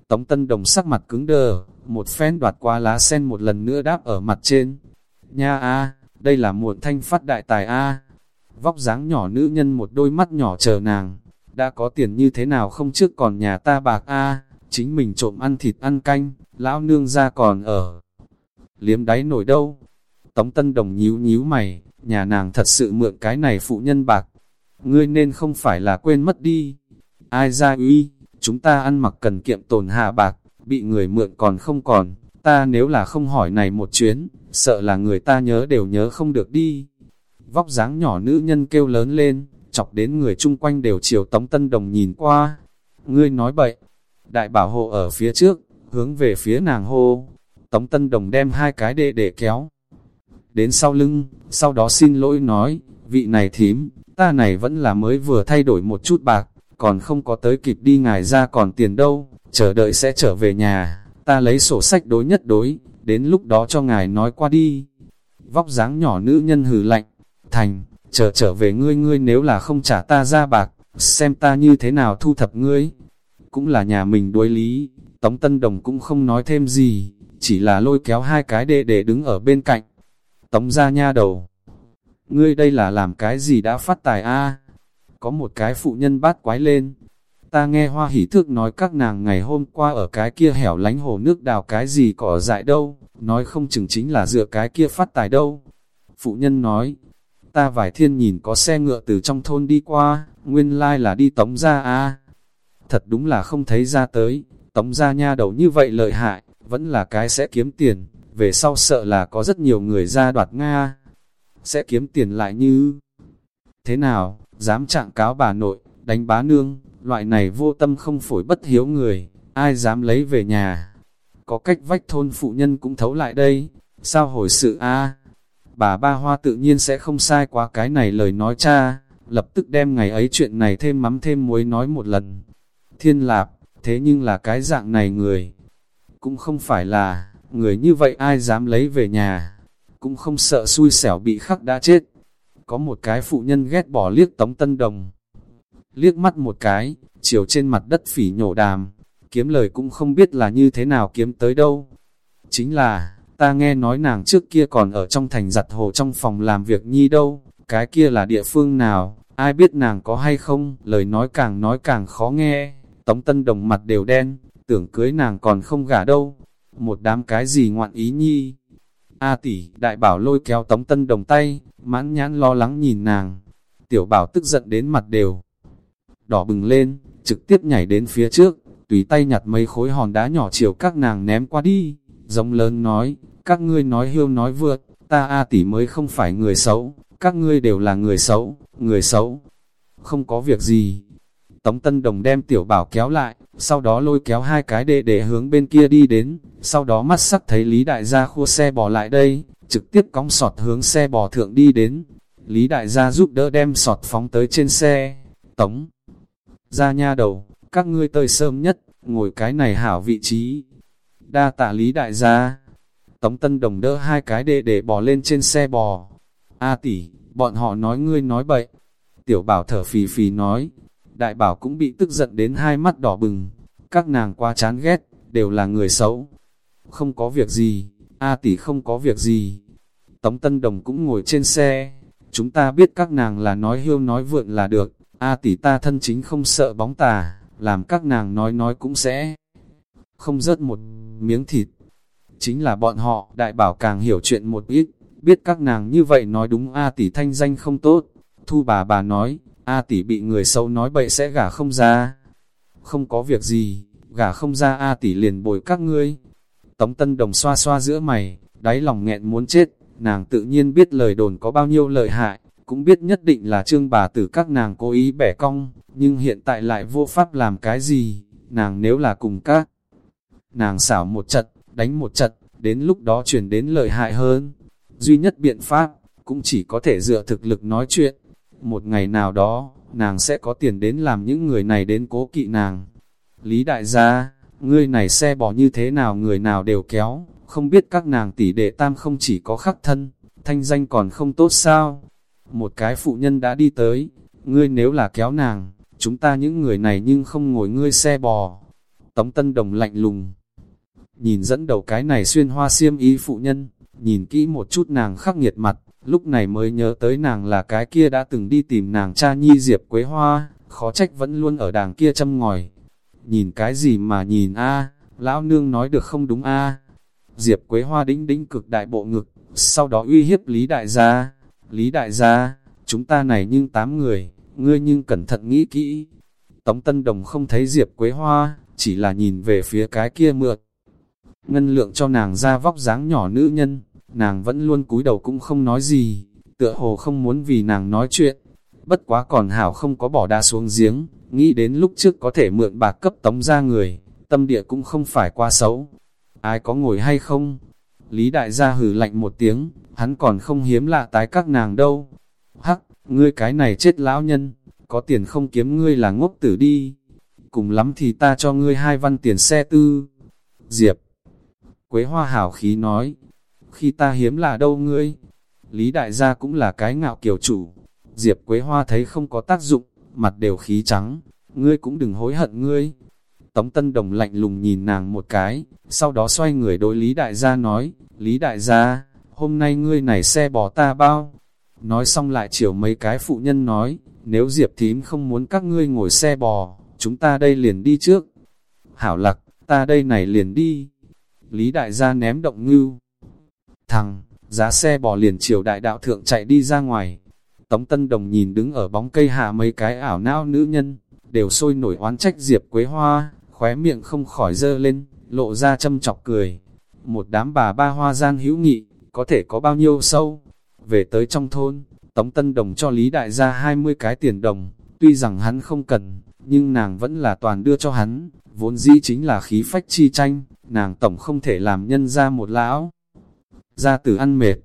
Tống tân đồng sắc mặt cứng đờ, một phen đoạt qua lá sen một lần nữa đáp ở mặt trên. Nha a đây là muộn thanh phát đại tài a Vóc dáng nhỏ nữ nhân một đôi mắt nhỏ chờ nàng, đã có tiền như thế nào không trước còn nhà ta bạc a chính mình trộm ăn thịt ăn canh, lão nương ra còn ở. Liếm đáy nổi đâu? Tống Tân Đồng nhíu nhíu mày, nhà nàng thật sự mượn cái này phụ nhân bạc. Ngươi nên không phải là quên mất đi. Ai ra uy, chúng ta ăn mặc cần kiệm tồn hạ bạc, bị người mượn còn không còn. Ta nếu là không hỏi này một chuyến, sợ là người ta nhớ đều nhớ không được đi. Vóc dáng nhỏ nữ nhân kêu lớn lên, chọc đến người chung quanh đều chiều Tống Tân Đồng nhìn qua. Ngươi nói bậy, đại bảo hộ ở phía trước, hướng về phía nàng hô. Tống Tân Đồng đem hai cái đệ để kéo. Đến sau lưng, sau đó xin lỗi nói, vị này thím, ta này vẫn là mới vừa thay đổi một chút bạc, còn không có tới kịp đi ngài ra còn tiền đâu, chờ đợi sẽ trở về nhà, ta lấy sổ sách đối nhất đối, đến lúc đó cho ngài nói qua đi. Vóc dáng nhỏ nữ nhân hừ lạnh, thành, chờ trở về ngươi ngươi nếu là không trả ta ra bạc, xem ta như thế nào thu thập ngươi. Cũng là nhà mình đối lý, Tống Tân Đồng cũng không nói thêm gì, chỉ là lôi kéo hai cái đệ để đứng ở bên cạnh. Tống ra nha đầu. Ngươi đây là làm cái gì đã phát tài a Có một cái phụ nhân bát quái lên. Ta nghe hoa hỷ thước nói các nàng ngày hôm qua ở cái kia hẻo lánh hồ nước đào cái gì cỏ dại đâu, nói không chừng chính là dựa cái kia phát tài đâu. Phụ nhân nói, ta vải thiên nhìn có xe ngựa từ trong thôn đi qua, nguyên lai là đi tống ra a à. Thật đúng là không thấy ra tới, tống ra nha đầu như vậy lợi hại, vẫn là cái sẽ kiếm tiền, về sau sợ là có rất nhiều người ra đoạt Nga. Sẽ kiếm tiền lại như... Thế nào, dám trạng cáo bà nội, đánh bá nương, loại này vô tâm không phổi bất hiếu người, ai dám lấy về nhà. Có cách vách thôn phụ nhân cũng thấu lại đây, sao hồi sự a Bà ba hoa tự nhiên sẽ không sai quá cái này lời nói cha, lập tức đem ngày ấy chuyện này thêm mắm thêm muối nói một lần. Thiên lạp, thế nhưng là cái dạng này người, cũng không phải là, người như vậy ai dám lấy về nhà, cũng không sợ xui xẻo bị khắc đã chết. Có một cái phụ nhân ghét bỏ liếc Tống Tân Đồng. Liếc mắt một cái, chiều trên mặt đất phỉ nhổ đàm, kiếm lời cũng không biết là như thế nào kiếm tới đâu. Chính là, ta nghe nói nàng trước kia còn ở trong thành giặt hồ trong phòng làm việc nhi đâu, cái kia là địa phương nào, ai biết nàng có hay không, lời nói càng nói càng khó nghe, Tống Tân Đồng mặt đều đen, tưởng cưới nàng còn không gả đâu, một đám cái gì ngoạn ý nhi. A tỷ, đại bảo lôi kéo tống tân đồng tay, mãn nhãn lo lắng nhìn nàng. Tiểu bảo tức giận đến mặt đều. Đỏ bừng lên, trực tiếp nhảy đến phía trước, tùy tay nhặt mấy khối hòn đá nhỏ chiều các nàng ném qua đi. Giống lớn nói, các ngươi nói hiêu nói vượt, ta A tỷ mới không phải người xấu, các ngươi đều là người xấu, người xấu. Không có việc gì, Tống Tân Đồng đem tiểu bảo kéo lại, sau đó lôi kéo hai cái đệ để hướng bên kia đi đến, sau đó mắt sắc thấy Lý Đại gia khua xe bò lại đây, trực tiếp cong sọt hướng xe bò thượng đi đến. Lý Đại gia giúp đỡ đem sọt phóng tới trên xe. Tống ra nha đầu, các ngươi tơi sớm nhất, ngồi cái này hảo vị trí. Đa tạ Lý Đại gia. Tống Tân Đồng đỡ hai cái đệ để bò lên trên xe bò. A tỷ, bọn họ nói ngươi nói bậy. Tiểu bảo thở phì phì nói, đại bảo cũng bị tức giận đến hai mắt đỏ bừng. Các nàng quá chán ghét, đều là người xấu. Không có việc gì, A tỷ không có việc gì. Tống Tân Đồng cũng ngồi trên xe. Chúng ta biết các nàng là nói hiêu nói vượn là được. A tỷ ta thân chính không sợ bóng tà, làm các nàng nói nói cũng sẽ không rớt một miếng thịt. Chính là bọn họ, đại bảo càng hiểu chuyện một ít, biết các nàng như vậy nói đúng A tỷ thanh danh không tốt. Thu bà bà nói, A tỷ bị người xấu nói bậy sẽ gả không ra. Không có việc gì, gả không ra A tỷ liền bồi các ngươi. Tống Tân Đồng xoa xoa giữa mày, đáy lòng nghẹn muốn chết, nàng tự nhiên biết lời đồn có bao nhiêu lợi hại, cũng biết nhất định là trương bà tử các nàng cố ý bẻ cong, nhưng hiện tại lại vô pháp làm cái gì, nàng nếu là cùng các. Nàng xảo một trận, đánh một trận, đến lúc đó chuyển đến lợi hại hơn. Duy nhất biện pháp, cũng chỉ có thể dựa thực lực nói chuyện, một ngày nào đó, nàng sẽ có tiền đến làm những người này đến cố kỵ nàng. Lý đại gia, ngươi này xe bỏ như thế nào người nào đều kéo, không biết các nàng tỷ đệ tam không chỉ có khắc thân, thanh danh còn không tốt sao. Một cái phụ nhân đã đi tới, ngươi nếu là kéo nàng, chúng ta những người này nhưng không ngồi ngươi xe bò. Tống Tân Đồng lạnh lùng, nhìn dẫn đầu cái này xuyên hoa xiêm y phụ nhân, nhìn kỹ một chút nàng khắc nghiệt mặt, lúc này mới nhớ tới nàng là cái kia đã từng đi tìm nàng cha nhi Diệp Quế Hoa, khó trách vẫn luôn ở đàng kia châm ngòi. Nhìn cái gì mà nhìn a lão nương nói được không đúng a Diệp Quế Hoa đĩnh đĩnh cực đại bộ ngực, sau đó uy hiếp Lý Đại gia. Lý Đại gia, chúng ta này nhưng tám người, ngươi nhưng cẩn thận nghĩ kỹ. Tống Tân Đồng không thấy Diệp Quế Hoa, chỉ là nhìn về phía cái kia mượt. Ngân lượng cho nàng ra vóc dáng nhỏ nữ nhân, nàng vẫn luôn cúi đầu cũng không nói gì, tựa hồ không muốn vì nàng nói chuyện. Bất quá còn hảo không có bỏ đa xuống giếng, nghĩ đến lúc trước có thể mượn bạc cấp tống ra người, tâm địa cũng không phải quá xấu. Ai có ngồi hay không? Lý đại gia hử lạnh một tiếng, hắn còn không hiếm lạ tái các nàng đâu. Hắc, ngươi cái này chết lão nhân, có tiền không kiếm ngươi là ngốc tử đi. Cùng lắm thì ta cho ngươi hai văn tiền xe tư. Diệp. Quế hoa hảo khí nói, khi ta hiếm là đâu ngươi? Lý đại gia cũng là cái ngạo kiều chủ. Diệp Quế Hoa thấy không có tác dụng, mặt đều khí trắng, ngươi cũng đừng hối hận ngươi. Tống Tân Đồng lạnh lùng nhìn nàng một cái, sau đó xoay người đối Lý Đại Gia nói, Lý Đại Gia, hôm nay ngươi này xe bỏ ta bao? Nói xong lại chiều mấy cái phụ nhân nói, nếu Diệp Thím không muốn các ngươi ngồi xe bò, chúng ta đây liền đi trước. Hảo lặc, ta đây này liền đi. Lý Đại Gia ném động ngưu. Thằng, giá xe bò liền chiều đại đạo thượng chạy đi ra ngoài. Tống Tân Đồng nhìn đứng ở bóng cây hạ mấy cái ảo não nữ nhân, đều sôi nổi oán trách Diệp Quế Hoa, khóe miệng không khỏi dơ lên, lộ ra châm chọc cười. Một đám bà ba hoa gian hữu nghị, có thể có bao nhiêu sâu. Về tới trong thôn, Tống Tân Đồng cho Lý Đại gia 20 cái tiền đồng, tuy rằng hắn không cần, nhưng nàng vẫn là toàn đưa cho hắn, vốn dĩ chính là khí phách chi tranh, nàng tổng không thể làm nhân ra một lão. Ra tử ăn mệt,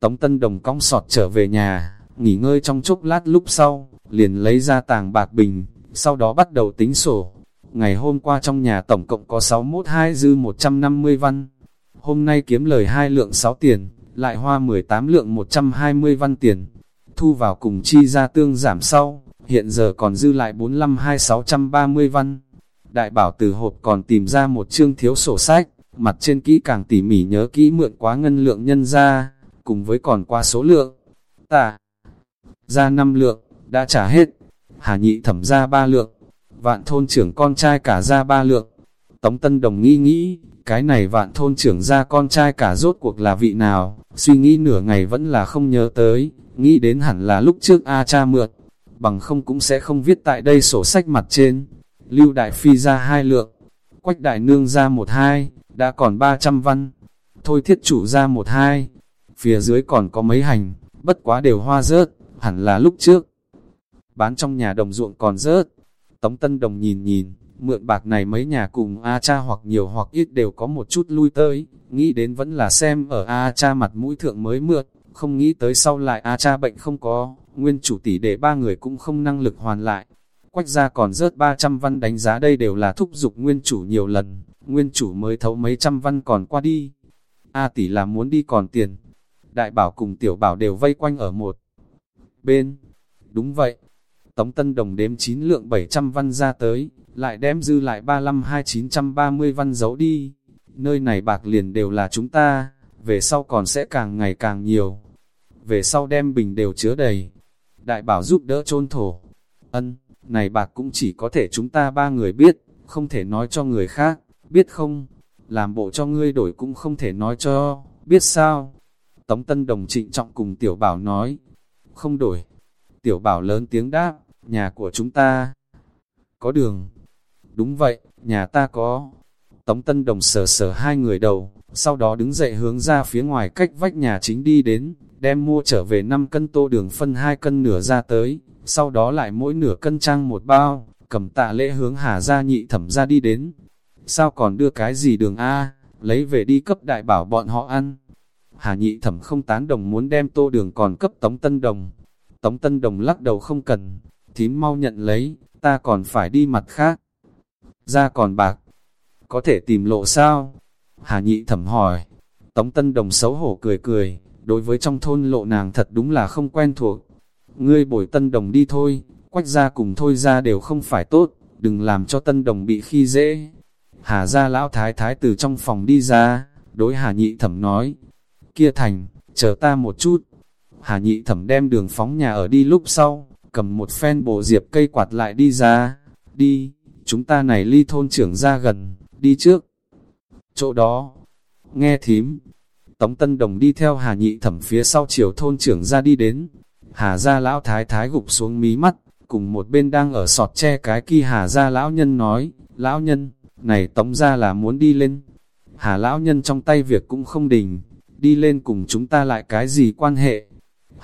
Tống Tân Đồng cong sọt trở về nhà, nghỉ ngơi trong chốc lát lúc sau, liền lấy ra tàng bạc bình, sau đó bắt đầu tính sổ. Ngày hôm qua trong nhà tổng cộng có 612 dư 150 văn. Hôm nay kiếm lời hai lượng 6 tiền, lại hoa 18 lượng 120 văn tiền. Thu vào cùng chi ra tương giảm sau, hiện giờ còn dư lại 452630 văn. Đại bảo từ hộp còn tìm ra một chương thiếu sổ sách, mặt trên kỹ càng tỉ mỉ nhớ kỹ mượn quá ngân lượng nhân ra, cùng với còn qua số lượng. Tả, ra 5 lượng, đã trả hết. Hà nhị thẩm ra 3 lượng, vạn thôn trưởng con trai cả ra ba lượng. Tống Tân Đồng nghi nghĩ, cái này vạn thôn trưởng ra con trai cả rốt cuộc là vị nào, suy nghĩ nửa ngày vẫn là không nhớ tới, nghĩ đến hẳn là lúc trước A cha mượt, bằng không cũng sẽ không viết tại đây sổ sách mặt trên. Lưu Đại Phi ra hai lượng, Quách Đại Nương ra một hai, đã còn 300 văn. Thôi thiết chủ ra một hai, phía dưới còn có mấy hành, bất quá đều hoa rớt, hẳn là lúc trước. Bán trong nhà đồng ruộng còn rớt. Tống Tân Đồng nhìn nhìn, mượn bạc này mấy nhà cùng A cha hoặc nhiều hoặc ít đều có một chút lui tới, nghĩ đến vẫn là xem ở A cha mặt mũi thượng mới mượn, không nghĩ tới sau lại A cha bệnh không có, nguyên chủ tỷ để ba người cũng không năng lực hoàn lại. Quách ra còn rớt 300 văn đánh giá đây đều là thúc giục nguyên chủ nhiều lần, nguyên chủ mới thấu mấy trăm văn còn qua đi. A tỷ là muốn đi còn tiền. Đại bảo cùng tiểu bảo đều vây quanh ở một bên. Đúng vậy. Tống Tân Đồng đếm 9 lượng 700 văn ra tới, lại đem dư lại 35-2930 văn giấu đi. Nơi này bạc liền đều là chúng ta, về sau còn sẽ càng ngày càng nhiều. Về sau đem bình đều chứa đầy. Đại bảo giúp đỡ chôn thổ. Ân, này bạc cũng chỉ có thể chúng ta ba người biết, không thể nói cho người khác biết không? Làm bộ cho ngươi đổi cũng không thể nói cho, biết sao? Tống Tân Đồng trịnh trọng cùng Tiểu Bảo nói, không đổi. Tiểu Bảo lớn tiếng đáp, nhà của chúng ta có đường. Đúng vậy, nhà ta có. Tống Tân Đồng sờ sờ hai người đầu, sau đó đứng dậy hướng ra phía ngoài cách vách nhà chính đi đến, đem mua trở về 5 cân tô đường phân 2 cân nửa ra tới, sau đó lại mỗi nửa cân trang một bao, cầm tạ lễ hướng hà ra nhị thẩm ra đi đến, sao còn đưa cái gì đường A, lấy về đi cấp đại bảo bọn họ ăn. Hà nhị thẩm không tán đồng muốn đem tô đường còn cấp Tống Tân Đồng. Tống Tân Đồng lắc đầu không cần, thím mau nhận lấy, ta còn phải đi mặt khác. Ra còn bạc. có thể tìm lộ sao? Hà nhị thẩm hỏi, Tống Tân Đồng xấu hổ cười cười, đối với trong thôn lộ nàng thật đúng là không quen thuộc. Ngươi bồi Tân Đồng đi thôi, quách ra cùng thôi ra đều không phải tốt, đừng làm cho Tân Đồng bị khi dễ. Hà ra lão thái thái từ trong phòng đi ra, đối Hà nhị thẩm nói, kia thành, chờ ta một chút. Hà nhị thẩm đem đường phóng nhà ở đi lúc sau, cầm một phen bộ diệp cây quạt lại đi ra, đi, chúng ta này ly thôn trưởng ra gần, đi trước. Chỗ đó, nghe thím, Tống Tân Đồng đi theo Hà nhị thẩm phía sau chiều thôn trưởng ra đi đến, Hà ra lão thái thái gục xuống mí mắt, cùng một bên đang ở sọt che cái kia Hà ra lão nhân nói, lão nhân, này tống ra là muốn đi lên. Hà lão nhân trong tay việc cũng không đình, đi lên cùng chúng ta lại cái gì quan hệ.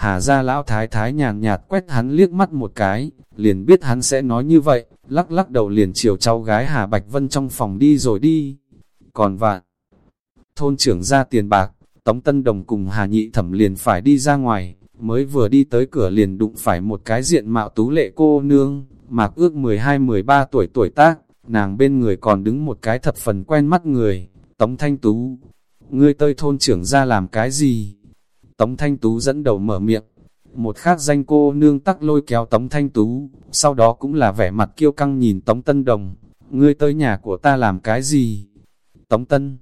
Hà ra lão thái thái nhàn nhạt quét hắn liếc mắt một cái, liền biết hắn sẽ nói như vậy, lắc lắc đầu liền chiều cháu gái Hà Bạch Vân trong phòng đi rồi đi. Còn vạn, thôn trưởng ra tiền bạc, Tống Tân Đồng cùng Hà Nhị Thẩm liền phải đi ra ngoài, mới vừa đi tới cửa liền đụng phải một cái diện mạo tú lệ cô nương, mạc ước 12-13 tuổi tuổi tác, nàng bên người còn đứng một cái thập phần quen mắt người, Tống Thanh Tú. Ngươi tơi thôn trưởng ra làm cái gì? Tống Thanh Tú dẫn đầu mở miệng, một khác danh cô nương tắc lôi kéo Tống Thanh Tú, sau đó cũng là vẻ mặt kiêu căng nhìn Tống Tân Đồng, ngươi tới nhà của ta làm cái gì? Tống Tân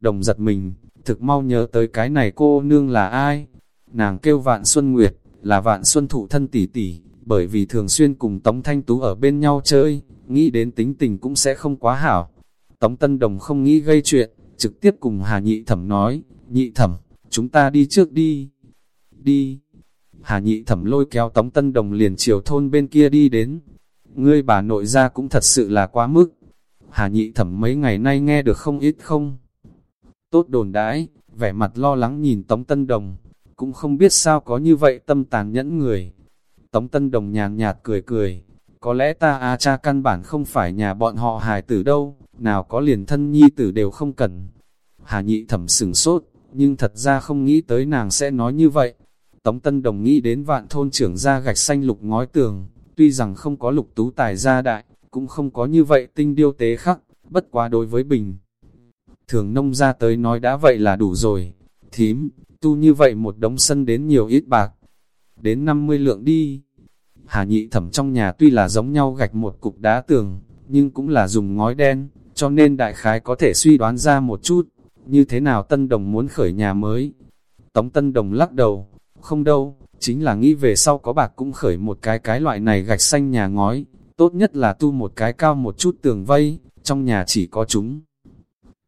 Đồng giật mình, thực mau nhớ tới cái này cô nương là ai? Nàng kêu Vạn Xuân Nguyệt, là Vạn Xuân Thụ thân tỷ tỷ, bởi vì thường xuyên cùng Tống Thanh Tú ở bên nhau chơi, nghĩ đến tính tình cũng sẽ không quá hảo. Tống Tân Đồng không nghĩ gây chuyện, trực tiếp cùng Hà Nhị Thẩm nói, Nhị Thẩm, chúng ta đi trước đi. Đi. Hà Nhị Thẩm lôi kéo Tống Tân Đồng liền chiều thôn bên kia đi đến. Ngươi bà nội ra cũng thật sự là quá mức. Hà Nhị Thẩm mấy ngày nay nghe được không ít không. Tốt đồn đãi, vẻ mặt lo lắng nhìn Tống Tân Đồng, cũng không biết sao có như vậy tâm tàn nhẫn người. Tống Tân Đồng nhàn nhạt cười cười, có lẽ ta a cha căn bản không phải nhà bọn họ hài tử đâu, nào có liền thân nhi tử đều không cần. Hà nhị thẩm sừng sốt, nhưng thật ra không nghĩ tới nàng sẽ nói như vậy. Tống Tân Đồng nghĩ đến vạn thôn trưởng ra gạch xanh lục ngói tường, tuy rằng không có lục tú tài gia đại, cũng không có như vậy tinh điêu tế khắc, bất quá đối với bình. Thường nông ra tới nói đã vậy là đủ rồi, thím, tu như vậy một đống sân đến nhiều ít bạc, đến 50 lượng đi. Hà nhị thẩm trong nhà tuy là giống nhau gạch một cục đá tường, nhưng cũng là dùng ngói đen, cho nên đại khái có thể suy đoán ra một chút, như thế nào Tân Đồng muốn khởi nhà mới. Tống Tân Đồng lắc đầu, không đâu, chính là nghĩ về sau có bạc cũng khởi một cái cái loại này gạch xanh nhà ngói, tốt nhất là tu một cái cao một chút tường vây, trong nhà chỉ có chúng.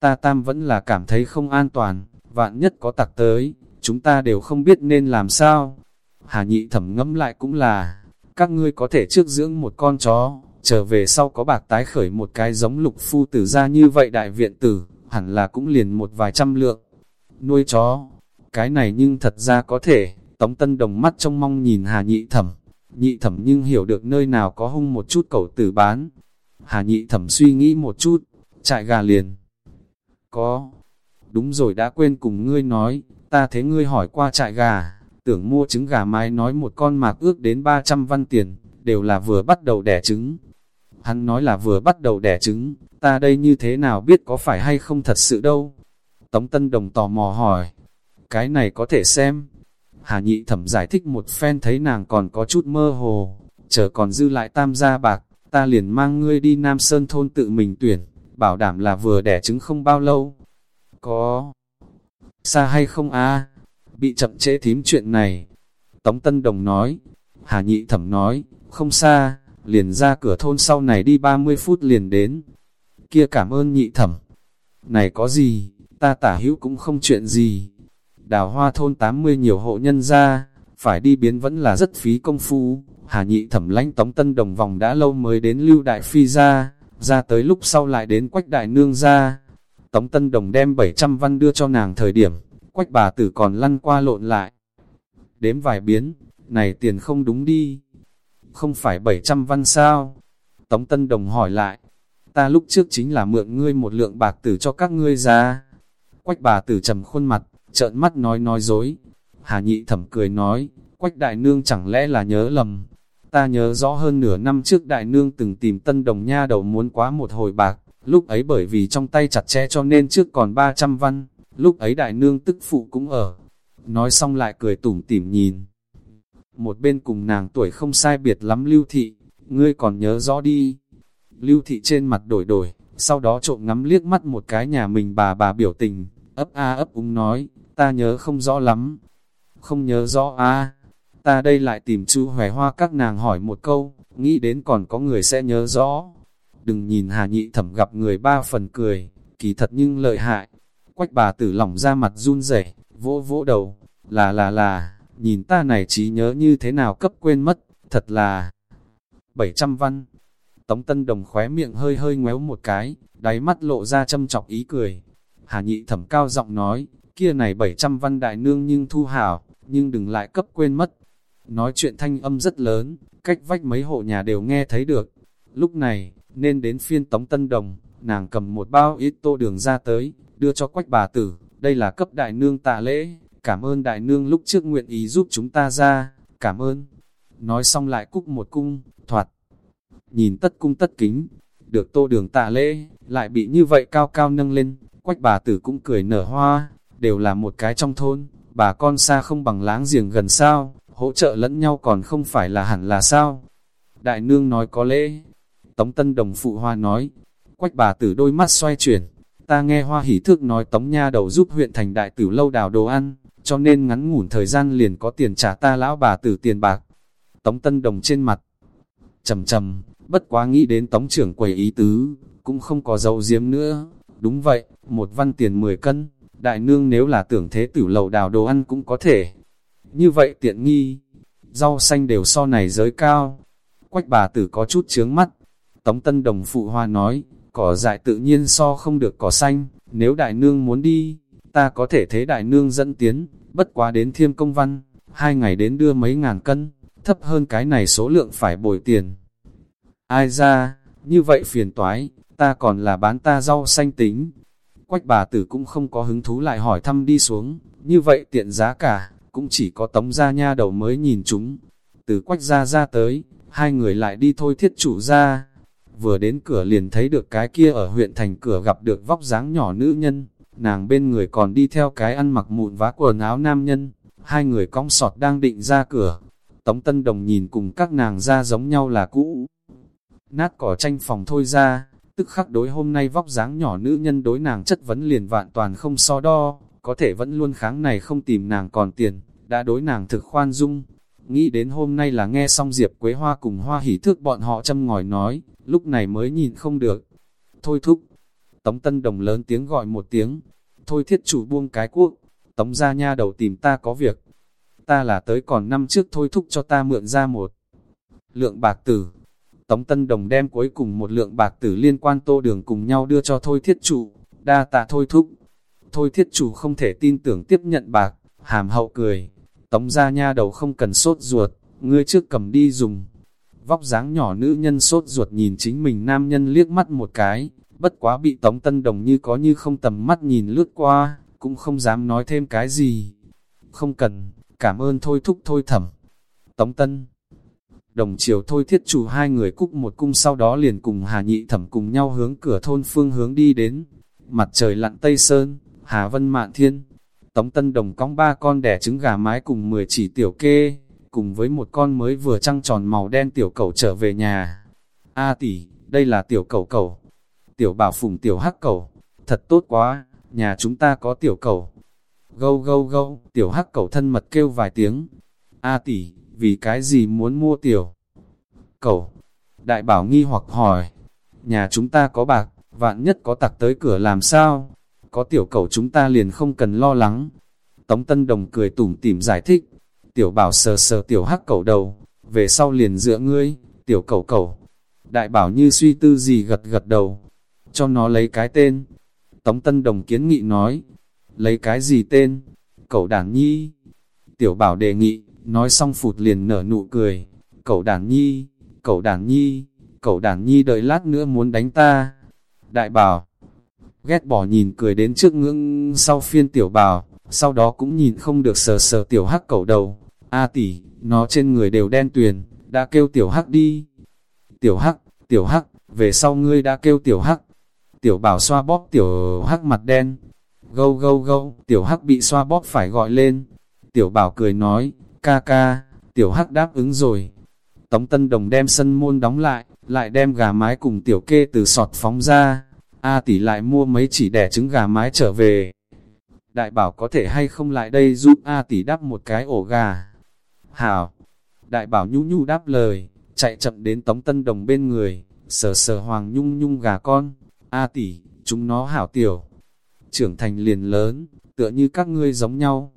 Ta tam vẫn là cảm thấy không an toàn, vạn nhất có tặc tới, chúng ta đều không biết nên làm sao. Hà nhị thẩm ngẫm lại cũng là, các ngươi có thể trước dưỡng một con chó, trở về sau có bạc tái khởi một cái giống lục phu tử ra như vậy đại viện tử, hẳn là cũng liền một vài trăm lượng. Nuôi chó, cái này nhưng thật ra có thể, Tống Tân Đồng mắt trong mong nhìn Hà Nhị Thẩm, Nhị Thẩm nhưng hiểu được nơi nào có hung một chút cẩu tử bán. Hà Nhị Thẩm suy nghĩ một chút, chạy gà liền. Có, đúng rồi đã quên cùng ngươi nói, ta thấy ngươi hỏi qua trại gà, tưởng mua trứng gà mái nói một con mạc ước đến 300 văn tiền, đều là vừa bắt đầu đẻ trứng. Hắn nói là vừa bắt đầu đẻ trứng, ta đây như thế nào biết có phải hay không thật sự đâu. Tống Tân Đồng tò mò hỏi, cái này có thể xem. Hà nhị thẩm giải thích một phen thấy nàng còn có chút mơ hồ, chờ còn dư lại tam gia bạc, ta liền mang ngươi đi Nam Sơn thôn tự mình tuyển, bảo đảm là vừa đẻ trứng không bao lâu. Có xa hay không a Bị chậm trễ thím chuyện này. Tống Tân Đồng nói, Hà Nhị Thẩm nói, không xa, liền ra cửa thôn sau này đi 30 phút liền đến. Kia cảm ơn Nhị Thẩm. Này có gì, ta tả hữu cũng không chuyện gì. Đào hoa thôn 80 nhiều hộ nhân ra, phải đi biến vẫn là rất phí công phu. Hà Nhị Thẩm lánh Tống Tân Đồng vòng đã lâu mới đến Lưu Đại Phi ra, ra tới lúc sau lại đến Quách Đại Nương ra Tống Tân Đồng đem 700 văn đưa cho nàng thời điểm, quách bà tử còn lăn qua lộn lại. Đếm vài biến, này tiền không đúng đi. Không phải 700 văn sao? Tống Tân Đồng hỏi lại, ta lúc trước chính là mượn ngươi một lượng bạc tử cho các ngươi ra. Quách bà tử trầm khuôn mặt, trợn mắt nói nói dối. Hà nhị thẩm cười nói, quách đại nương chẳng lẽ là nhớ lầm. Ta nhớ rõ hơn nửa năm trước đại nương từng tìm tân đồng nha đầu muốn quá một hồi bạc, lúc ấy bởi vì trong tay chặt chẽ cho nên trước còn 300 văn, lúc ấy đại nương tức phụ cũng ở. Nói xong lại cười tủm tỉm nhìn. Một bên cùng nàng tuổi không sai biệt lắm lưu thị, ngươi còn nhớ rõ đi. Lưu thị trên mặt đổi đổi, sau đó trộm ngắm liếc mắt một cái nhà mình bà bà biểu tình, ấp a ấp úng nói, ta nhớ không rõ lắm. Không nhớ rõ a ta đây lại tìm chu hòe hoa các nàng hỏi một câu, nghĩ đến còn có người sẽ nhớ rõ. Đừng nhìn hà nhị thẩm gặp người ba phần cười, kỳ thật nhưng lợi hại. Quách bà tử lỏng ra mặt run rẩy vỗ vỗ đầu, là là là, nhìn ta này trí nhớ như thế nào cấp quên mất, thật là 700 văn. Tống Tân Đồng khóe miệng hơi hơi ngoéo một cái, đáy mắt lộ ra châm chọc ý cười. Hà nhị thẩm cao giọng nói, kia này 700 văn đại nương nhưng thu hảo, nhưng đừng lại cấp quên mất. Nói chuyện thanh âm rất lớn, cách vách mấy hộ nhà đều nghe thấy được. Lúc này, nên đến phiên Tống Tân Đồng, nàng cầm một bao ít tô đường ra tới, đưa cho quách bà tử, đây là cấp đại nương tạ lễ, cảm ơn đại nương lúc trước nguyện ý giúp chúng ta ra, cảm ơn. Nói xong lại cúc một cung, thoạt, nhìn tất cung tất kính, được tô đường tạ lễ, lại bị như vậy cao cao nâng lên, quách bà tử cũng cười nở hoa, đều là một cái trong thôn, bà con xa không bằng láng giềng gần sao, hỗ trợ lẫn nhau còn không phải là hẳn là sao. Đại nương nói có lễ, Tống Tân Đồng phụ hoa nói, quách bà tử đôi mắt xoay chuyển, ta nghe hoa hỉ thước nói Tống Nha đầu giúp huyện thành đại tử lâu đào đồ ăn, cho nên ngắn ngủn thời gian liền có tiền trả ta lão bà tử tiền bạc. Tống Tân Đồng trên mặt, trầm trầm, bất quá nghĩ đến Tống trưởng quầy ý tứ, cũng không có dấu diếm nữa. Đúng vậy, một văn tiền 10 cân, đại nương nếu là tưởng thế tử lầu đào đồ ăn cũng có thể. Như vậy tiện nghi, rau xanh đều so này giới cao. Quách bà tử có chút chướng mắt. Tống Tân Đồng phụ hoa nói, cỏ dại tự nhiên so không được cỏ xanh, nếu đại nương muốn đi, ta có thể thế đại nương dẫn tiến, bất quá đến thiêm công văn, hai ngày đến đưa mấy ngàn cân, thấp hơn cái này số lượng phải bồi tiền. Ai ra, như vậy phiền toái, ta còn là bán ta rau xanh tính. Quách bà tử cũng không có hứng thú lại hỏi thăm đi xuống, như vậy tiện giá cả, cũng chỉ có tống gia nha đầu mới nhìn chúng. Từ quách gia ra tới, hai người lại đi thôi thiết chủ ra. Vừa đến cửa liền thấy được cái kia ở huyện thành cửa gặp được vóc dáng nhỏ nữ nhân, nàng bên người còn đi theo cái ăn mặc mụn vá quần áo nam nhân, hai người cong sọt đang định ra cửa. Tống Tân Đồng nhìn cùng các nàng ra giống nhau là cũ. Nát cỏ tranh phòng thôi ra, tức khắc đối hôm nay vóc dáng nhỏ nữ nhân đối nàng chất vấn liền vạn toàn không so đo, có thể vẫn luôn kháng này không tìm nàng còn tiền, đã đối nàng thực khoan dung. Nghĩ đến hôm nay là nghe xong Diệp Quế Hoa cùng Hoa hỉ thước bọn họ châm ngòi nói, lúc này mới nhìn không được. Thôi thúc, Tống Tân Đồng lớn tiếng gọi một tiếng, thôi thiết chủ buông cái cuốc, Tống ra nha đầu tìm ta có việc. Ta là tới còn năm trước thôi thúc cho ta mượn ra một lượng bạc tử. Tống Tân Đồng đem cuối cùng một lượng bạc tử liên quan tô đường cùng nhau đưa cho thôi thiết chủ, đa tạ thôi thúc. Thôi thiết chủ không thể tin tưởng tiếp nhận bạc, hàm hậu cười. Tống ra nha đầu không cần sốt ruột, ngươi trước cầm đi dùng. Vóc dáng nhỏ nữ nhân sốt ruột nhìn chính mình nam nhân liếc mắt một cái, bất quá bị Tống Tân Đồng như có như không tầm mắt nhìn lướt qua, cũng không dám nói thêm cái gì. Không cần, cảm ơn thôi thúc thôi thẩm. Tống Tân Đồng chiều thôi thiết chủ hai người cúc một cung sau đó liền cùng Hà Nhị thẩm cùng nhau hướng cửa thôn phương hướng đi đến. Mặt trời lặn Tây Sơn, Hà Vân Mạn Thiên, Tống Tân Đồng cong ba con đẻ trứng gà mái cùng 10 chỉ tiểu kê, cùng với một con mới vừa trăng tròn màu đen tiểu cẩu trở về nhà. A tỷ, đây là tiểu cẩu cẩu. Tiểu bảo phùng tiểu hắc cẩu, thật tốt quá, nhà chúng ta có tiểu cẩu. Gâu gâu gâu, tiểu hắc cẩu thân mật kêu vài tiếng. A tỷ, vì cái gì muốn mua tiểu Cậu, Đại bảo nghi hoặc hỏi, nhà chúng ta có bạc, vạn nhất có tặc tới cửa làm sao? có tiểu cầu chúng ta liền không cần lo lắng. Tống Tân Đồng cười tủm tỉm giải thích, tiểu bảo sờ sờ tiểu hắc cầu đầu, về sau liền dựa ngươi, tiểu cầu cầu. Đại bảo như suy tư gì gật gật đầu, cho nó lấy cái tên. Tống Tân Đồng kiến nghị nói, lấy cái gì tên? Cậu đản nhi. Tiểu bảo đề nghị, nói xong phụt liền nở nụ cười. Cậu đàn nhi, cậu đàn nhi, cậu đàn nhi đợi lát nữa muốn đánh ta. Đại bảo, ghét bỏ nhìn cười đến trước ngưỡng sau phiên tiểu bảo sau đó cũng nhìn không được sờ sờ tiểu hắc cẩu đầu. A tỷ, nó trên người đều đen tuyền, đã kêu tiểu hắc đi. Tiểu hắc, tiểu hắc, về sau ngươi đã kêu tiểu hắc. Tiểu bảo xoa bóp tiểu hắc mặt đen. Gâu gâu gâu, tiểu hắc bị xoa bóp phải gọi lên. Tiểu bảo cười nói, ca ca, tiểu hắc đáp ứng rồi. Tống Tân Đồng đem sân môn đóng lại, lại đem gà mái cùng tiểu kê từ sọt phóng ra. A tỷ lại mua mấy chỉ đẻ trứng gà mái trở về. Đại bảo có thể hay không lại đây giúp A tỷ đắp một cái ổ gà. Hảo! Đại bảo nhu nhu đáp lời, chạy chậm đến Tống Tân Đồng bên người, sờ sờ hoàng nhung nhung gà con. A tỷ, chúng nó hảo tiểu. Trưởng thành liền lớn, tựa như các ngươi giống nhau.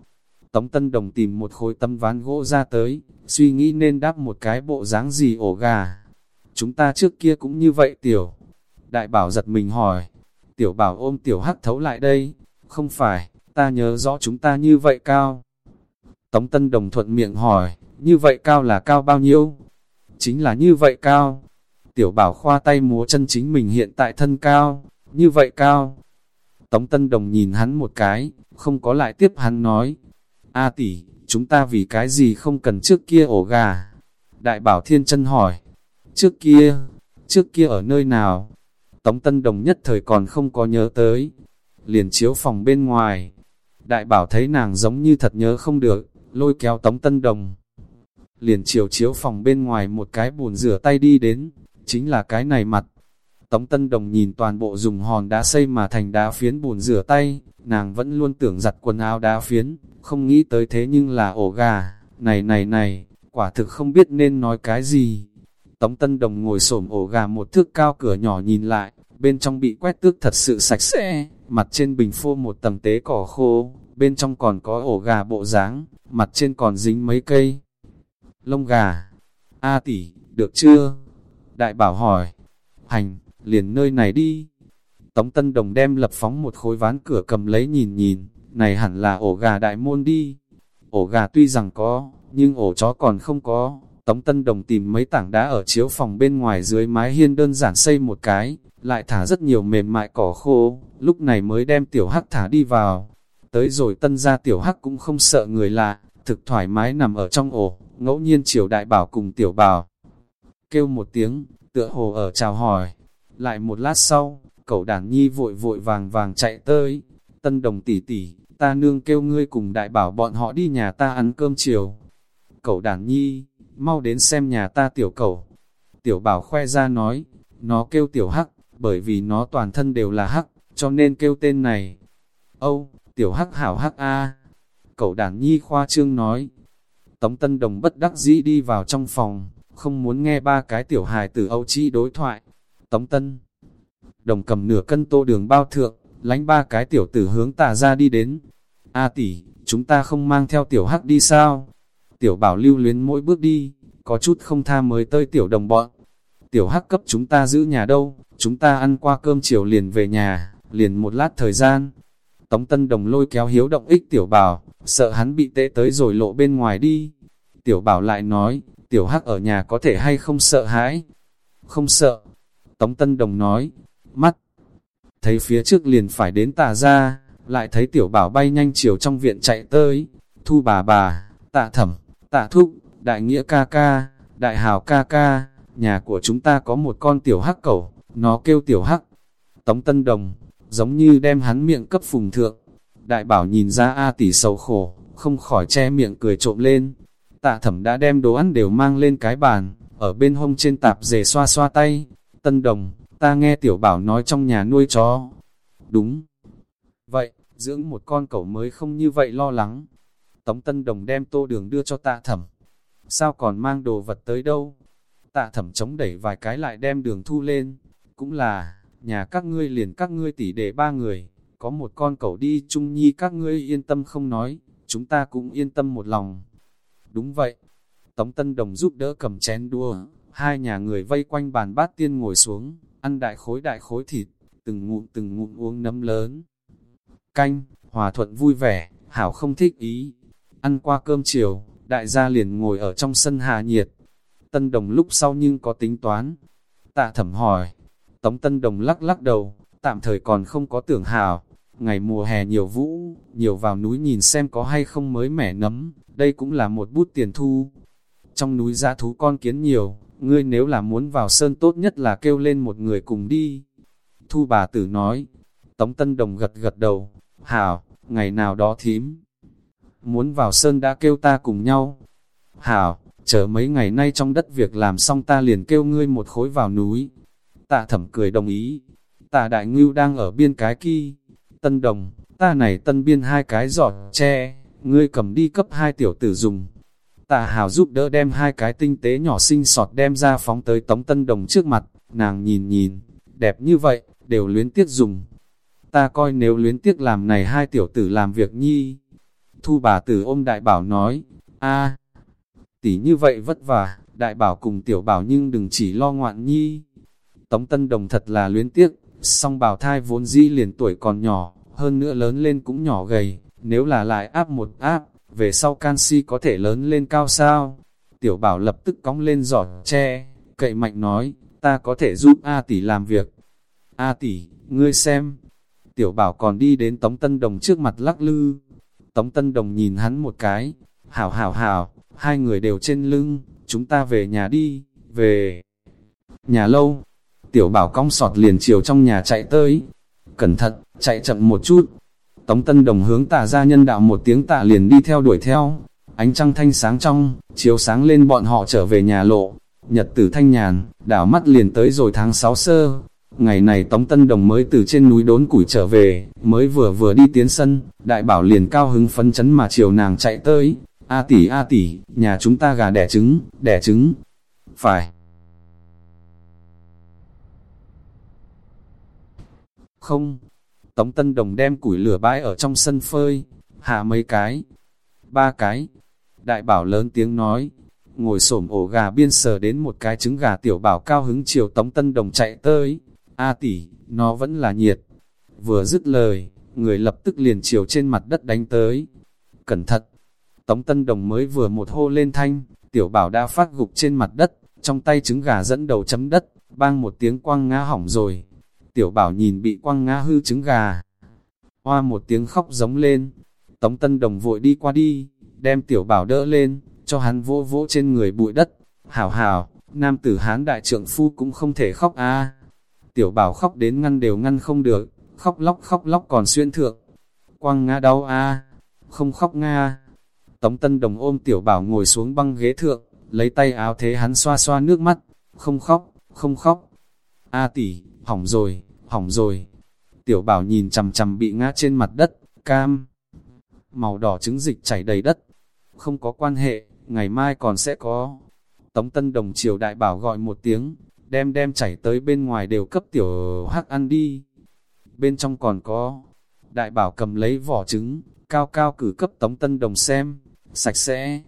Tống Tân Đồng tìm một khối tấm ván gỗ ra tới, suy nghĩ nên đáp một cái bộ dáng gì ổ gà. Chúng ta trước kia cũng như vậy tiểu. Đại bảo giật mình hỏi, tiểu bảo ôm tiểu hắc thấu lại đây, không phải, ta nhớ rõ chúng ta như vậy cao. Tống Tân Đồng thuận miệng hỏi, như vậy cao là cao bao nhiêu? Chính là như vậy cao. Tiểu bảo khoa tay múa chân chính mình hiện tại thân cao, như vậy cao. Tống Tân Đồng nhìn hắn một cái, không có lại tiếp hắn nói. A tỷ, chúng ta vì cái gì không cần trước kia ổ gà? Đại bảo thiên chân hỏi. Trước kia, trước kia ở nơi nào? Tống Tân Đồng nhất thời còn không có nhớ tới. Liền chiếu phòng bên ngoài. Đại bảo thấy nàng giống như thật nhớ không được, lôi kéo Tống Tân Đồng. Liền chiều chiếu phòng bên ngoài một cái bùn rửa tay đi đến, chính là cái này mặt. Tống Tân Đồng nhìn toàn bộ dùng hòn đá xây mà thành đá phiến bùn rửa tay, nàng vẫn luôn tưởng giặt quần áo đá phiến, không nghĩ tới thế nhưng là ổ gà, này này này, quả thực không biết nên nói cái gì. Tống Tân Đồng ngồi xổm ổ gà một thước cao cửa nhỏ nhìn lại, bên trong bị quét tước thật sự sạch sẽ, mặt trên bình phô một tầng tế cỏ khô, bên trong còn có ổ gà bộ dáng, mặt trên còn dính mấy cây. Lông gà, A tỷ, được chưa? Đại bảo hỏi, hành, liền nơi này đi. Tống Tân Đồng đem lập phóng một khối ván cửa cầm lấy nhìn nhìn, này hẳn là ổ gà đại môn đi. Ổ gà tuy rằng có, nhưng ổ chó còn không có. Tống Tân Đồng tìm mấy tảng đá ở chiếu phòng bên ngoài dưới mái hiên đơn giản xây một cái, lại thả rất nhiều mềm mại cỏ khô, lúc này mới đem tiểu hắc thả đi vào. Tới rồi tân ra tiểu hắc cũng không sợ người lạ, thực thoải mái nằm ở trong ổ, ngẫu nhiên triều đại bảo cùng tiểu bảo. Kêu một tiếng, tựa hồ ở chào hỏi. Lại một lát sau, cậu đàn nhi vội vội vàng vàng chạy tới. Tân đồng tỷ tỷ, ta nương kêu ngươi cùng đại bảo bọn họ đi nhà ta ăn cơm chiều. Cậu đàn nhi, mau đến xem nhà ta tiểu cậu. Tiểu bảo khoe ra nói, nó kêu tiểu hắc, bởi vì nó toàn thân đều là hắc, cho nên kêu tên này. Âu, tiểu hắc hảo hắc a Cậu đàn nhi khoa trương nói. Tống Tân Đồng bất đắc dĩ đi vào trong phòng, không muốn nghe ba cái tiểu hài từ Âu Chi đối thoại. Tống Tân Đồng cầm nửa cân tô đường bao thượng, lánh ba cái tiểu tử hướng tà ra đi đến. A tỷ, chúng ta không mang theo tiểu hắc đi sao? Tiểu bảo lưu luyến mỗi bước đi, có chút không tha mới tơi tiểu đồng bọn. Tiểu hắc cấp chúng ta giữ nhà đâu, chúng ta ăn qua cơm chiều liền về nhà, liền một lát thời gian. Tống Tân Đồng lôi kéo hiếu động ích tiểu bảo, sợ hắn bị tệ tới rồi lộ bên ngoài đi. Tiểu bảo lại nói, tiểu hắc ở nhà có thể hay không sợ hãi? Không sợ. Tống Tân Đồng nói, mắt. Thấy phía trước liền phải đến tà ra, lại thấy tiểu bảo bay nhanh chiều trong viện chạy tới. Thu bà bà, tạ thẩm, tạ thúc, đại nghĩa ca ca, đại hào ca ca, nhà của chúng ta có một con tiểu hắc cẩu, nó kêu tiểu hắc. Tống Tân Đồng, giống như đem hắn miệng cấp phùng thượng. Đại bảo nhìn ra A tỷ sầu khổ, không khỏi che miệng cười trộm lên. Tạ thẩm đã đem đồ ăn đều mang lên cái bàn, ở bên hông trên tạp dề xoa xoa tay. Tân đồng, ta nghe tiểu bảo nói trong nhà nuôi chó. Đúng. Vậy, dưỡng một con cẩu mới không như vậy lo lắng. Tống tân đồng đem tô đường đưa cho tạ thẩm. Sao còn mang đồ vật tới đâu? Tạ thẩm chống đẩy vài cái lại đem đường thu lên. Cũng là, nhà các ngươi liền các ngươi tỉ để ba người, có một con cẩu đi chung nhi các ngươi yên tâm không nói, chúng ta cũng yên tâm một lòng. Đúng vậy, Tống Tân Đồng giúp đỡ cầm chén đua, hai nhà người vây quanh bàn bát tiên ngồi xuống, ăn đại khối đại khối thịt, từng ngụm từng ngụm uống nấm lớn. Canh, hòa thuận vui vẻ, hảo không thích ý. Ăn qua cơm chiều, đại gia liền ngồi ở trong sân hà nhiệt. Tân Đồng lúc sau nhưng có tính toán. Tạ thẩm hỏi, Tống Tân Đồng lắc lắc đầu, tạm thời còn không có tưởng hảo Ngày mùa hè nhiều vũ, nhiều vào núi nhìn xem có hay không mới mẻ nấm, đây cũng là một bút tiền thu. Trong núi giá thú con kiến nhiều, ngươi nếu là muốn vào sơn tốt nhất là kêu lên một người cùng đi. Thu bà tử nói, Tống Tân Đồng gật gật đầu, hảo, ngày nào đó thím. Muốn vào sơn đã kêu ta cùng nhau. Hảo, chờ mấy ngày nay trong đất việc làm xong ta liền kêu ngươi một khối vào núi. Tạ thẩm cười đồng ý. Tạ đại ngưu đang ở biên cái kia. Tân đồng, ta này tân biên hai cái giọt tre, ngươi cầm đi cấp hai tiểu tử dùng. Tạ hào giúp đỡ đem hai cái tinh tế nhỏ xinh sọt đem ra phóng tới tống tân đồng trước mặt, nàng nhìn nhìn, đẹp như vậy, đều luyến tiếc dùng. Ta coi nếu luyến tiếc làm này hai tiểu tử làm việc nhi. Thu bà tử ôm đại bảo nói, a tỷ như vậy vất vả, đại bảo cùng tiểu bảo nhưng đừng chỉ lo ngoạn nhi. Tống Tân Đồng thật là luyến tiếc, song bảo thai vốn dĩ liền tuổi còn nhỏ, hơn nữa lớn lên cũng nhỏ gầy, nếu là lại áp một áp, về sau canxi có thể lớn lên cao sao? Tiểu bảo lập tức cong lên giỏ tre, cậy mạnh nói, ta có thể giúp A tỷ làm việc. A tỷ, ngươi xem. Tiểu bảo còn đi đến Tống Tân Đồng trước mặt lắc lư. Tống Tân Đồng nhìn hắn một cái, hảo hảo hảo, hai người đều trên lưng, chúng ta về nhà đi, về nhà lâu. Tiểu bảo cong sọt liền chiều trong nhà chạy tới. Cẩn thận, chạy chậm một chút. Tống Tân Đồng hướng tả ra nhân đạo một tiếng tạ liền đi theo đuổi theo. Ánh trăng thanh sáng trong, chiếu sáng lên bọn họ trở về nhà lộ. Nhật tử thanh nhàn, đảo mắt liền tới rồi tháng 6 sơ. Ngày này Tống Tân Đồng mới từ trên núi đốn củi trở về, mới vừa vừa đi tiến sân, đại bảo liền cao hứng phấn chấn mà chiều nàng chạy tới. A tỷ A tỷ, nhà chúng ta gà đẻ trứng, đẻ trứng. Phải. Không. Tống Tân Đồng đem củi lửa bãi ở trong sân phơi, hạ mấy cái, ba cái. Đại bảo lớn tiếng nói, ngồi xổm ổ gà biên sờ đến một cái trứng gà tiểu bảo cao hứng chiều Tống Tân Đồng chạy tới. A tỷ, nó vẫn là nhiệt. Vừa dứt lời, người lập tức liền chiều trên mặt đất đánh tới. Cẩn thận! Tống Tân Đồng mới vừa một hô lên thanh, tiểu bảo đã phát gục trên mặt đất, trong tay trứng gà dẫn đầu chấm đất, bang một tiếng quăng ngã hỏng rồi. Tiểu bảo nhìn bị quăng ngã hư trứng gà. Hoa một tiếng khóc giống lên. Tống Tân Đồng vội đi qua đi, đem tiểu bảo đỡ lên, cho hắn vỗ vỗ trên người bụi đất. Hảo hảo, nam tử hán đại trượng phu cũng không thể khóc a Tiểu bảo khóc đến ngăn đều ngăn không được, khóc lóc khóc lóc còn xuyên thượng. Quăng ngã đau a không khóc nga. Tống Tân Đồng ôm tiểu bảo ngồi xuống băng ghế thượng, lấy tay áo thế hắn xoa xoa nước mắt, không khóc, không khóc. A tỷ, hỏng rồi, hỏng rồi. Tiểu bảo nhìn chằm chằm bị ngã trên mặt đất, cam. Màu đỏ trứng dịch chảy đầy đất. Không có quan hệ, ngày mai còn sẽ có. Tống Tân Đồng chiều đại bảo gọi một tiếng, đem đem chảy tới bên ngoài đều cấp tiểu hắc ăn đi. Bên trong còn có, đại bảo cầm lấy vỏ trứng, cao cao cử cấp Tống Tân Đồng xem, sạch sẽ.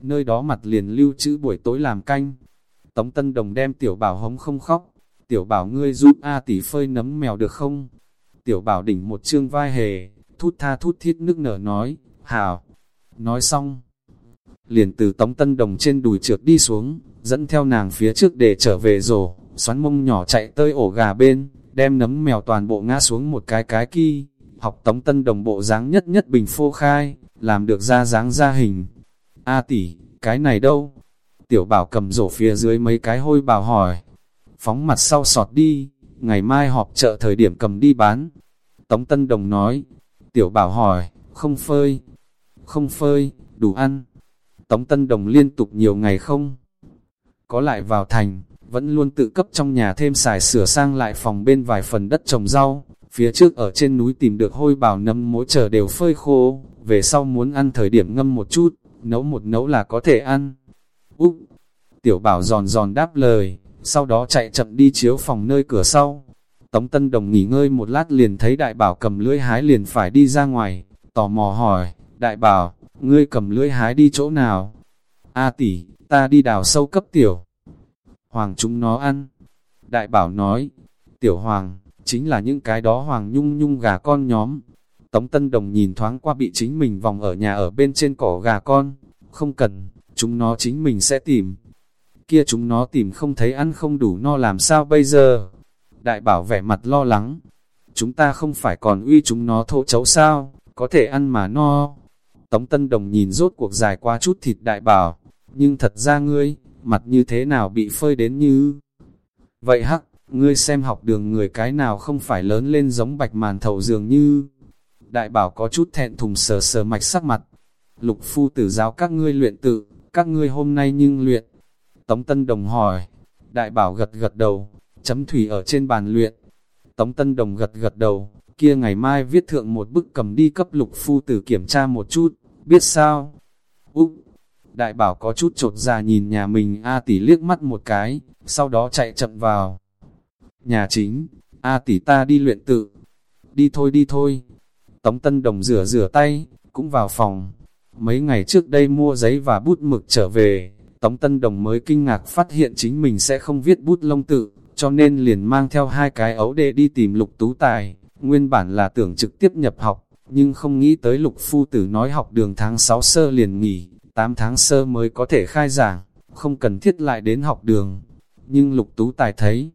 Nơi đó mặt liền lưu trữ buổi tối làm canh. Tống Tân Đồng đem tiểu bảo hống không khóc, tiểu bảo ngươi giúp A tỷ phơi nấm mèo được không? Tiểu bảo đỉnh một chương vai hề, thút tha thút thiết nước nở nói, hảo. Nói xong, liền từ tống tân đồng trên đùi trượt đi xuống, dẫn theo nàng phía trước để trở về rổ, xoắn mông nhỏ chạy tới ổ gà bên, đem nấm mèo toàn bộ ngã xuống một cái cái kia, học tống tân đồng bộ dáng nhất nhất bình phô khai, làm được ra dáng ra hình. A tỷ, cái này đâu? Tiểu bảo cầm rổ phía dưới mấy cái hôi bảo hỏi, phóng mặt sau sọt đi, ngày mai họp chợ thời điểm cầm đi bán. Tống Tân Đồng nói, tiểu bảo hỏi, không phơi, không phơi, đủ ăn. Tống Tân Đồng liên tục nhiều ngày không? Có lại vào thành, vẫn luôn tự cấp trong nhà thêm xài sửa sang lại phòng bên vài phần đất trồng rau. Phía trước ở trên núi tìm được hôi bảo nấm mỗi chờ đều phơi khô, về sau muốn ăn thời điểm ngâm một chút, nấu một nấu là có thể ăn. Úc! Tiểu bảo giòn giòn đáp lời, sau đó chạy chậm đi chiếu phòng nơi cửa sau. Tống Tân Đồng nghỉ ngơi một lát liền thấy đại bảo cầm lưỡi hái liền phải đi ra ngoài, tò mò hỏi, đại bảo, ngươi cầm lưỡi hái đi chỗ nào? A tỷ, ta đi đào sâu cấp tiểu. Hoàng chúng nó ăn. Đại bảo nói, tiểu hoàng, chính là những cái đó hoàng nhung nhung gà con nhóm. Tống Tân Đồng nhìn thoáng qua bị chính mình vòng ở nhà ở bên trên cỏ gà con. Không cần, chúng nó chính mình sẽ tìm kia chúng nó tìm không thấy ăn không đủ no làm sao bây giờ? Đại bảo vẻ mặt lo lắng, chúng ta không phải còn uy chúng nó thô chấu sao, có thể ăn mà no. Tống Tân Đồng nhìn rốt cuộc dài qua chút thịt đại bảo, nhưng thật ra ngươi, mặt như thế nào bị phơi đến như... Vậy hắc, ngươi xem học đường người cái nào không phải lớn lên giống bạch màn thầu dường như. Đại bảo có chút thẹn thùng sờ sờ mạch sắc mặt. Lục phu tử giáo các ngươi luyện tự, các ngươi hôm nay nhưng luyện. Tống Tân Đồng hỏi, đại bảo gật gật đầu, chấm thủy ở trên bàn luyện. Tống Tân Đồng gật gật đầu, kia ngày mai viết thượng một bức cầm đi cấp lục phu tử kiểm tra một chút, biết sao? Úc! Đại bảo có chút trột ra nhìn nhà mình A tỷ liếc mắt một cái, sau đó chạy chậm vào. Nhà chính, A tỷ ta đi luyện tự. Đi thôi đi thôi. Tống Tân Đồng rửa rửa tay, cũng vào phòng. Mấy ngày trước đây mua giấy và bút mực trở về, Tống Tân Đồng mới kinh ngạc phát hiện chính mình sẽ không viết bút lông tự, cho nên liền mang theo hai cái ấu đệ đi tìm lục tú tài. Nguyên bản là tưởng trực tiếp nhập học, nhưng không nghĩ tới lục phu tử nói học đường tháng 6 sơ liền nghỉ, 8 tháng sơ mới có thể khai giảng, không cần thiết lại đến học đường. Nhưng lục tú tài thấy,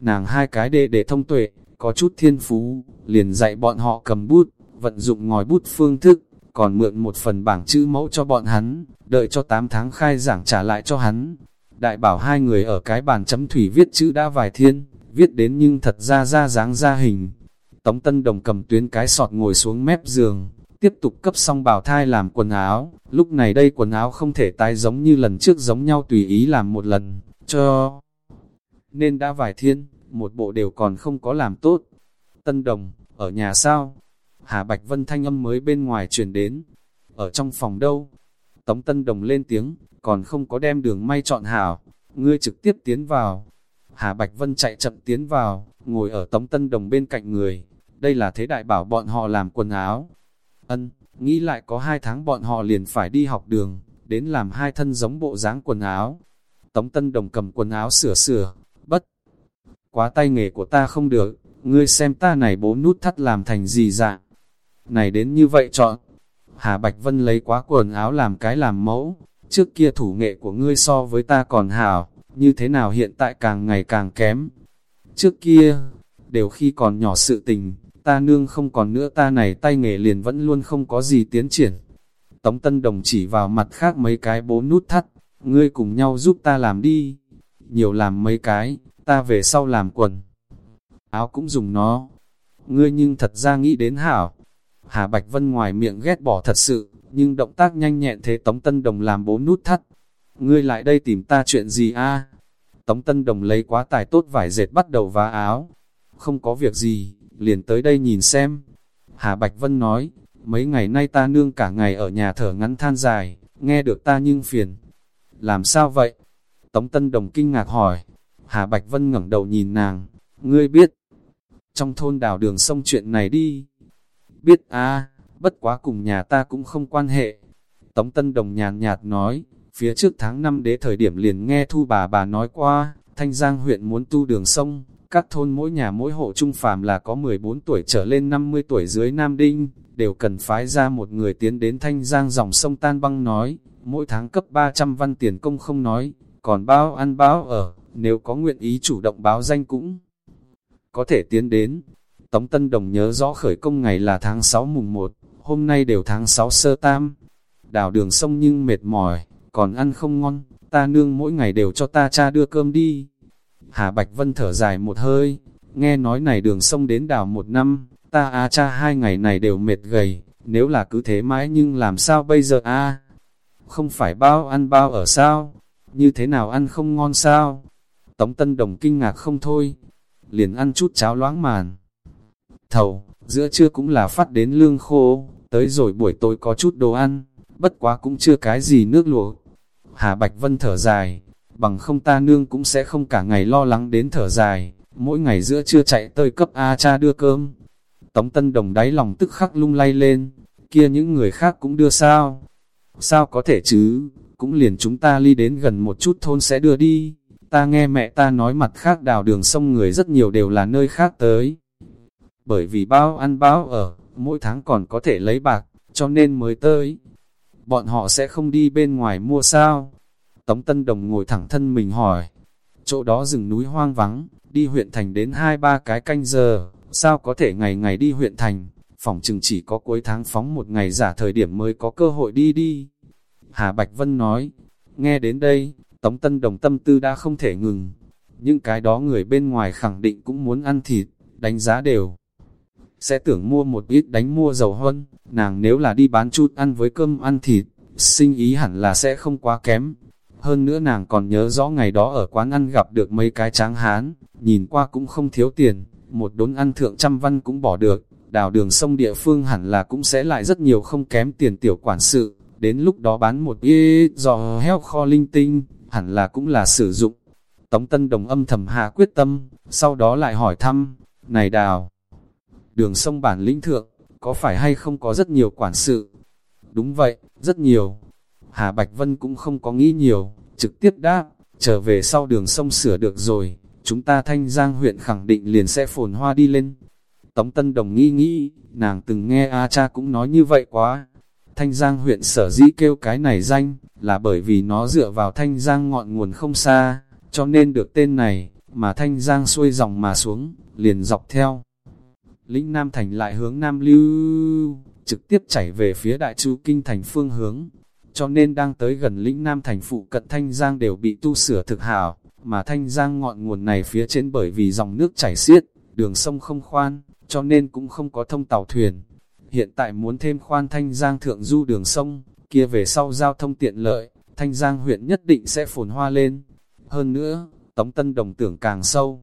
nàng hai cái đệ để thông tuệ, có chút thiên phú, liền dạy bọn họ cầm bút, vận dụng ngòi bút phương thức, còn mượn một phần bảng chữ mẫu cho bọn hắn, đợi cho 8 tháng khai giảng trả lại cho hắn. Đại bảo hai người ở cái bàn chấm thủy viết chữ đã vài thiên, viết đến nhưng thật ra ra dáng ra hình. Tống Tân Đồng cầm tuyến cái sọt ngồi xuống mép giường, tiếp tục cấp xong bảo thai làm quần áo. Lúc này đây quần áo không thể tái giống như lần trước giống nhau tùy ý làm một lần, cho nên đã vài thiên, một bộ đều còn không có làm tốt. Tân Đồng, ở nhà sao? Hà Bạch Vân thanh âm mới bên ngoài truyền đến. Ở trong phòng đâu? Tống Tân Đồng lên tiếng, còn không có đem đường may chọn hảo. Ngươi trực tiếp tiến vào. Hà Bạch Vân chạy chậm tiến vào, ngồi ở Tống Tân Đồng bên cạnh người. Đây là thế đại bảo bọn họ làm quần áo. Ân, nghĩ lại có hai tháng bọn họ liền phải đi học đường, đến làm hai thân giống bộ dáng quần áo. Tống Tân Đồng cầm quần áo sửa sửa, bất. Quá tay nghề của ta không được, ngươi xem ta này bố nút thắt làm thành gì dạng. Này đến như vậy chọn. Hà Bạch Vân lấy quá quần áo làm cái làm mẫu, trước kia thủ nghệ của ngươi so với ta còn hảo, như thế nào hiện tại càng ngày càng kém. Trước kia, đều khi còn nhỏ sự tình, ta nương không còn nữa ta này tay nghề liền vẫn luôn không có gì tiến triển. Tống Tân Đồng chỉ vào mặt khác mấy cái bố nút thắt, ngươi cùng nhau giúp ta làm đi. Nhiều làm mấy cái, ta về sau làm quần. Áo cũng dùng nó. Ngươi nhưng thật ra nghĩ đến hảo. Hà Bạch Vân ngoài miệng ghét bỏ thật sự, nhưng động tác nhanh nhẹn thế Tống Tân Đồng làm bố nút thắt. Ngươi lại đây tìm ta chuyện gì a? Tống Tân Đồng lấy quá tài tốt vải dệt bắt đầu vá áo. Không có việc gì, liền tới đây nhìn xem. Hà Bạch Vân nói, mấy ngày nay ta nương cả ngày ở nhà thở ngắn than dài, nghe được ta nhưng phiền. Làm sao vậy? Tống Tân Đồng kinh ngạc hỏi. Hà Bạch Vân ngẩng đầu nhìn nàng, ngươi biết. Trong thôn đào đường sông chuyện này đi. Biết a bất quá cùng nhà ta cũng không quan hệ. Tống Tân Đồng nhàn nhạt nói, phía trước tháng năm đế thời điểm liền nghe thu bà bà nói qua, Thanh Giang huyện muốn tu đường sông, các thôn mỗi nhà mỗi hộ trung phàm là có 14 tuổi trở lên 50 tuổi dưới Nam Đinh, đều cần phái ra một người tiến đến Thanh Giang dòng sông Tan Băng nói, mỗi tháng cấp 300 văn tiền công không nói, còn bao ăn bao ở, nếu có nguyện ý chủ động báo danh cũng có thể tiến đến. Tống Tân Đồng nhớ rõ khởi công ngày là tháng 6 mùng 1, hôm nay đều tháng 6 sơ tam. Đào đường sông nhưng mệt mỏi, còn ăn không ngon, ta nương mỗi ngày đều cho ta cha đưa cơm đi. Hà Bạch Vân thở dài một hơi, nghe nói này đường sông đến đảo một năm, ta a cha hai ngày này đều mệt gầy, nếu là cứ thế mãi nhưng làm sao bây giờ a Không phải bao ăn bao ở sao? Như thế nào ăn không ngon sao? Tống Tân Đồng kinh ngạc không thôi, liền ăn chút cháo loãng màn. Thầu, giữa trưa cũng là phát đến lương khô, tới rồi buổi tối có chút đồ ăn, bất quá cũng chưa cái gì nước luộc. Hà Bạch Vân thở dài, bằng không ta nương cũng sẽ không cả ngày lo lắng đến thở dài, mỗi ngày giữa trưa chạy tới cấp A cha đưa cơm. Tống Tân Đồng đáy lòng tức khắc lung lay lên, kia những người khác cũng đưa sao? Sao có thể chứ, cũng liền chúng ta ly đến gần một chút thôn sẽ đưa đi. Ta nghe mẹ ta nói mặt khác đào đường sông người rất nhiều đều là nơi khác tới. Bởi vì bao ăn bao ở, mỗi tháng còn có thể lấy bạc, cho nên mới tới. Bọn họ sẽ không đi bên ngoài mua sao? Tống Tân Đồng ngồi thẳng thân mình hỏi. Chỗ đó rừng núi hoang vắng, đi huyện thành đến hai ba cái canh giờ, sao có thể ngày ngày đi huyện thành, phòng chừng chỉ có cuối tháng phóng một ngày giả thời điểm mới có cơ hội đi đi. Hà Bạch Vân nói, nghe đến đây, Tống Tân Đồng tâm tư đã không thể ngừng. những cái đó người bên ngoài khẳng định cũng muốn ăn thịt, đánh giá đều. Sẽ tưởng mua một ít đánh mua dầu hơn, nàng nếu là đi bán chút ăn với cơm ăn thịt, sinh ý hẳn là sẽ không quá kém. Hơn nữa nàng còn nhớ rõ ngày đó ở quán ăn gặp được mấy cái tráng hán, nhìn qua cũng không thiếu tiền, một đốn ăn thượng trăm văn cũng bỏ được, đào đường sông địa phương hẳn là cũng sẽ lại rất nhiều không kém tiền tiểu quản sự, đến lúc đó bán một ít giò heo kho linh tinh, hẳn là cũng là sử dụng. Tống Tân Đồng âm thầm hạ quyết tâm, sau đó lại hỏi thăm, này đào, đường sông bản lĩnh thượng, có phải hay không có rất nhiều quản sự? Đúng vậy, rất nhiều. Hà Bạch Vân cũng không có nghĩ nhiều, trực tiếp đáp, trở về sau đường sông sửa được rồi, chúng ta thanh giang huyện khẳng định liền sẽ phồn hoa đi lên. Tống Tân Đồng nghĩ nghĩ, nàng từng nghe A cha cũng nói như vậy quá. Thanh Giang huyện sở dĩ kêu cái này danh, là bởi vì nó dựa vào Thanh Giang ngọn nguồn không xa, cho nên được tên này, mà Thanh Giang xuôi dòng mà xuống, liền dọc theo. Lĩnh Nam Thành lại hướng Nam Lưu, trực tiếp chảy về phía Đại Chu Kinh Thành phương hướng, cho nên đang tới gần lĩnh Nam Thành phụ cận Thanh Giang đều bị tu sửa thực hảo, mà Thanh Giang ngọn nguồn này phía trên bởi vì dòng nước chảy xiết, đường sông không khoan, cho nên cũng không có thông tàu thuyền. Hiện tại muốn thêm khoan Thanh Giang thượng du đường sông, kia về sau giao thông tiện lợi, Thanh Giang huyện nhất định sẽ phồn hoa lên. Hơn nữa, Tống Tân Đồng tưởng càng sâu.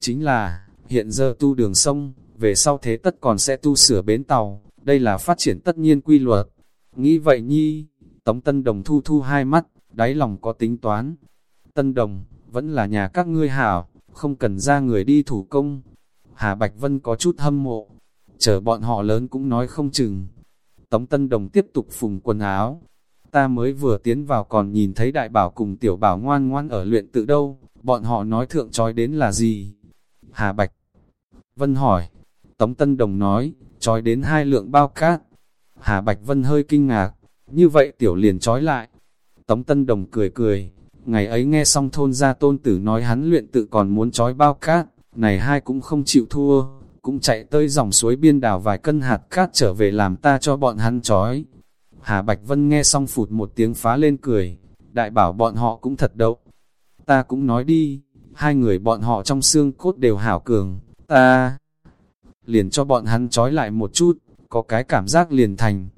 Chính là, hiện giờ tu đường sông, về sau thế tất còn sẽ tu sửa bến tàu, đây là phát triển tất nhiên quy luật. Nghĩ vậy nhi, Tống Tân Đồng thu thu hai mắt, đáy lòng có tính toán. Tân Đồng, vẫn là nhà các ngươi hảo, không cần ra người đi thủ công. Hà Bạch Vân có chút hâm mộ, chờ bọn họ lớn cũng nói không chừng. Tống Tân Đồng tiếp tục phùng quần áo. Ta mới vừa tiến vào còn nhìn thấy đại bảo cùng tiểu bảo ngoan ngoan ở luyện tự đâu, bọn họ nói thượng trói đến là gì? Hà Bạch Vân hỏi, Tống Tân Đồng nói, trói đến hai lượng bao cát. Hà Bạch Vân hơi kinh ngạc, như vậy tiểu liền trói lại. Tống Tân Đồng cười cười, ngày ấy nghe xong thôn gia tôn tử nói hắn luyện tự còn muốn trói bao cát, này hai cũng không chịu thua, cũng chạy tới dòng suối biên đảo vài cân hạt cát trở về làm ta cho bọn hắn trói. Hà Bạch Vân nghe xong phụt một tiếng phá lên cười, đại bảo bọn họ cũng thật đậu. Ta cũng nói đi, hai người bọn họ trong xương cốt đều hảo cường, ta liền cho bọn hắn trói lại một chút, có cái cảm giác liền thành.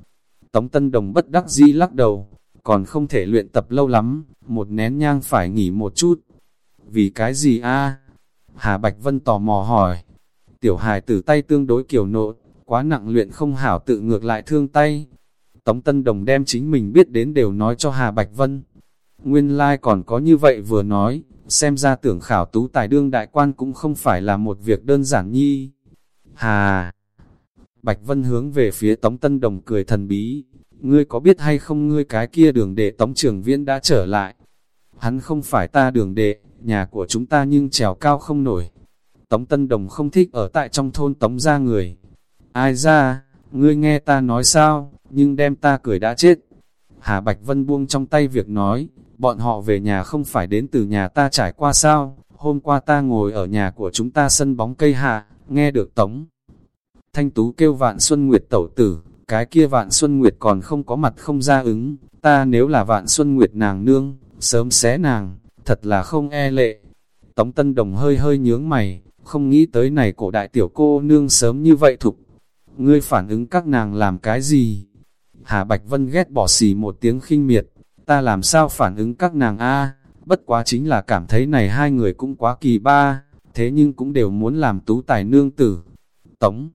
Tống Tân Đồng bất đắc dĩ lắc đầu, còn không thể luyện tập lâu lắm, một nén nhang phải nghỉ một chút. Vì cái gì a? Hà Bạch Vân tò mò hỏi. Tiểu hài tử tay tương đối kiểu nộ, quá nặng luyện không hảo tự ngược lại thương tay. Tống Tân Đồng đem chính mình biết đến đều nói cho Hà Bạch Vân. Nguyên lai like còn có như vậy vừa nói, xem ra tưởng khảo tú tài đương đại quan cũng không phải là một việc đơn giản nhi. Hà! Bạch Vân hướng về phía Tống Tân Đồng cười thần bí. Ngươi có biết hay không ngươi cái kia đường đệ Tống Trường Viễn đã trở lại? Hắn không phải ta đường đệ, nhà của chúng ta nhưng trèo cao không nổi. Tống Tân Đồng không thích ở tại trong thôn Tống ra người. Ai ra, ngươi nghe ta nói sao, nhưng đem ta cười đã chết. Hà Bạch Vân buông trong tay việc nói, bọn họ về nhà không phải đến từ nhà ta trải qua sao, hôm qua ta ngồi ở nhà của chúng ta sân bóng cây hạ, nghe được Tống. Thanh Tú kêu Vạn Xuân Nguyệt tẩu tử, cái kia Vạn Xuân Nguyệt còn không có mặt không ra ứng, ta nếu là Vạn Xuân Nguyệt nàng nương, sớm xé nàng, thật là không e lệ. Tống Tân Đồng hơi hơi nhướng mày, không nghĩ tới này cổ đại tiểu cô nương sớm như vậy thục. Ngươi phản ứng các nàng làm cái gì? Hà Bạch Vân ghét bỏ xì một tiếng khinh miệt, ta làm sao phản ứng các nàng a bất quá chính là cảm thấy này hai người cũng quá kỳ ba, thế nhưng cũng đều muốn làm tú tài nương tử. Tống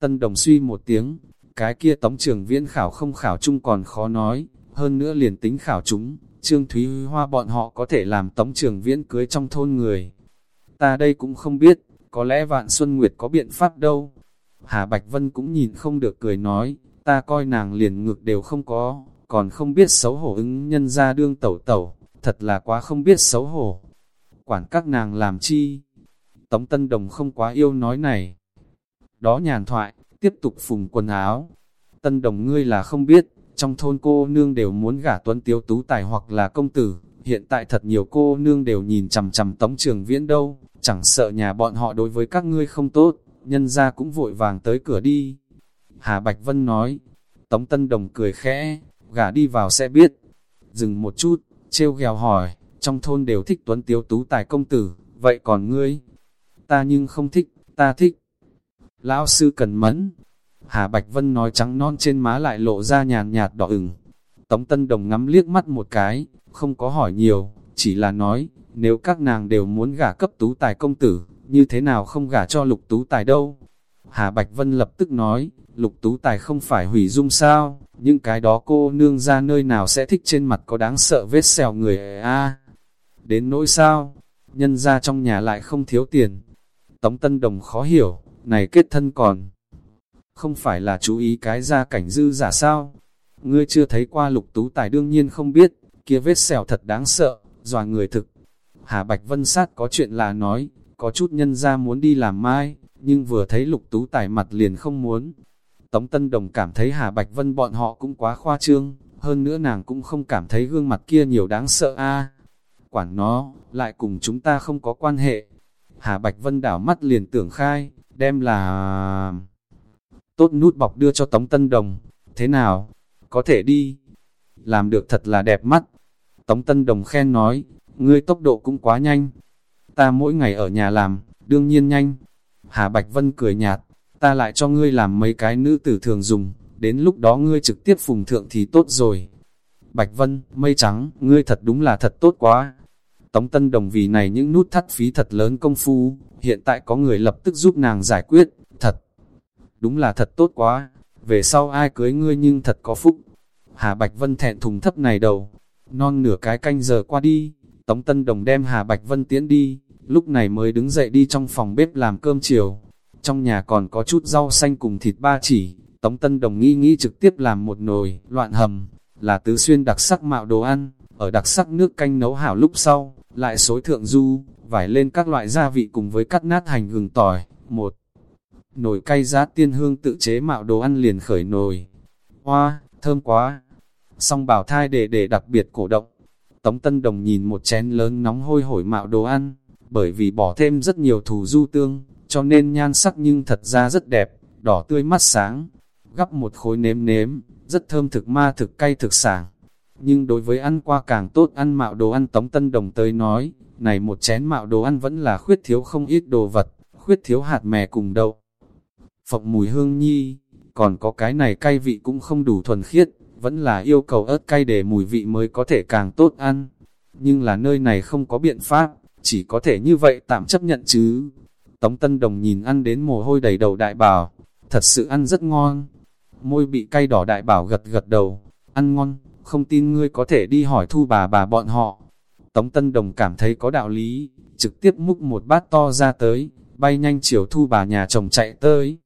Tân Đồng suy một tiếng, cái kia tống trường viễn khảo không khảo chung còn khó nói, hơn nữa liền tính khảo chúng, Trương Thúy Hoa bọn họ có thể làm tống trường viễn cưới trong thôn người. Ta đây cũng không biết, có lẽ Vạn Xuân Nguyệt có biện pháp đâu. Hà Bạch Vân cũng nhìn không được cười nói, ta coi nàng liền ngược đều không có, còn không biết xấu hổ ứng nhân ra đương tẩu tẩu, thật là quá không biết xấu hổ. Quản các nàng làm chi? Tống Tân Đồng không quá yêu nói này. Đó nhàn thoại, tiếp tục phùng quần áo. Tân Đồng ngươi là không biết, trong thôn cô nương đều muốn gả tuấn tiếu tú tài hoặc là công tử, hiện tại thật nhiều cô nương đều nhìn chằm chằm tống trường viễn đâu, chẳng sợ nhà bọn họ đối với các ngươi không tốt, nhân ra cũng vội vàng tới cửa đi. Hà Bạch Vân nói, Tống Tân Đồng cười khẽ, gả đi vào sẽ biết. Dừng một chút, trêu ghèo hỏi, trong thôn đều thích tuấn tiếu tú tài công tử, vậy còn ngươi? Ta nhưng không thích, ta thích. Lão sư cần mẫn. Hà Bạch Vân nói trắng non trên má lại lộ ra nhàn nhạt đỏ ửng. Tống Tân Đồng ngắm liếc mắt một cái, không có hỏi nhiều, chỉ là nói, nếu các nàng đều muốn gả cấp tú tài công tử, như thế nào không gả cho lục tú tài đâu? Hà Bạch Vân lập tức nói, lục tú tài không phải hủy dung sao, những cái đó cô nương ra nơi nào sẽ thích trên mặt có đáng sợ vết xèo người a à? Đến nỗi sao, nhân ra trong nhà lại không thiếu tiền. Tống Tân Đồng khó hiểu, này kết thân còn. Không phải là chú ý cái ra cảnh dư giả sao? Ngươi chưa thấy qua lục tú tài đương nhiên không biết, kia vết xèo thật đáng sợ, dòa người thực. Hà Bạch Vân sát có chuyện là nói, có chút nhân ra muốn đi làm mai, nhưng vừa thấy lục tú tài mặt liền không muốn. Tống Tân Đồng cảm thấy Hà Bạch Vân bọn họ cũng quá khoa trương, hơn nữa nàng cũng không cảm thấy gương mặt kia nhiều đáng sợ a. Quản nó, lại cùng chúng ta không có quan hệ. Hà Bạch Vân đảo mắt liền tưởng khai, đem là... Tốt nút bọc đưa cho Tống Tân Đồng. Thế nào? Có thể đi. Làm được thật là đẹp mắt. Tống Tân Đồng khen nói, ngươi tốc độ cũng quá nhanh. Ta mỗi ngày ở nhà làm, đương nhiên nhanh. Hà Bạch Vân cười nhạt, ta lại cho ngươi làm mấy cái nữ tử thường dùng, đến lúc đó ngươi trực tiếp phùng thượng thì tốt rồi. Bạch Vân, mây trắng, ngươi thật đúng là thật tốt quá. Tống Tân Đồng vì này những nút thắt phí thật lớn công phu, hiện tại có người lập tức giúp nàng giải quyết, thật. Đúng là thật tốt quá, về sau ai cưới ngươi nhưng thật có phúc. Hà Bạch Vân thẹn thùng thấp này đầu, non nửa cái canh giờ qua đi, Tống Tân Đồng đem Hà Bạch Vân tiễn đi, lúc này mới đứng dậy đi trong phòng bếp làm cơm chiều. Trong nhà còn có chút rau xanh cùng thịt ba chỉ, Tống Tân Đồng nghi nghĩ trực tiếp làm một nồi, loạn hầm, là tứ xuyên đặc sắc mạo đồ ăn, ở đặc sắc nước canh nấu hảo lúc sau, lại xối thượng du, vải lên các loại gia vị cùng với cắt nát hành gừng tỏi, một nồi cay giá tiên hương tự chế mạo đồ ăn liền khởi nồi. Hoa, thơm quá! song bảo thai để để đặc biệt cổ động. Tống Tân Đồng nhìn một chén lớn nóng hôi hổi mạo đồ ăn, bởi vì bỏ thêm rất nhiều thù du tương, cho nên nhan sắc nhưng thật ra rất đẹp, đỏ tươi mắt sáng. Gắp một khối nếm nếm, rất thơm thực ma thực cay thực sảng. Nhưng đối với ăn qua càng tốt ăn mạo đồ ăn Tống Tân Đồng tới nói, này một chén mạo đồ ăn vẫn là khuyết thiếu không ít đồ vật, khuyết thiếu hạt mè cùng đậu. Phộng mùi hương nhi, còn có cái này cay vị cũng không đủ thuần khiết, vẫn là yêu cầu ớt cay để mùi vị mới có thể càng tốt ăn. Nhưng là nơi này không có biện pháp, chỉ có thể như vậy tạm chấp nhận chứ. Tống Tân Đồng nhìn ăn đến mồ hôi đầy đầu đại bảo, thật sự ăn rất ngon. Môi bị cay đỏ đại bảo gật gật đầu, ăn ngon, không tin ngươi có thể đi hỏi thu bà bà bọn họ. Tống Tân Đồng cảm thấy có đạo lý, trực tiếp múc một bát to ra tới, bay nhanh chiều thu bà nhà chồng chạy tới.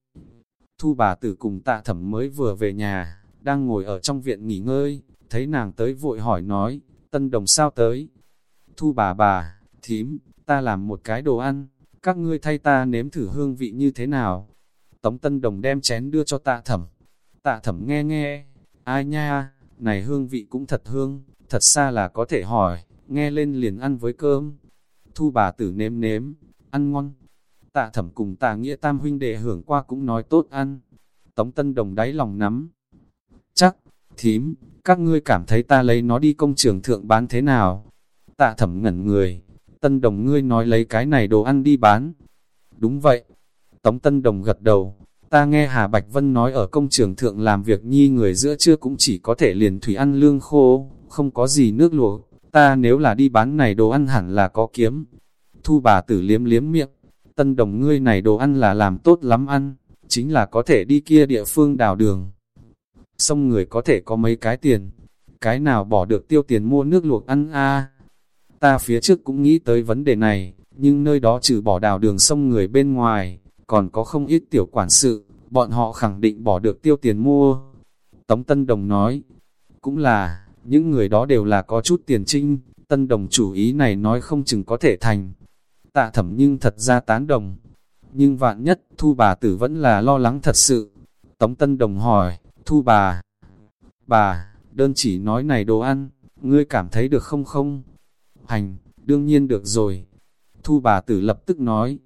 Thu bà tử cùng tạ thẩm mới vừa về nhà, đang ngồi ở trong viện nghỉ ngơi, thấy nàng tới vội hỏi nói, Tân Đồng sao tới? Thu bà bà, thím, ta làm một cái đồ ăn, các ngươi thay ta nếm thử hương vị như thế nào? Tống Tân Đồng đem chén đưa cho tạ thẩm. Tạ thẩm nghe nghe, ai nha, này hương vị cũng thật hương, thật xa là có thể hỏi, nghe lên liền ăn với cơm. Thu bà tử nếm nếm, ăn ngon. Tạ thẩm cùng tạ nghĩa tam huynh đệ hưởng qua cũng nói tốt ăn. Tống Tân Đồng đáy lòng nắm. Chắc, thím, các ngươi cảm thấy ta lấy nó đi công trường thượng bán thế nào? Tạ thẩm ngẩn người, Tân Đồng ngươi nói lấy cái này đồ ăn đi bán. Đúng vậy. Tống Tân Đồng gật đầu, ta nghe Hà Bạch Vân nói ở công trường thượng làm việc nhi người giữa trưa cũng chỉ có thể liền thủy ăn lương khô, không có gì nước luộc, ta nếu là đi bán này đồ ăn hẳn là có kiếm. Thu bà tử liếm liếm miệng, Tân Đồng ngươi này đồ ăn là làm tốt lắm ăn, chính là có thể đi kia địa phương đào đường. Xong người có thể có mấy cái tiền, cái nào bỏ được tiêu tiền mua nước luộc ăn a Ta phía trước cũng nghĩ tới vấn đề này, nhưng nơi đó trừ bỏ đào đường sông người bên ngoài, còn có không ít tiểu quản sự, bọn họ khẳng định bỏ được tiêu tiền mua. Tống Tân Đồng nói, cũng là, những người đó đều là có chút tiền trinh, Tân Đồng chủ ý này nói không chừng có thể thành. Tạ thẩm nhưng thật ra tán đồng, nhưng vạn nhất thu bà tử vẫn là lo lắng thật sự. Tống Tân Đồng hỏi, thu bà, bà, đơn chỉ nói này đồ ăn, ngươi cảm thấy được không không? Hành, đương nhiên được rồi. Thu bà tử lập tức nói,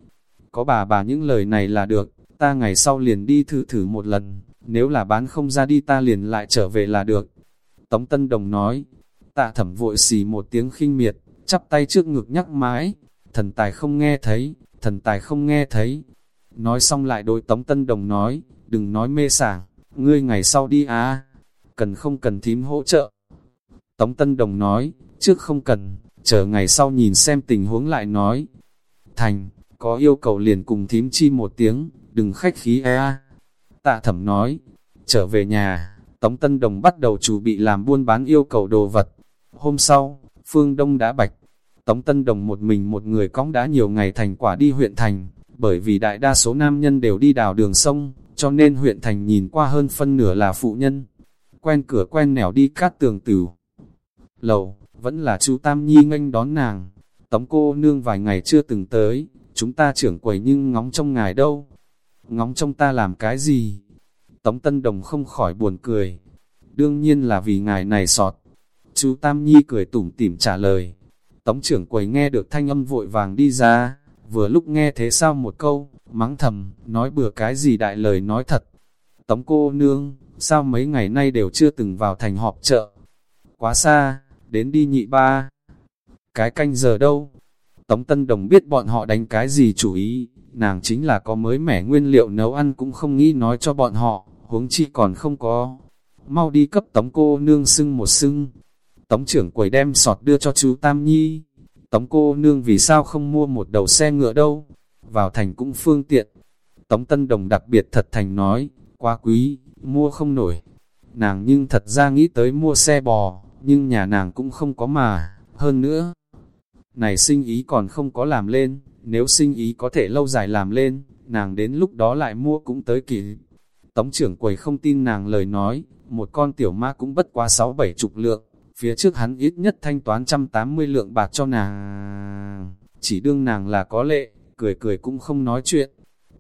có bà bà những lời này là được, ta ngày sau liền đi thử thử một lần, nếu là bán không ra đi ta liền lại trở về là được. Tống Tân Đồng nói, tạ thẩm vội xì một tiếng khinh miệt, chắp tay trước ngực nhắc mãi, thần tài không nghe thấy, thần tài không nghe thấy. Nói xong lại đối Tống Tân Đồng nói, đừng nói mê sảng, ngươi ngày sau đi à, cần không cần thím hỗ trợ. Tống Tân Đồng nói, trước không cần, chờ ngày sau nhìn xem tình huống lại nói. Thành, có yêu cầu liền cùng thím chi một tiếng, đừng khách khí e. Tạ thẩm nói, trở về nhà, Tống Tân Đồng bắt đầu chủ bị làm buôn bán yêu cầu đồ vật. Hôm sau, Phương Đông đã bạch, Tống Tân Đồng một mình một người cõng đã nhiều ngày thành quả đi huyện thành, bởi vì đại đa số nam nhân đều đi đào đường sông, cho nên huyện thành nhìn qua hơn phân nửa là phụ nhân. Quen cửa quen nẻo đi cát tường tử. Lầu, vẫn là chú Tam Nhi nghênh đón nàng. Tống cô nương vài ngày chưa từng tới, chúng ta trưởng quầy nhưng ngóng trong ngài đâu. Ngóng trong ta làm cái gì? Tống Tân Đồng không khỏi buồn cười. Đương nhiên là vì ngài này sọt. Chú Tam Nhi cười tủm tỉm trả lời. Tống trưởng quầy nghe được thanh âm vội vàng đi ra, vừa lúc nghe thế sao một câu, mắng thầm, nói bừa cái gì đại lời nói thật. Tống cô nương, sao mấy ngày nay đều chưa từng vào thành họp chợ? Quá xa, đến đi nhị ba. Cái canh giờ đâu? Tống Tân Đồng biết bọn họ đánh cái gì chủ ý, nàng chính là có mới mẻ nguyên liệu nấu ăn cũng không nghĩ nói cho bọn họ, huống chi còn không có. Mau đi cấp tống cô nương sưng một sưng Tống trưởng quầy đem sọt đưa cho chú Tam Nhi. Tống cô nương vì sao không mua một đầu xe ngựa đâu? Vào thành cũng phương tiện. Tống Tân Đồng đặc biệt thật thành nói, quá quý, mua không nổi. Nàng nhưng thật ra nghĩ tới mua xe bò, nhưng nhà nàng cũng không có mà, hơn nữa. Này sinh ý còn không có làm lên, nếu sinh ý có thể lâu dài làm lên, nàng đến lúc đó lại mua cũng tới kỳ Tống trưởng quầy không tin nàng lời nói, một con tiểu ma cũng bất quá sáu bảy chục lượng, phía trước hắn ít nhất thanh toán trăm tám mươi lượng bạc cho nàng. Chỉ đương nàng là có lệ, cười cười cũng không nói chuyện.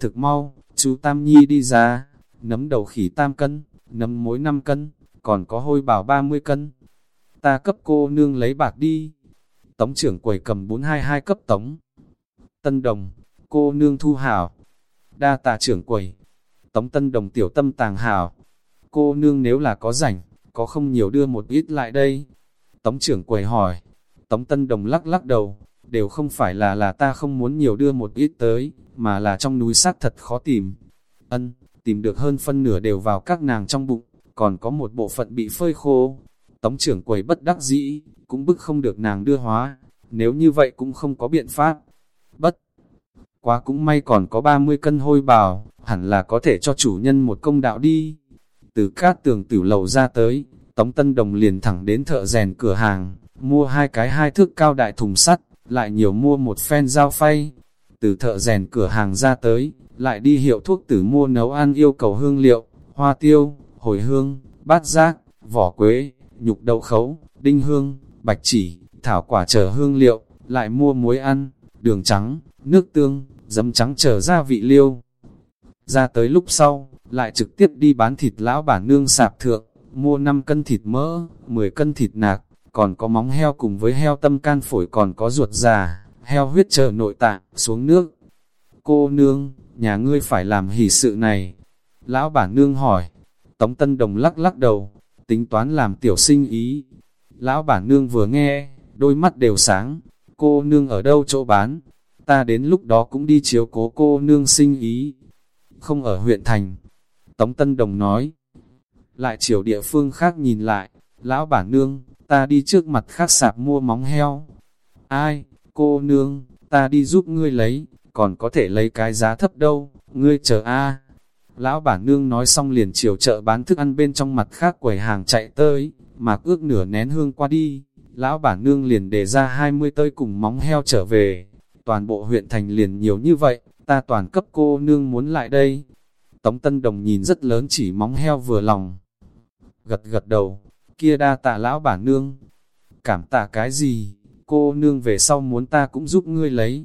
Thực mau, chú Tam Nhi đi ra, nấm đầu khỉ tam cân, nấm mối năm cân, còn có hôi bảo ba mươi cân. Ta cấp cô nương lấy bạc đi. Tống trưởng quầy cầm 422 cấp tống. Tân đồng, cô nương thu hảo. Đa tạ trưởng quầy. Tống tân đồng tiểu tâm tàng hảo. Cô nương nếu là có rảnh, có không nhiều đưa một ít lại đây. Tống trưởng quầy hỏi. Tống tân đồng lắc lắc đầu, đều không phải là là ta không muốn nhiều đưa một ít tới, mà là trong núi xác thật khó tìm. Ân, tìm được hơn phân nửa đều vào các nàng trong bụng, còn có một bộ phận bị phơi khô. Tống trưởng quầy bất đắc dĩ, cũng bức không được nàng đưa hóa, nếu như vậy cũng không có biện pháp. Bất quá cũng may còn có 30 cân hôi bào, hẳn là có thể cho chủ nhân một công đạo đi. Từ cát tường tử lầu ra tới, Tống Tân Đồng liền thẳng đến thợ rèn cửa hàng, mua hai cái hai thước cao đại thùng sắt, lại nhiều mua một phen dao phay. Từ thợ rèn cửa hàng ra tới, lại đi hiệu thuốc tử mua nấu ăn yêu cầu hương liệu, hoa tiêu, hồi hương, bát giác, vỏ quế, nhục đậu khấu, đinh hương, bạch chỉ, thảo quả chờ hương liệu, lại mua muối ăn, đường trắng, nước tương, giấm trắng chờ gia vị liêu. Ra tới lúc sau, lại trực tiếp đi bán thịt lão bản nương sạp thượng, mua 5 cân thịt mỡ, 10 cân thịt nạc, còn có móng heo cùng với heo tâm can phổi còn có ruột già, heo huyết chờ nội tạng, xuống nước. Cô nương, nhà ngươi phải làm hỷ sự này. Lão bản nương hỏi, Tống Tân Đồng lắc lắc đầu, tính toán làm tiểu sinh ý. Lão bản nương vừa nghe, đôi mắt đều sáng, cô nương ở đâu chỗ bán, ta đến lúc đó cũng đi chiếu cố cô nương sinh ý. Không ở huyện thành. Tống Tân Đồng nói, lại chiều địa phương khác nhìn lại, lão bản nương, ta đi trước mặt khác sạp mua móng heo. Ai, cô nương, ta đi giúp ngươi lấy, còn có thể lấy cái giá thấp đâu, ngươi chờ a. Lão bản nương nói xong liền chiều chợ bán thức ăn bên trong mặt khác quầy hàng chạy tới, mà ước nửa nén hương qua đi, lão bản nương liền đề ra 20 tơi cùng móng heo trở về. Toàn bộ huyện thành liền nhiều như vậy, ta toàn cấp cô nương muốn lại đây. Tống Tân Đồng nhìn rất lớn chỉ móng heo vừa lòng. Gật gật đầu, kia đa tạ lão bản nương. Cảm tạ cái gì, cô nương về sau muốn ta cũng giúp ngươi lấy.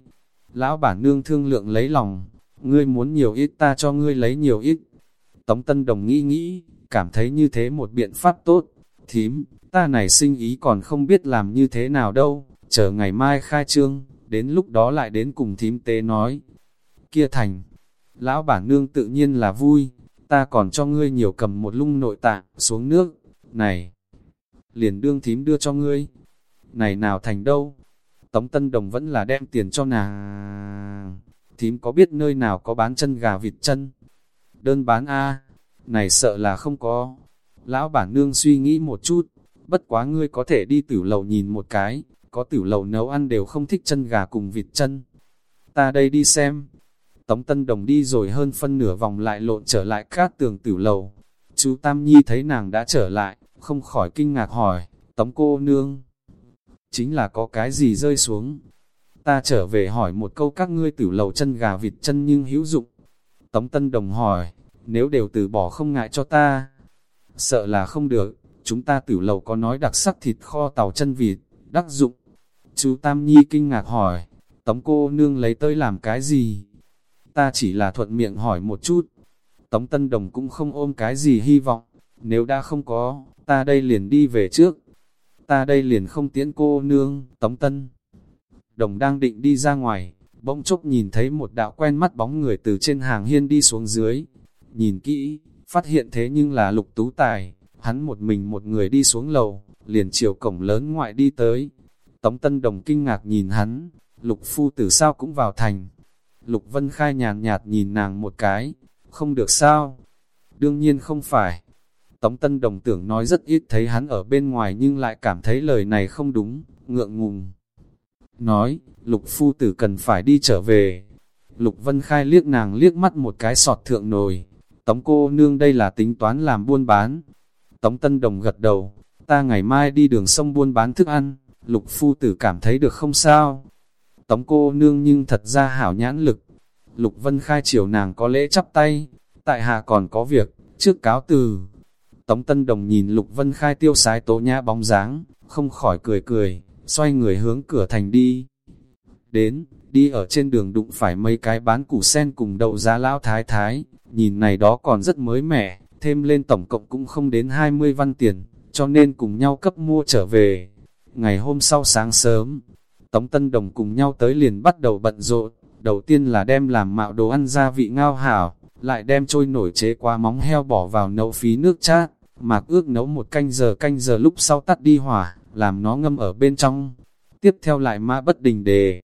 Lão bản nương thương lượng lấy lòng, ngươi muốn nhiều ít ta cho ngươi lấy nhiều ít. Tống Tân Đồng nghĩ nghĩ, cảm thấy như thế một biện pháp tốt. Thím, ta này sinh ý còn không biết làm như thế nào đâu, chờ ngày mai khai trương, đến lúc đó lại đến cùng thím tế nói. Kia thành, lão bản nương tự nhiên là vui, ta còn cho ngươi nhiều cầm một lung nội tạng xuống nước, này, liền đương thím đưa cho ngươi, này nào thành đâu, Tống Tân Đồng vẫn là đem tiền cho nàng. Thím có biết nơi nào có bán chân gà vịt chân? Đơn bán A, này sợ là không có. Lão bản nương suy nghĩ một chút, bất quá ngươi có thể đi tử lầu nhìn một cái, có tử lầu nấu ăn đều không thích chân gà cùng vịt chân. Ta đây đi xem. Tống Tân Đồng đi rồi hơn phân nửa vòng lại lộn trở lại cát tường tử lầu. Chú Tam Nhi thấy nàng đã trở lại, không khỏi kinh ngạc hỏi, Tống cô nương, chính là có cái gì rơi xuống. Ta trở về hỏi một câu các ngươi tử lầu chân gà vịt chân nhưng hữu dụng. Tống Tân Đồng hỏi, nếu đều từ bỏ không ngại cho ta. Sợ là không được, chúng ta tử lầu có nói đặc sắc thịt kho tàu chân vịt, đắc dụng. Chú Tam Nhi kinh ngạc hỏi, Tống cô nương lấy tới làm cái gì? Ta chỉ là thuận miệng hỏi một chút. Tống Tân Đồng cũng không ôm cái gì hy vọng, nếu đã không có, ta đây liền đi về trước. Ta đây liền không tiễn cô nương, Tống Tân. Đồng đang định đi ra ngoài, bỗng chốc nhìn thấy một đạo quen mắt bóng người từ trên hàng hiên đi xuống dưới. Nhìn kỹ, phát hiện thế nhưng là lục tú tài, hắn một mình một người đi xuống lầu, liền chiều cổng lớn ngoại đi tới. Tống Tân Đồng kinh ngạc nhìn hắn, lục phu tử sao cũng vào thành. Lục Vân Khai nhàn nhạt nhìn nàng một cái, không được sao? Đương nhiên không phải. Tống Tân Đồng tưởng nói rất ít thấy hắn ở bên ngoài nhưng lại cảm thấy lời này không đúng, ngượng ngùng. Nói, Lục Phu Tử cần phải đi trở về. Lục Vân Khai liếc nàng liếc mắt một cái sọt thượng nồi. Tống cô nương đây là tính toán làm buôn bán. Tống Tân Đồng gật đầu, ta ngày mai đi đường sông buôn bán thức ăn, Lục Phu Tử cảm thấy được không sao. Tống cô nương nhưng thật ra hảo nhãn lực. Lục Vân Khai chiều nàng có lễ chắp tay, tại hạ còn có việc, trước cáo từ. Tống Tân Đồng nhìn Lục Vân Khai tiêu sái tố nhã bóng dáng, không khỏi cười cười, xoay người hướng cửa thành đi. Đến, đi ở trên đường đụng phải mấy cái bán củ sen cùng đậu giá lão thái thái, nhìn này đó còn rất mới mẻ, thêm lên tổng cộng cũng không đến 20 văn tiền, cho nên cùng nhau cấp mua trở về. Ngày hôm sau sáng sớm, Tống Tân Đồng cùng nhau tới liền bắt đầu bận rộn, đầu tiên là đem làm mạo đồ ăn gia vị ngao hảo, lại đem trôi nổi chế qua móng heo bỏ vào nấu phí nước chát, mạc ước nấu một canh giờ canh giờ lúc sau tắt đi hỏa, làm nó ngâm ở bên trong. Tiếp theo lại mã bất đình đề.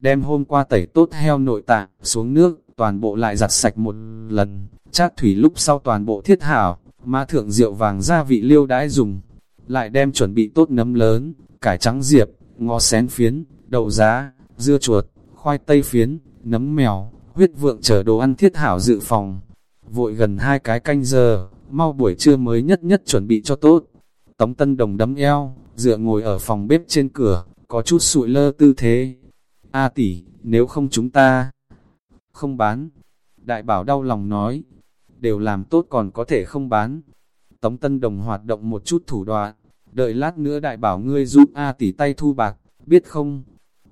Đem hôm qua tẩy tốt heo nội tạng xuống nước, toàn bộ lại giặt sạch một lần, chát thủy lúc sau toàn bộ thiết hảo, mã thượng rượu vàng gia vị liêu đãi dùng. Lại đem chuẩn bị tốt nấm lớn, cải trắng diệp, ngò xén phiến, đậu giá, dưa chuột, khoai tây phiến, nấm mèo, huyết vượng chờ đồ ăn thiết hảo dự phòng. Vội gần hai cái canh giờ, mau buổi trưa mới nhất nhất chuẩn bị cho tốt. Tống Tân Đồng đấm eo, dựa ngồi ở phòng bếp trên cửa, có chút sụi lơ tư thế. A tỷ, nếu không chúng ta không bán. Đại bảo đau lòng nói, đều làm tốt còn có thể không bán. Tống Tân Đồng hoạt động một chút thủ đoạn, đợi lát nữa đại bảo ngươi giúp A tỷ tay thu bạc, biết không?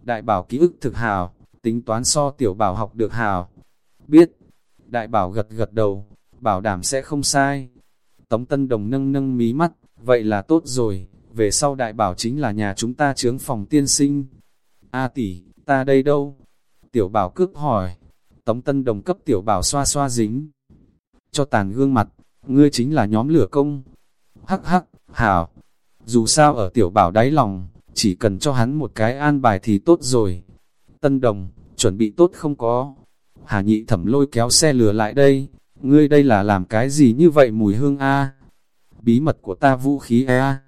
Đại bảo ký ức thực hào, tính toán so tiểu bảo học được hào. Biết, đại bảo gật gật đầu, bảo đảm sẽ không sai. Tống Tân Đồng nâng nâng mí mắt, vậy là tốt rồi, về sau đại bảo chính là nhà chúng ta chướng phòng tiên sinh. A tỷ, ta đây đâu? Tiểu bảo cướp hỏi. Tống Tân Đồng cấp tiểu bảo xoa xoa dính. Cho tàn gương mặt, ngươi chính là nhóm lửa công. Hắc hắc, hảo. Dù sao ở tiểu bảo đáy lòng, chỉ cần cho hắn một cái an bài thì tốt rồi. Tân Đồng, chuẩn bị tốt không có. Hà nhị thẩm lôi kéo xe lửa lại đây, ngươi đây là làm cái gì như vậy mùi hương a Bí mật của ta vũ khí a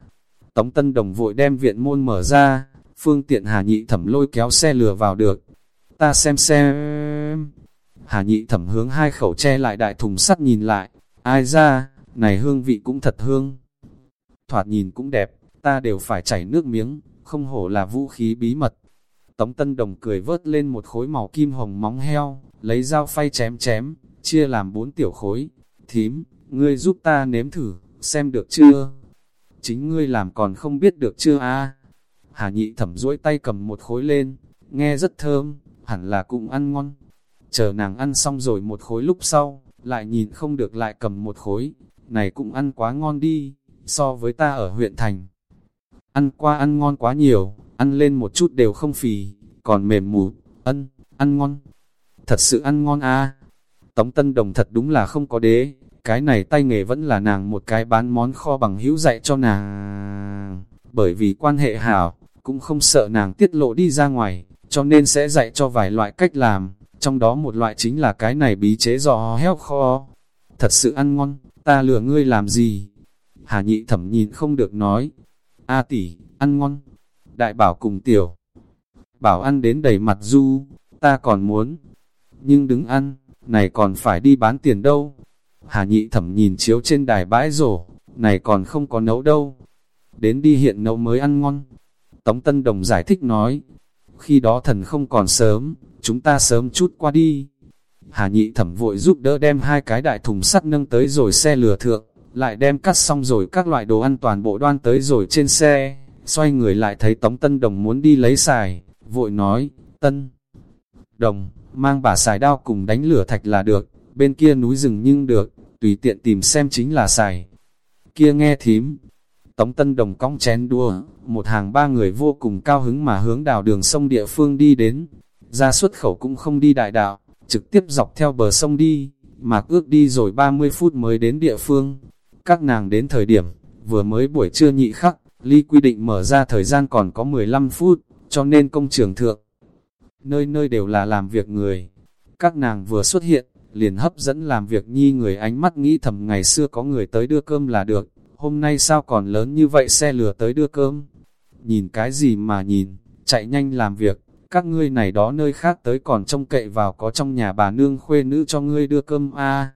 Tống Tân Đồng vội đem viện môn mở ra, phương tiện Hà nhị thẩm lôi kéo xe lừa vào được. Ta xem xem. Hà nhị thẩm hướng hai khẩu che lại đại thùng sắt nhìn lại, ai ra, này hương vị cũng thật hương. Thoạt nhìn cũng đẹp, ta đều phải chảy nước miếng, không hổ là vũ khí bí mật. Tống Tân Đồng cười vớt lên một khối màu kim hồng móng heo, lấy dao phay chém chém, chia làm bốn tiểu khối. Thím, ngươi giúp ta nếm thử, xem được chưa? Chính ngươi làm còn không biết được chưa a? Hà nhị thẩm duỗi tay cầm một khối lên, nghe rất thơm, hẳn là cũng ăn ngon. Chờ nàng ăn xong rồi một khối lúc sau, lại nhìn không được lại cầm một khối, này cũng ăn quá ngon đi, so với ta ở huyện thành. Ăn qua ăn ngon quá nhiều, ăn lên một chút đều không phì, còn mềm mù, ân, ăn ngon. Thật sự ăn ngon a Tống Tân Đồng thật đúng là không có đế, cái này tay nghề vẫn là nàng một cái bán món kho bằng hữu dạy cho nàng. Bởi vì quan hệ hảo, cũng không sợ nàng tiết lộ đi ra ngoài, cho nên sẽ dạy cho vài loại cách làm, trong đó một loại chính là cái này bí chế giò heo kho. Thật sự ăn ngon, ta lừa ngươi làm gì? Hà nhị thẩm nhìn không được nói. A tỷ, ăn ngon. Đại bảo cùng tiểu. Bảo ăn đến đầy mặt du, ta còn muốn. Nhưng đứng ăn, này còn phải đi bán tiền đâu. Hà nhị thẩm nhìn chiếu trên đài bãi rổ, này còn không có nấu đâu. Đến đi hiện nấu mới ăn ngon. Tống Tân Đồng giải thích nói, khi đó thần không còn sớm, chúng ta sớm chút qua đi. Hà nhị thẩm vội giúp đỡ đem hai cái đại thùng sắt nâng tới rồi xe lừa thượng, lại đem cắt xong rồi các loại đồ ăn toàn bộ đoan tới rồi trên xe, xoay người lại thấy Tống Tân Đồng muốn đi lấy xài, vội nói, Tân Đồng, mang bà xài đao cùng đánh lửa thạch là được, bên kia núi rừng nhưng được, tùy tiện tìm xem chính là xài. Kia nghe thím, Tống Tân Đồng cong chén đua, một hàng ba người vô cùng cao hứng mà hướng đào đường sông địa phương đi đến. Ra xuất khẩu cũng không đi đại đạo, trực tiếp dọc theo bờ sông đi, mà ước đi rồi 30 phút mới đến địa phương. Các nàng đến thời điểm, vừa mới buổi trưa nhị khắc, ly quy định mở ra thời gian còn có 15 phút, cho nên công trường thượng. Nơi nơi đều là làm việc người. Các nàng vừa xuất hiện, liền hấp dẫn làm việc nhi người ánh mắt nghĩ thầm ngày xưa có người tới đưa cơm là được, hôm nay sao còn lớn như vậy xe lừa tới đưa cơm. Nhìn cái gì mà nhìn, chạy nhanh làm việc, các ngươi này đó nơi khác tới còn trông cậy vào có trong nhà bà nương khuê nữ cho ngươi đưa cơm a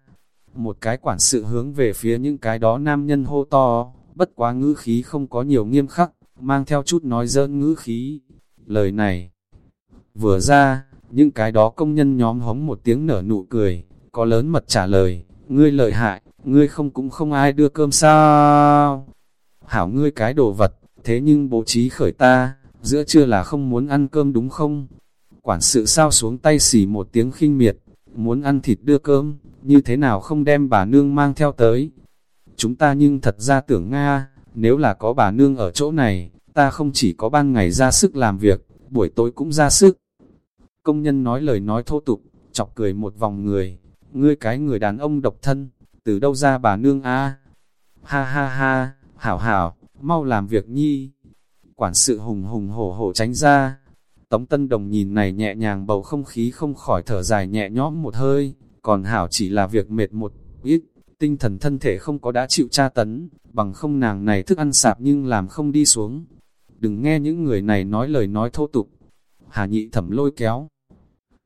Một cái quản sự hướng về phía những cái đó nam nhân hô to, bất quá ngữ khí không có nhiều nghiêm khắc, mang theo chút nói dơn ngữ khí. Lời này vừa ra, những cái đó công nhân nhóm hống một tiếng nở nụ cười, có lớn mật trả lời, ngươi lợi hại, ngươi không cũng không ai đưa cơm sao. Hảo ngươi cái đồ vật, thế nhưng bố trí khởi ta, giữa trưa là không muốn ăn cơm đúng không? Quản sự sao xuống tay xỉ một tiếng khinh miệt, muốn ăn thịt đưa cơm, như thế nào không đem bà nương mang theo tới? Chúng ta nhưng thật ra tưởng Nga, nếu là có bà nương ở chỗ này, ta không chỉ có ban ngày ra sức làm việc, buổi tối cũng ra sức. Công nhân nói lời nói thô tục, chọc cười một vòng người, ngươi cái người đàn ông độc thân, từ đâu ra bà nương a Ha ha ha, hảo hảo, mau làm việc nhi. Quản sự hùng hùng hổ hổ tránh ra. Tống Tân Đồng nhìn này nhẹ nhàng bầu không khí không khỏi thở dài nhẹ nhõm một hơi, còn hảo chỉ là việc mệt một ít, tinh thần thân thể không có đã chịu tra tấn, bằng không nàng này thức ăn sạp nhưng làm không đi xuống. Đừng nghe những người này nói lời nói thô tục. Hà nhị thẩm lôi kéo.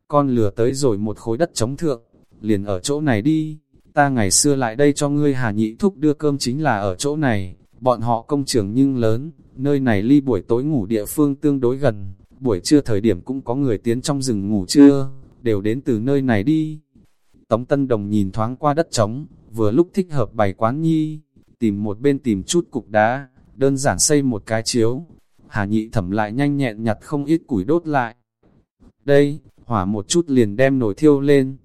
Con lừa tới rồi một khối đất chống thượng, liền ở chỗ này đi, ta ngày xưa lại đây cho ngươi hà nhị thúc đưa cơm chính là ở chỗ này, bọn họ công trường nhưng lớn, nơi này ly buổi tối ngủ địa phương tương đối gần, buổi trưa thời điểm cũng có người tiến trong rừng ngủ trưa, đều đến từ nơi này đi. Tống Tân Đồng nhìn thoáng qua đất trống, vừa lúc thích hợp bày quán nhi, tìm một bên tìm chút cục đá, đơn giản xây một cái chiếu. Hà nhị thẩm lại nhanh nhẹn nhặt không ít củi đốt lại. Đây, hỏa một chút liền đem nồi thiêu lên,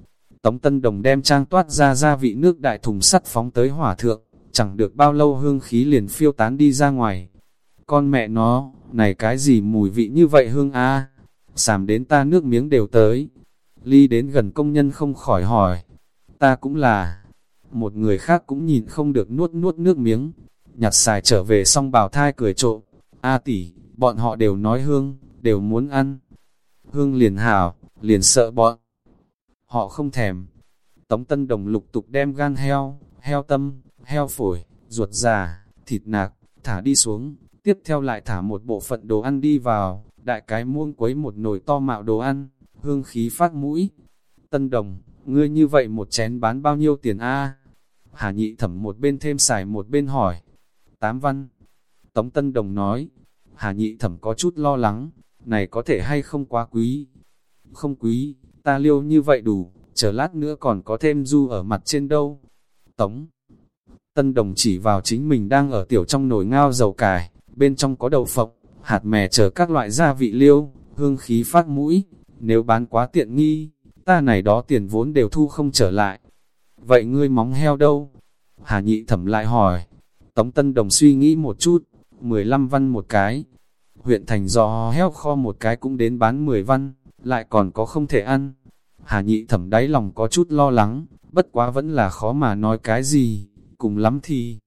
Tống Tân Đồng đem trang toát ra gia vị nước đại thùng sắt phóng tới hỏa thượng, chẳng được bao lâu hương khí liền phiêu tán đi ra ngoài. Con mẹ nó, này cái gì mùi vị như vậy hương a à? Sàm đến ta nước miếng đều tới. Ly đến gần công nhân không khỏi hỏi. Ta cũng là. Một người khác cũng nhìn không được nuốt nuốt nước miếng. Nhặt xài trở về xong bào thai cười trộm. A tỷ, bọn họ đều nói hương, đều muốn ăn. Hương liền hảo, liền sợ bọn họ không thèm. Tống Tân Đồng lục tục đem gan heo, heo tâm, heo phổi, ruột già, thịt nạc, thả đi xuống, tiếp theo lại thả một bộ phận đồ ăn đi vào, đại cái muông quấy một nồi to mạo đồ ăn, hương khí phát mũi. Tân Đồng, ngươi như vậy một chén bán bao nhiêu tiền a? Hà nhị thẩm một bên thêm xài một bên hỏi. Tám văn. Tống Tân Đồng nói. Hà nhị thẩm có chút lo lắng, này có thể hay không quá quý. Không quý, ta liêu như vậy đủ, chờ lát nữa còn có thêm du ở mặt trên đâu. Tống Tân đồng chỉ vào chính mình đang ở tiểu trong nồi ngao dầu cải, bên trong có đậu phộng, hạt mè chờ các loại gia vị liêu, hương khí phát mũi, nếu bán quá tiện nghi, ta này đó tiền vốn đều thu không trở lại. Vậy ngươi móng heo đâu? Hà nhị thẩm lại hỏi. Tống Tân Đồng suy nghĩ một chút, 15 văn một cái. Huyện thành giò heo kho một cái cũng đến bán 10 văn, lại còn có không thể ăn. Hà nhị thẩm đáy lòng có chút lo lắng, bất quá vẫn là khó mà nói cái gì, cùng lắm thì...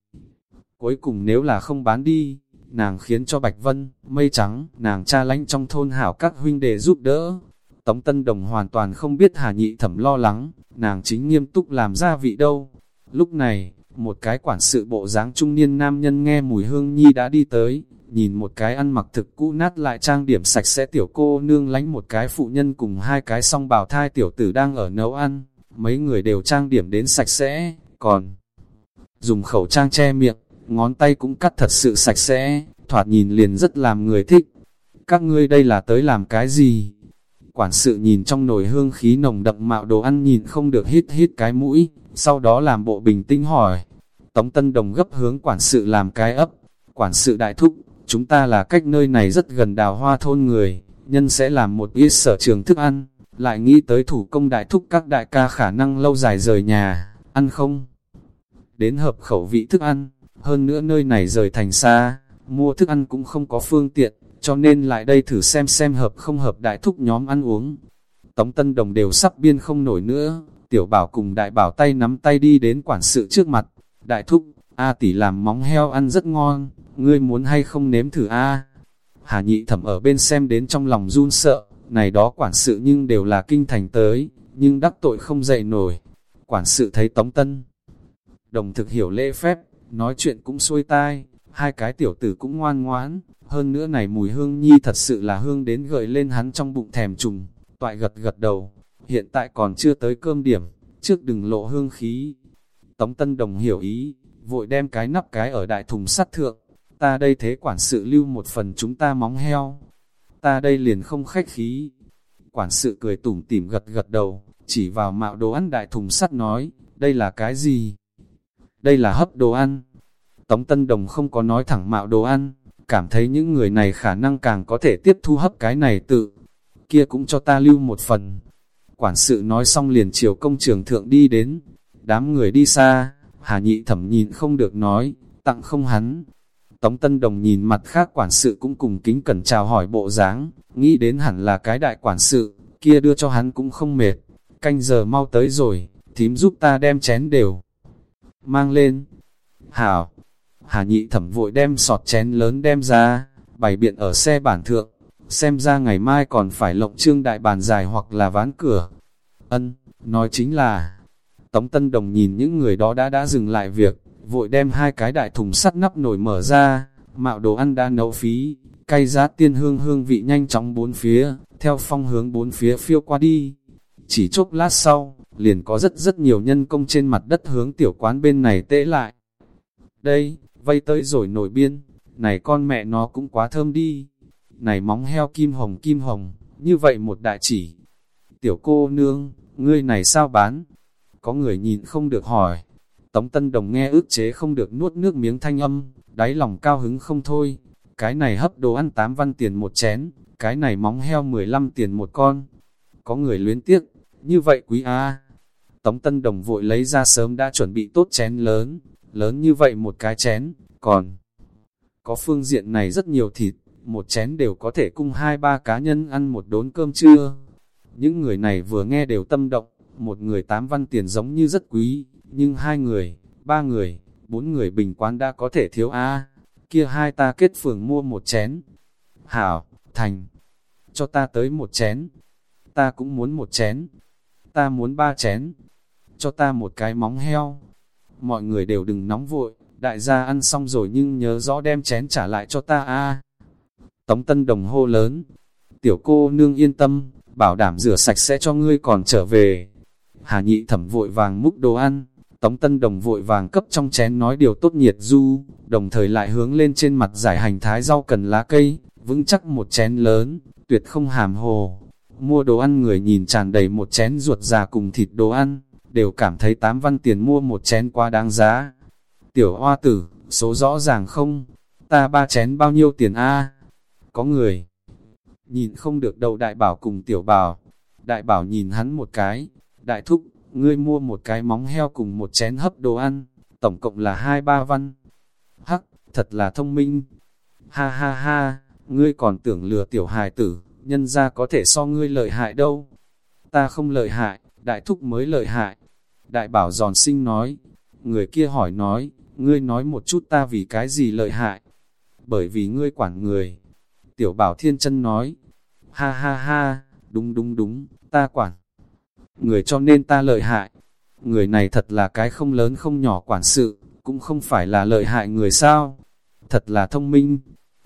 Cuối cùng nếu là không bán đi, nàng khiến cho Bạch Vân, mây trắng, nàng cha lánh trong thôn hảo các huynh đệ giúp đỡ. Tống Tân Đồng hoàn toàn không biết Hà Nhị Thẩm lo lắng, nàng chính nghiêm túc làm ra vị đâu. Lúc này, một cái quản sự bộ dáng trung niên nam nhân nghe mùi hương nhi đã đi tới, nhìn một cái ăn mặc thực cũ nát lại trang điểm sạch sẽ tiểu cô nương lánh một cái phụ nhân cùng hai cái song bào thai tiểu tử đang ở nấu ăn, mấy người đều trang điểm đến sạch sẽ, còn dùng khẩu trang che miệng, ngón tay cũng cắt thật sự sạch sẽ, thoạt nhìn liền rất làm người thích. Các ngươi đây là tới làm cái gì? Quản sự nhìn trong nồi hương khí nồng đậm mạo đồ ăn nhìn không được hít hít cái mũi, sau đó làm bộ bình tĩnh hỏi. Tống Tân Đồng gấp hướng quản sự làm cái ấp. Quản sự đại thúc, chúng ta là cách nơi này rất gần đào hoa thôn người, nhân sẽ làm một ít sở trường thức ăn, lại nghĩ tới thủ công đại thúc các đại ca khả năng lâu dài rời nhà, ăn không? Đến hợp khẩu vị thức ăn, hơn nữa nơi này rời thành xa, mua thức ăn cũng không có phương tiện, cho nên lại đây thử xem xem hợp không hợp đại thúc nhóm ăn uống. Tống Tân Đồng đều sắp biên không nổi nữa, tiểu bảo cùng đại bảo tay nắm tay đi đến quản sự trước mặt, đại thúc, A tỷ làm móng heo ăn rất ngon, ngươi muốn hay không nếm thử A. Hà nhị thẩm ở bên xem đến trong lòng run sợ, này đó quản sự nhưng đều là kinh thành tới, nhưng đắc tội không dậy nổi. Quản sự thấy Tống Tân, đồng thực hiểu lễ phép, nói chuyện cũng xuôi tai, hai cái tiểu tử cũng ngoan ngoãn, hơn nữa này mùi hương nhi thật sự là hương đến gợi lên hắn trong bụng thèm trùng, toại gật gật đầu, hiện tại còn chưa tới cơm điểm, trước đừng lộ hương khí. Tống Tân Đồng hiểu ý, vội đem cái nắp cái ở đại thùng sắt thượng, ta đây thế quản sự lưu một phần chúng ta móng heo, ta đây liền không khách khí. Quản sự cười tủm tỉm gật gật đầu, chỉ vào mạo đồ ăn đại thùng sắt nói, đây là cái gì? Đây là hấp đồ ăn. Tống Tân Đồng không có nói thẳng mạo đồ ăn, cảm thấy những người này khả năng càng có thể tiếp thu hấp cái này tự. Kia cũng cho ta lưu một phần. Quản sự nói xong liền chiều công trường thượng đi đến. Đám người đi xa, Hà Nhị Thẩm nhìn không được nói, tặng không hắn. Tống Tân Đồng nhìn mặt khác quản sự cũng cùng kính cẩn chào hỏi bộ dáng, nghĩ đến hẳn là cái đại quản sự, kia đưa cho hắn cũng không mệt. Canh giờ mau tới rồi, thím giúp ta đem chén đều. Mang lên. Hảo. Hà nhị thẩm vội đem sọt chén lớn đem ra, bày biện ở xe bản thượng. Xem ra ngày mai còn phải lộng trương đại bàn dài hoặc là ván cửa. Ân, nói chính là... Tống Tân Đồng nhìn những người đó đã đã dừng lại việc, vội đem hai cái đại thùng sắt nắp nổi mở ra, mạo đồ ăn đã nấu phí, cay giá tiên hương hương vị nhanh chóng bốn phía, theo phong hướng bốn phía phiêu qua đi. Chỉ chốc lát sau, liền có rất rất nhiều nhân công trên mặt đất hướng tiểu quán bên này tễ lại. Đây, vây tới rồi nổi biên, này con mẹ nó cũng quá thơm đi. Này móng heo kim hồng kim hồng, như vậy một đại chỉ. Tiểu cô nương, ngươi này sao bán? Có người nhìn không được hỏi, Tống Tân Đồng nghe ước chế không được nuốt nước miếng thanh âm, đáy lòng cao hứng không thôi. Cái này hấp đồ ăn 8 văn tiền một chén, cái này móng heo 15 tiền một con. Có người luyến tiếc, như vậy quý a Tống Tân Đồng vội lấy ra sớm đã chuẩn bị tốt chén lớn, lớn như vậy một cái chén, còn có phương diện này rất nhiều thịt, một chén đều có thể cung hai ba cá nhân ăn một đốn cơm trưa. Những người này vừa nghe đều tâm động, một người tám văn tiền giống như rất quý, nhưng hai người, ba người, bốn người bình quán đã có thể thiếu a. Kia hai ta kết phường mua một chén. Hảo, thành, cho ta tới một chén, ta cũng muốn một chén, ta muốn ba chén, cho ta một cái móng heo. Mọi người đều đừng nóng vội, đại gia ăn xong rồi nhưng nhớ rõ đem chén trả lại cho ta a. Tống Tân Đồng hô lớn, tiểu cô nương yên tâm, bảo đảm rửa sạch sẽ cho ngươi còn trở về. Hà nhị thẩm vội vàng múc đồ ăn, Tống Tân Đồng vội vàng cấp trong chén nói điều tốt nhiệt du, đồng thời lại hướng lên trên mặt giải hành thái rau cần lá cây, vững chắc một chén lớn, tuyệt không hàm hồ. Mua đồ ăn người nhìn tràn đầy một chén ruột già cùng thịt đồ ăn, đều cảm thấy tám văn tiền mua một chén quá đáng giá. Tiểu hoa tử, số rõ ràng không? Ta ba chén bao nhiêu tiền a? Có người nhìn không được đầu đại bảo cùng tiểu bảo. Đại bảo nhìn hắn một cái, đại thúc, ngươi mua một cái móng heo cùng một chén hấp đồ ăn, tổng cộng là hai ba văn. Hắc, thật là thông minh. Ha ha ha, ngươi còn tưởng lừa tiểu hài tử, nhân ra có thể so ngươi lợi hại đâu. Ta không lợi hại, đại thúc mới lợi hại. Đại bảo giòn sinh nói, người kia hỏi nói, ngươi nói một chút ta vì cái gì lợi hại. bởi vì ngươi quản người. Tiểu bảo thiên chân nói, ha ha ha, đúng đúng đúng, ta quản. Người cho nên ta lợi hại. Người này thật là cái không lớn không nhỏ quản sự, cũng không phải là lợi hại người sao. Thật là thông minh.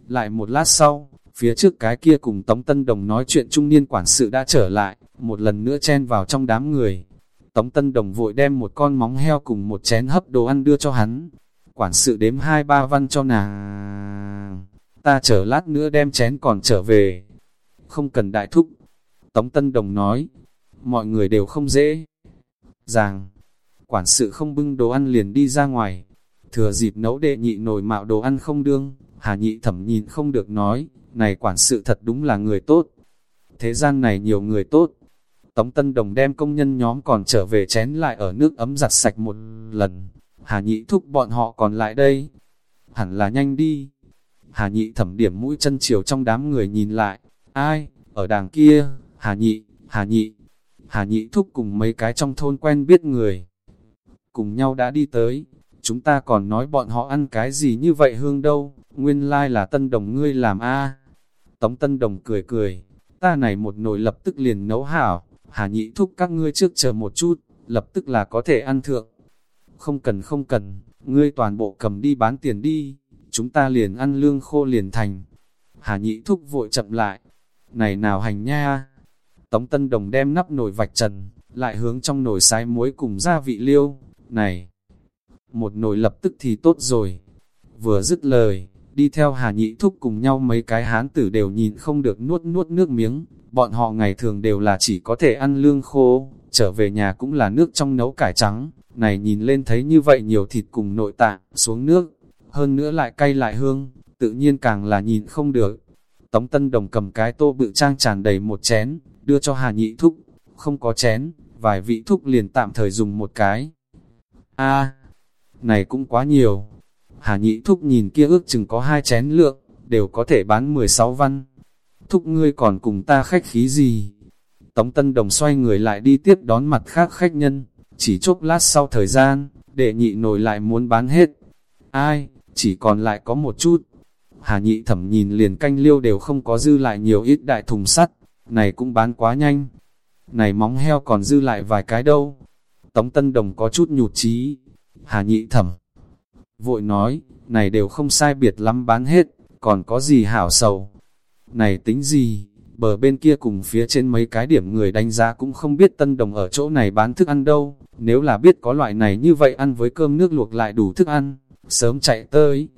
Lại một lát sau, phía trước cái kia cùng Tống Tân Đồng nói chuyện trung niên quản sự đã trở lại, một lần nữa chen vào trong đám người. Tống Tân Đồng vội đem một con móng heo cùng một chén hấp đồ ăn đưa cho hắn. Quản sự đếm hai ba văn cho nàng. Ta chờ lát nữa đem chén còn trở về. Không cần đại thúc. Tống Tân Đồng nói, mọi người đều không dễ. Ràng, quản sự không bưng đồ ăn liền đi ra ngoài. Thừa dịp nấu đệ nhị nồi mạo đồ ăn không đương, Hà nhị thẩm nhìn không được nói, này quản sự thật đúng là người tốt. Thế gian này nhiều người tốt. Tống Tân Đồng đem công nhân nhóm còn trở về chén lại ở nước ấm giặt sạch một lần. Hà nhị thúc bọn họ còn lại đây. Hẳn là nhanh đi. Hà nhị thẩm điểm mũi chân chiều trong đám người nhìn lại. Ai, ở đàng kia, Hà nhị, Hà nhị. Hà nhị thúc cùng mấy cái trong thôn quen biết người. Cùng nhau đã đi tới. Chúng ta còn nói bọn họ ăn cái gì như vậy hương đâu. Nguyên lai là tân đồng ngươi làm a Tống Tân Đồng cười cười, ta này một nồi lập tức liền nấu hảo, Hà Nhị thúc các ngươi trước chờ một chút, lập tức là có thể ăn thượng. Không cần không cần, ngươi toàn bộ cầm đi bán tiền đi, chúng ta liền ăn lương khô liền thành. Hà Nhị thúc vội chậm lại, này nào hành nha. Tống Tân Đồng đem nắp nồi vạch trần, lại hướng trong nồi sái muối cùng gia vị liêu, này. Một nồi lập tức thì tốt rồi. Vừa dứt lời, đi theo Hà Nhị Thúc cùng nhau mấy cái hán tử đều nhìn không được nuốt nuốt nước miếng, bọn họ ngày thường đều là chỉ có thể ăn lương khô, trở về nhà cũng là nước trong nấu cải trắng, này nhìn lên thấy như vậy nhiều thịt cùng nội tạng, xuống nước, hơn nữa lại cay lại hương, tự nhiên càng là nhìn không được. Tống Tân Đồng cầm cái tô bự trang tràn đầy một chén, đưa cho Hà Nhị Thúc, không có chén, vài vị thúc liền tạm thời dùng một cái. a này cũng quá nhiều, Hà nhị thúc nhìn kia ước chừng có hai chén lượng, đều có thể bán 16 văn. Thúc ngươi còn cùng ta khách khí gì? Tống Tân Đồng xoay người lại đi tiếp đón mặt khác khách nhân, chỉ chốc lát sau thời gian, đệ nhị nổi lại muốn bán hết. Ai, chỉ còn lại có một chút. Hà nhị thẩm nhìn liền canh liêu đều không có dư lại nhiều ít đại thùng sắt, này cũng bán quá nhanh. Này móng heo còn dư lại vài cái đâu. Tống Tân Đồng có chút nhụt chí. Hà nhị thẩm vội nói, này đều không sai biệt lắm bán hết, còn có gì hảo sầu. Này tính gì, bờ bên kia cùng phía trên mấy cái điểm người đánh giá cũng không biết tân đồng ở chỗ này bán thức ăn đâu, nếu là biết có loại này như vậy ăn với cơm nước luộc lại đủ thức ăn, sớm chạy tới.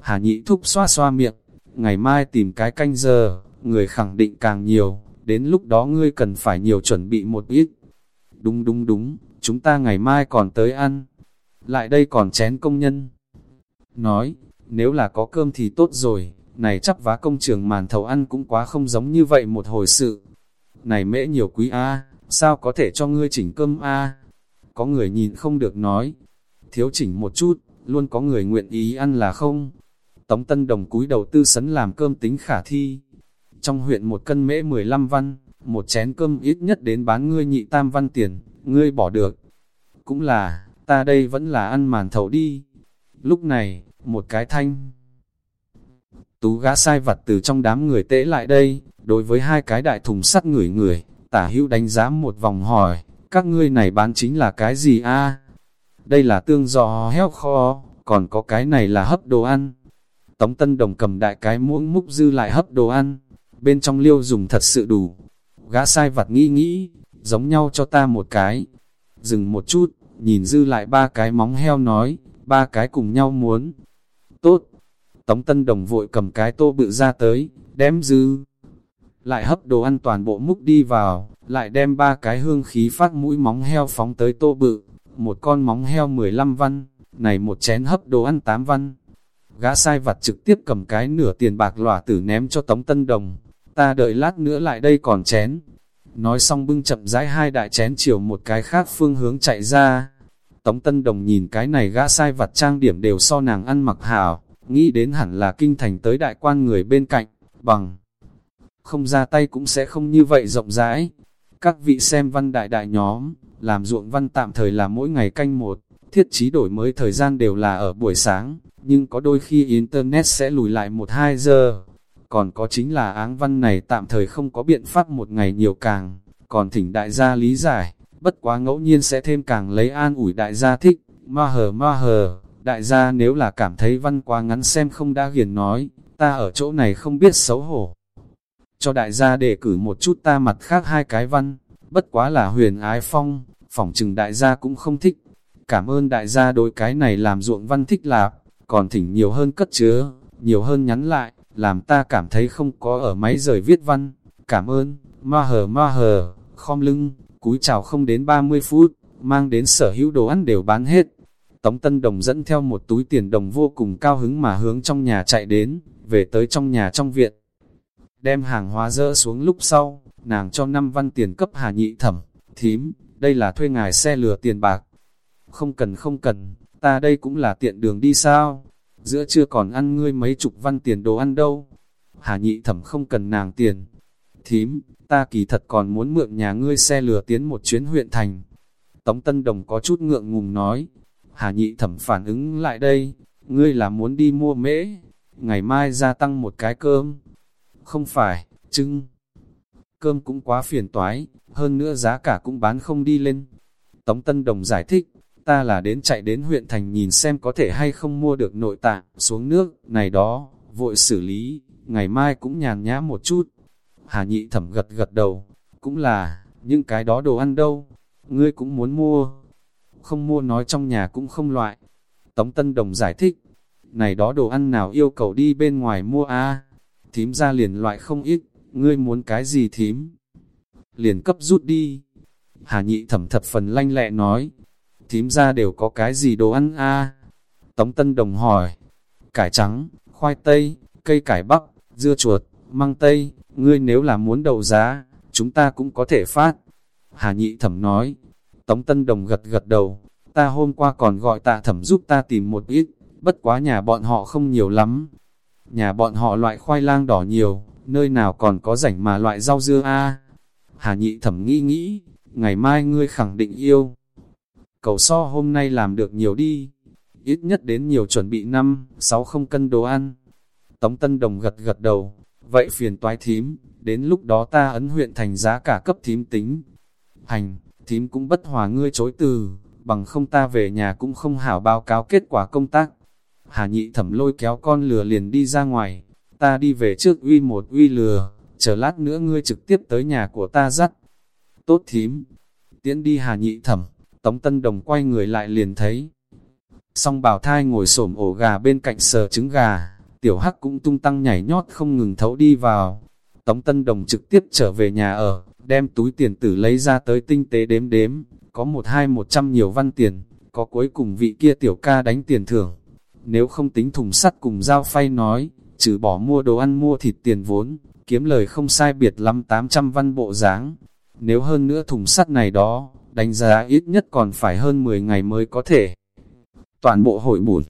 Hà nhị thúc xoa xoa miệng, ngày mai tìm cái canh giờ, người khẳng định càng nhiều, đến lúc đó ngươi cần phải nhiều chuẩn bị một ít. Đúng đúng đúng, chúng ta ngày mai còn tới ăn. Lại đây còn chén công nhân nói, nếu là có cơm thì tốt rồi, này chắp vá công trường màn thầu ăn cũng quá không giống như vậy một hồi sự. Này mễ nhiều quý a sao có thể cho ngươi chỉnh cơm a Có người nhìn không được nói, thiếu chỉnh một chút, luôn có người nguyện ý ăn là không. Tống Tân Đồng cúi đầu tư sấn làm cơm tính khả thi. Trong huyện một cân mễ 15 văn, một chén cơm ít nhất đến bán ngươi nhị tam văn tiền, ngươi bỏ được. Cũng là, ta đây vẫn là ăn màn thầu đi. Lúc này, một cái thanh. Tú gã sai vặt từ trong đám người tễ lại đây, đối với hai cái đại thùng sắt ngửi người, tả hữu đánh giá một vòng hỏi, các ngươi này bán chính là cái gì a? Đây là tương giò heo kho, còn có cái này là hấp đồ ăn. Tống Tân Đồng cầm đại cái muỗng múc dư lại hấp đồ ăn, bên trong liêu dùng thật sự đủ. Gã sai vặt nghĩ nghĩ, giống nhau cho ta một cái. Dừng một chút, nhìn dư lại ba cái móng heo nói, ba cái cùng nhau muốn. Tốt. Tống Tân Đồng vội cầm cái tô bự ra tới, đem dư. Lại hấp đồ ăn toàn bộ múc đi vào, lại đem ba cái hương khí phát mũi móng heo phóng tới tô bự. Một con móng heo 15 văn, này một chén hấp đồ ăn 8 văn. Gã sai vặt trực tiếp cầm cái nửa tiền bạc lỏa tử ném cho Tống Tân Đồng. Ta đợi lát nữa lại đây còn chén. Nói xong bưng chậm rãi hai đại chén chiều một cái khác phương hướng chạy ra. Tống Tân Đồng nhìn cái này gã sai vặt trang điểm đều so nàng ăn mặc hảo, nghĩ đến hẳn là kinh thành tới đại quan người bên cạnh, bằng. Không ra tay cũng sẽ không như vậy rộng rãi. Các vị xem văn đại đại nhóm, làm ruộng văn tạm thời là mỗi ngày canh một, thiết trí đổi mới thời gian đều là ở buổi sáng, nhưng có đôi khi Internet sẽ lùi lại 1-2 giờ. Còn có chính là áng văn này tạm thời không có biện pháp một ngày nhiều càng, còn thỉnh đại gia lý giải, bất quá ngẫu nhiên sẽ thêm càng lấy an ủi đại gia thích, ma hờ ma hờ, đại gia nếu là cảm thấy văn quá ngắn xem không đã hiền nói, ta ở chỗ này không biết xấu hổ. Cho đại gia để cử một chút ta mặt khác hai cái văn, bất quá là huyền ái phong, phỏng chừng đại gia cũng không thích. Cảm ơn đại gia đối cái này làm ruộng văn thích lạp, còn thỉnh nhiều hơn cất chứa, nhiều hơn nhắn lại, làm ta cảm thấy không có ở máy rời viết văn. Cảm ơn, ma hờ ma hờ, khom lưng, cúi chào không đến 30 phút, mang đến sở hữu đồ ăn đều bán hết. Tống Tân Đồng dẫn theo một túi tiền đồng vô cùng cao hứng mà hướng trong nhà chạy đến, về tới trong nhà trong viện. Đem hàng hóa dỡ xuống lúc sau, nàng cho năm văn tiền cấp hà nhị thẩm, thím, đây là thuê ngài xe lừa tiền bạc. Không cần không cần, ta đây cũng là tiện đường đi sao, giữa chưa còn ăn ngươi mấy chục văn tiền đồ ăn đâu. Hà nhị thẩm không cần nàng tiền. Thím, ta kỳ thật còn muốn mượn nhà ngươi xe lừa tiến một chuyến huyện thành. Tống Tân Đồng có chút ngượng ngùng nói. Hà nhị thẩm phản ứng lại đây, ngươi là muốn đi mua mễ, ngày mai gia tăng một cái cơm. Không phải, trưng. Cơm cũng quá phiền toái, hơn nữa giá cả cũng bán không đi lên. Tống Tân Đồng giải thích, ta là đến chạy đến huyện thành nhìn xem có thể hay không mua được nội tạng, xuống nước, này đó, vội xử lý, ngày mai cũng nhàn nhã một chút. Hà nhị thẩm gật gật đầu, cũng là, những cái đó đồ ăn đâu, ngươi cũng muốn mua. Không mua nói trong nhà cũng không loại. Tống Tân Đồng giải thích, này đó đồ ăn nào yêu cầu đi bên ngoài mua a Thím ra liền loại không ít, ngươi muốn cái gì thím? Liền cấp rút đi. Hà nhị thẩm thập phần lanh lẹ nói, thím ra đều có cái gì đồ ăn a Tống Tân Đồng hỏi, cải trắng, khoai tây, cây cải bắp, dưa chuột, măng tây, ngươi nếu là muốn đầu giá, chúng ta cũng có thể phát. Hà nhị thẩm nói, Tống Tân Đồng gật gật đầu, ta hôm qua còn gọi tạ thẩm giúp ta tìm một ít, bất quá nhà bọn họ không nhiều lắm. Nhà bọn họ loại khoai lang đỏ nhiều, nơi nào còn có rảnh mà loại rau dưa a Hà nhị thẩm nghĩ nghĩ, ngày mai ngươi khẳng định yêu. Cầu so hôm nay làm được nhiều đi, ít nhất đến nhiều chuẩn bị năm, sáu không cân đồ ăn. Tống Tân Đồng gật gật đầu, vậy phiền toái thím, đến lúc đó ta ấn huyện thành giá cả cấp thím tính. Hành, thím cũng bất hòa ngươi chối từ, bằng không ta về nhà cũng không hảo báo cáo kết quả công tác. Hà nhị thẩm lôi kéo con lừa liền đi ra ngoài, ta đi về trước uy một uy lừa, chờ lát nữa ngươi trực tiếp tới nhà của ta dắt. Tốt thím, tiễn đi hà nhị thẩm, Tống Tân Đồng quay người lại liền thấy. Song bảo thai ngồi xổm ổ gà bên cạnh sờ trứng gà, tiểu hắc cũng tung tăng nhảy nhót không ngừng thấu đi vào. Tống Tân Đồng trực tiếp trở về nhà ở, đem túi tiền tử lấy ra tới tinh tế đếm đếm, có một hai một trăm nhiều văn tiền, có cuối cùng vị kia tiểu ca đánh tiền thưởng. Nếu không tính thùng sắt cùng dao phay nói, trừ bỏ mua đồ ăn mua thịt tiền vốn, kiếm lời không sai biệt lắm 800 văn bộ dáng Nếu hơn nữa thùng sắt này đó, đánh giá ít nhất còn phải hơn 10 ngày mới có thể. Toàn bộ hội bụt